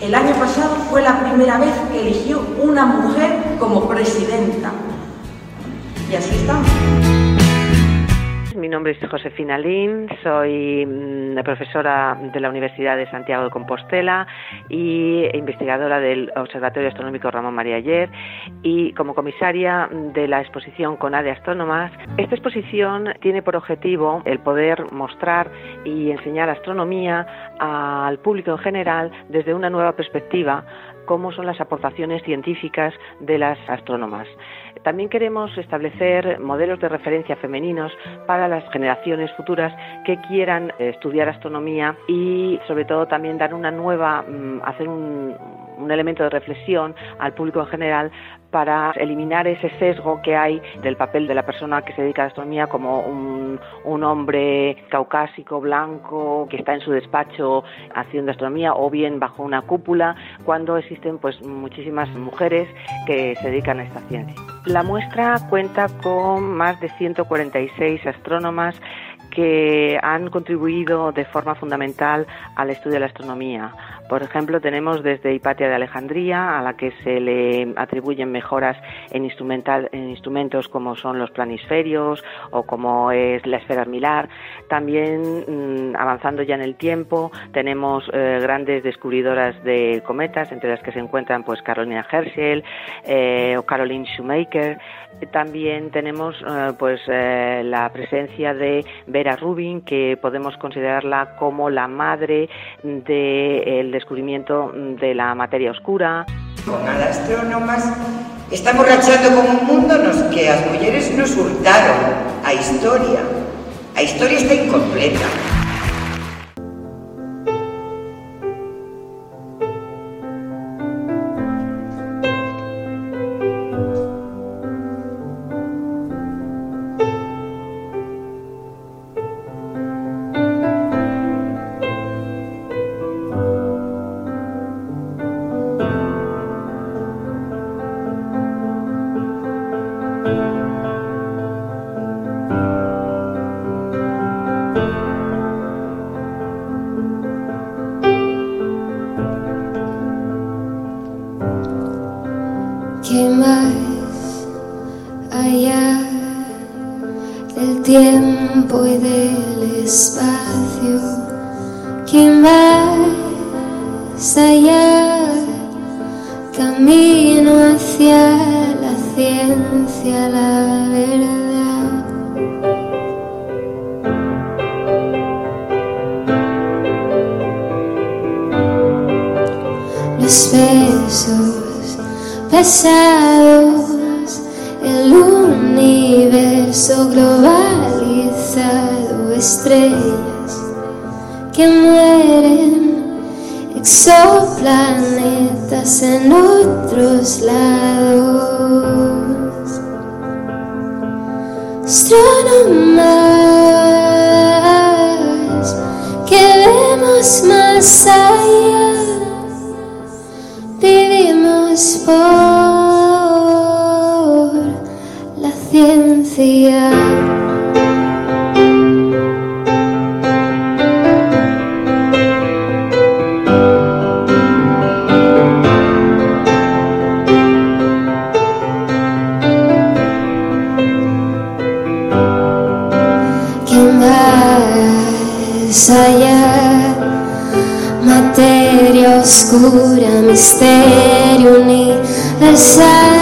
el año pasado fue la primera vez que eligió una mujer como presidenta. Y así estamos. Mi nombre es Josefina Lin, soy mm, profesora de la Universidad de Santiago de Compostela y investigadora del Observatorio Astronómico Ramón María Ayer y como comisaria de la exposición CONADE Astrónomas. Esta exposición tiene por objetivo el poder mostrar y enseñar astronomía al público en general desde una nueva perspectiva cómo son las aportaciones científicas de las astrónomas. También queremos establecer modelos de referencia femeninos para las generaciones futuras que quieran estudiar astronomía y sobre todo también dar una nueva, mm, hacer un, un elemento de reflexión al público en general para eliminar ese sesgo que hay del papel de la persona que se dedica a la astronomía como un, hombre caucásico, blanco, que está en su despacho haciendo astronomía o bien bajo una cúpula, cuando existen pues muchísimas mujeres que se dedican a esta ciencia. La muestra cuenta con más de 146 astrónomas que han contribuido de forma fundamental al estudio de la astronomía. Por ejemplo, tenemos desde Hipatia de Alejandría, a la que se le atribuyen mejoras en, instrumental, en instrumentos como son los planisferios o como es la esfera armilar. También, mmm, avanzando ya en el tiempo, tenemos eh, grandes descubridoras de cometas, entre las que se encuentran pues Carolina Herschel eh, o Caroline Shoemaker. También tenemos eh, pues la presencia de Vera Rubin, que podemos considerarla como la madre del descubrimiento de la materia oscura. Con as astrónomas estamos rachando con un mundo nos que as mulleres nos hurtaron a historia. A historia está incompleta. Exoplanetas en otros lados, astrónomas que vemos más allá vivimos por escura, mistério, nem essa.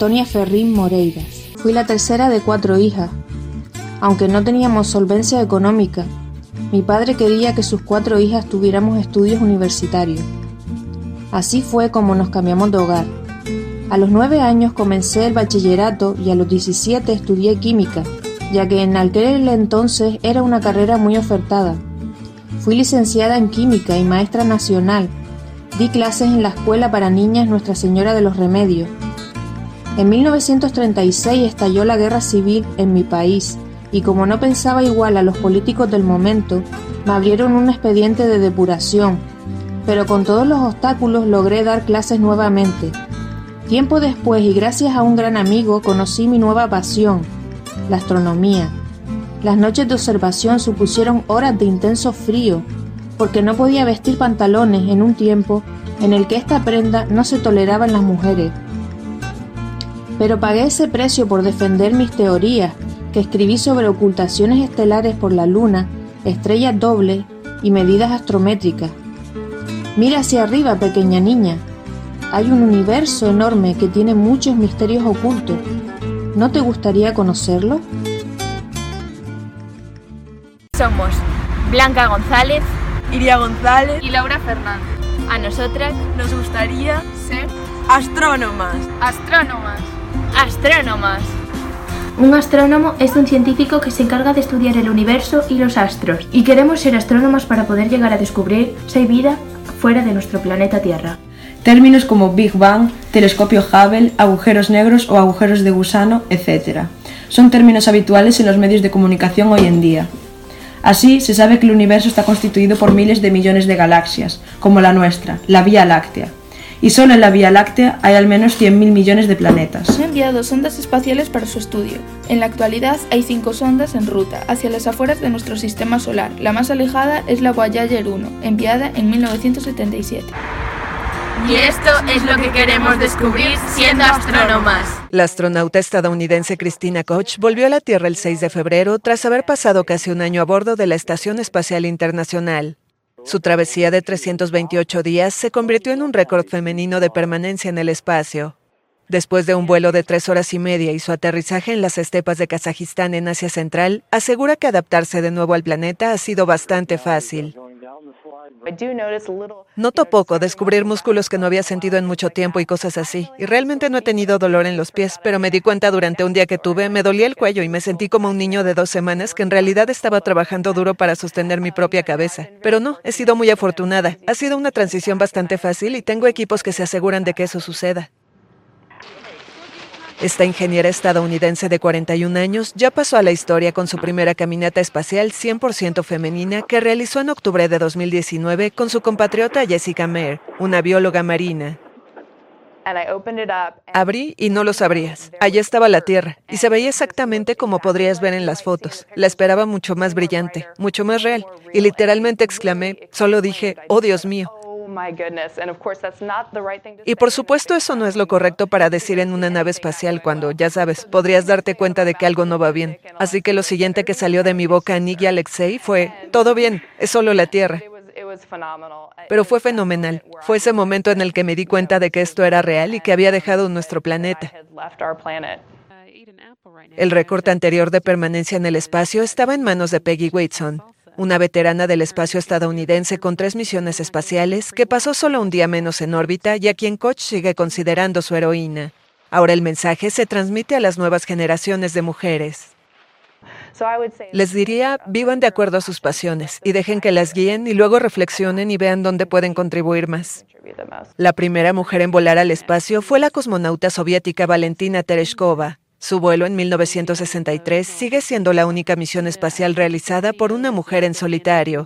Antonia Ferrín Moreiras. Fui la tercera de cuatro hijas. Aunque no teníamos solvencia económica, mi padre quería que sus cuatro hijas tuviéramos estudios universitarios. Así fue como nos cambiamos de hogar. A los nueve años comencé el bachillerato y a los 17 estudié química, ya que en aquel entonces era una carrera muy ofertada. Fui licenciada en química y maestra nacional. Di clases en la escuela para niñas Nuestra Señora de los Remedios. En 1936 estalló la guerra civil en mi país y como no pensaba igual a los políticos del momento, me abrieron un expediente de depuración, pero con todos los obstáculos logré dar clases nuevamente. Tiempo después y gracias a un gran amigo conocí mi nueva pasión, la astronomía. Las noches de observación supusieron horas de intenso frío, porque no podía vestir pantalones en un tiempo en el que esta prenda no se toleraba en las mujeres. Pero pagué ese precio por defender mis teorías, que escribí sobre ocultaciones estelares por la luna, estrellas dobles y medidas astrométricas. Mira hacia arriba, pequeña niña. Hay un universo enorme que tiene muchos misterios ocultos. ¿No te gustaría conocerlo? Somos Blanca González, Iria González y Laura Fernández. A nosotras nos gustaría ser astrónomas. Astrónomas. Astrónomas. Un astrónomo es un científico que se encarga de estudiar el universo y los astros, y queremos ser astrónomos para poder llegar a descubrir si hay vida fuera de nuestro planeta Tierra. Términos como Big Bang, telescopio Hubble, agujeros negros o agujeros de gusano, etc. Son términos habituales en los medios de comunicación hoy en día. Así, se sabe que el universo está constituido por miles de millones de galaxias, como la nuestra, la Vía Láctea. Y solo en la Vía Láctea hay al menos 100.000 millones de planetas. Se han enviado sondas espaciales para su estudio. En la actualidad hay cinco sondas en ruta hacia las afueras de nuestro sistema solar. La más alejada es la Voyager 1, enviada en 1977. Y esto es lo que queremos descubrir siendo astrónomas. La astronauta estadounidense Christina Koch volvió a la Tierra el 6 de febrero tras haber pasado casi un año a bordo de la Estación Espacial Internacional. Su travesía de 328 días se convirtió en un récord femenino de permanencia en el espacio. Después de un vuelo de tres horas y media y su aterrizaje en las estepas de Kazajistán en Asia Central, asegura que adaptarse de nuevo al planeta ha sido bastante fácil. Noto poco, descubrir músculos que no había sentido en mucho tiempo y cosas así. Y realmente no he tenido dolor en los pies, pero me di cuenta durante un día que tuve, me dolía el cuello y me sentí como un niño de dos semanas que en realidad estaba trabajando duro para sostener mi propia cabeza. Pero no, he sido muy afortunada. Ha sido una transición bastante fácil y tengo equipos que se aseguran de que eso suceda. Esta ingeniera estadounidense de 41 años ya pasó a la historia con su primera caminata espacial 100% femenina que realizó en octubre de 2019 con su compatriota Jessica Mayer, una bióloga marina. Abrí y no lo sabrías. Allí estaba la Tierra y se veía exactamente como podrías ver en las fotos. La esperaba mucho más brillante, mucho más real. Y literalmente exclamé, solo dije, oh Dios mío. Y por supuesto eso no es lo correcto para decir en una nave espacial cuando, ya sabes, podrías darte cuenta de que algo no va bien. Así que lo siguiente que salió de mi boca a Nick y Alexei fue, todo bien, es solo la Tierra. Pero fue fenomenal. Fue ese momento en el que me di cuenta de que esto era real y que había dejado nuestro planeta. El recorte anterior de permanencia en el espacio estaba en manos de Peggy Watson, una veterana del espacio estadounidense con tres misiones espaciales que pasó solo un día menos en órbita y a quien Koch sigue considerando su heroína. Ahora el mensaje se transmite a las nuevas generaciones de mujeres. Les diría, vivan de acuerdo a sus pasiones y dejen que las guíen y luego reflexionen y vean dónde pueden contribuir más. La primera mujer en volar al espacio fue la cosmonauta soviética Valentina Tereshkova. Su vuelo en 1963 sigue siendo la única misión espacial realizada por una mujer en solitario.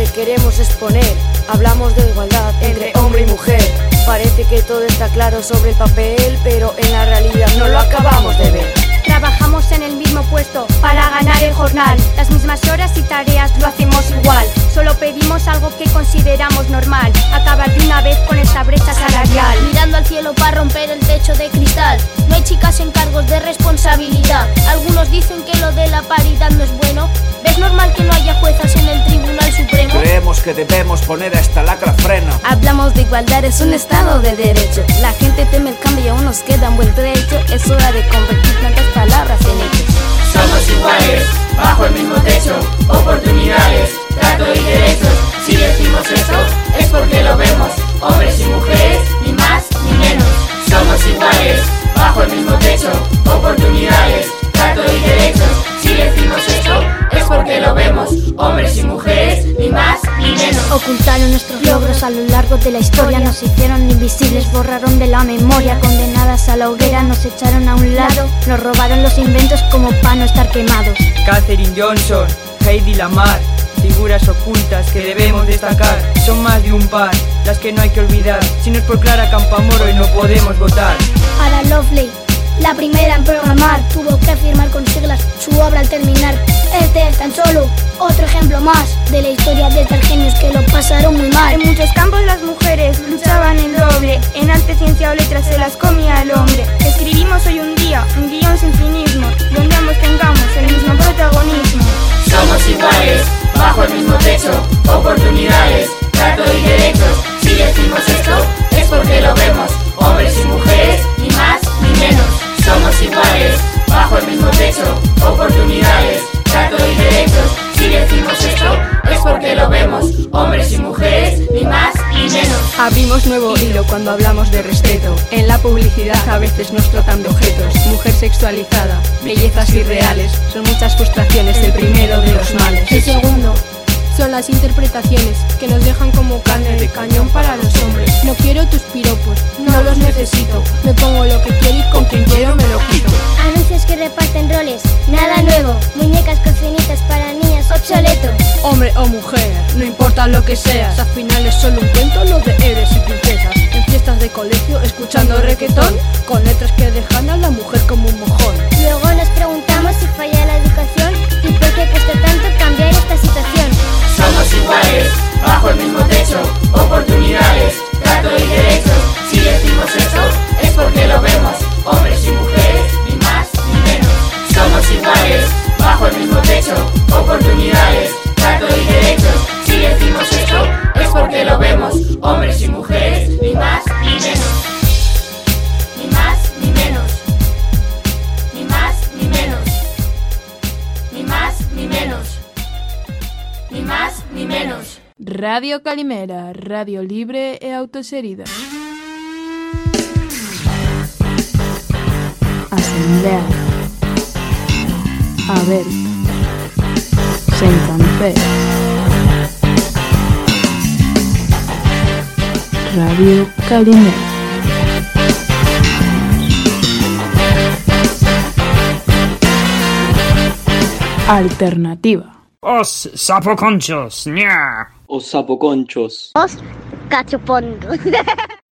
Que queremos exponer. Hablamos de igualdad entre hombre y mujer. Parece que todo está claro sobre el papel, pero en la realidad no lo acabamos de ver. Trabajamos en el mismo puesto para ganar el jornal. Las mismas horas y tareas lo hacemos igual. Solo pedimos algo que consideramos normal. Acabar de una vez con esta brecha salarial. Mirando al cielo para romper el techo de cristal. No hay chicas en cargos de responsabilidad. Algunos dicen que lo de la paridad no es bueno. ¿Ves normal que no haya juezas en el Tribunal Supremo? Creemos que debemos poner a esta lacra freno. Hablamos de igualdad, es un estado de derecho. La gente teme el cambio y aún nos queda un buen trecho. Es hora de convertir tantas palabras en. Somos iguales, bajo el mismo techo, oportunidades, trato y derechos. Si decimos eso, es porque lo vemos, hombres y mujeres, ni más ni menos. Somos iguales, bajo el mismo techo, oportunidades, trato y derechos. Si decimos eso, es porque lo vemos, hombres y mujeres, ni más ni menos. Ocultaron nuestros logros a lo largo de la historia, nos hicieron invisibles, borraron de la memoria, condenadas a la hoguera, nos echaron a un lado, nos robaron los inventos como para no estar quemados. Catherine Johnson, Heidi Lamar, figuras ocultas que debemos destacar, son más de un par, las que no hay que olvidar, si no es por Clara Campamoro y no podemos votar. Ada Lovelace, la primera en programar, tuvo que firmar con siglas su obra al terminar. Este es tan solo otro ejemplo más de la historia de tal genios que lo pasaron muy mal. En muchos campos las mujeres luchaban el doble, en arte, ciencia o letras se las comía el hombre. Escribimos hoy un día un guion sin cinismo, donde ambos tengamos el mismo protagonismo. Somos iguales, bajo el mismo techo, oportunidades, trato y derechos. Si decimos esto, es porque lo vemos, hombres y mujeres, Somos iguales, bajo el mismo techo, oportunidades, trato y derechos. Si decimos esto, es porque lo vemos, hombres y mujeres, ni más ni menos. Abrimos nuevo hilo cuando hablamos de respeto. En la publicidad a veces nos tratan de objetos. Mujer sexualizada, bellezas irreales. Son muchas frustraciones el primero de los males. El segundo son las interpretaciones que nos dejan como carne de cañón para los hombres. No quiero tus piropos, no los necesito. Me pongo lo que quiero y con quien quiero me lo quito. Anuncios que reparten roles, nada nuevo. Muñecas cocinitas para niñas, obsoleto. Hombre o mujer, no importa lo que seas, al final es solo un cuento lo de héroes y princesas. En fiestas de colegio, escuchando reggaetón, con letras que dejan a la mujer como un mojón. Luego nos preguntamos si falla la educación y por qué cuesta tanto cambiar esta situación. Somos iguales, bajo el mismo techo, oportunidades, trato y derechos. Si decimos eso, es porque lo vemos, hombres y mujeres, ni más ni menos. Somos iguales, bajo el mismo techo, oportunidades, trato y derechos. Si decimos esto, es porque lo vemos, hombres y mujeres, ni más ni menos. Ni más ni menos. Radio Calimera, radio libre e autoserida. Asamblea. Abel. Santander. Radio Calimera. Alternativa. Os sapoconchos, ña. Os sapoconchos. Os cachopondos.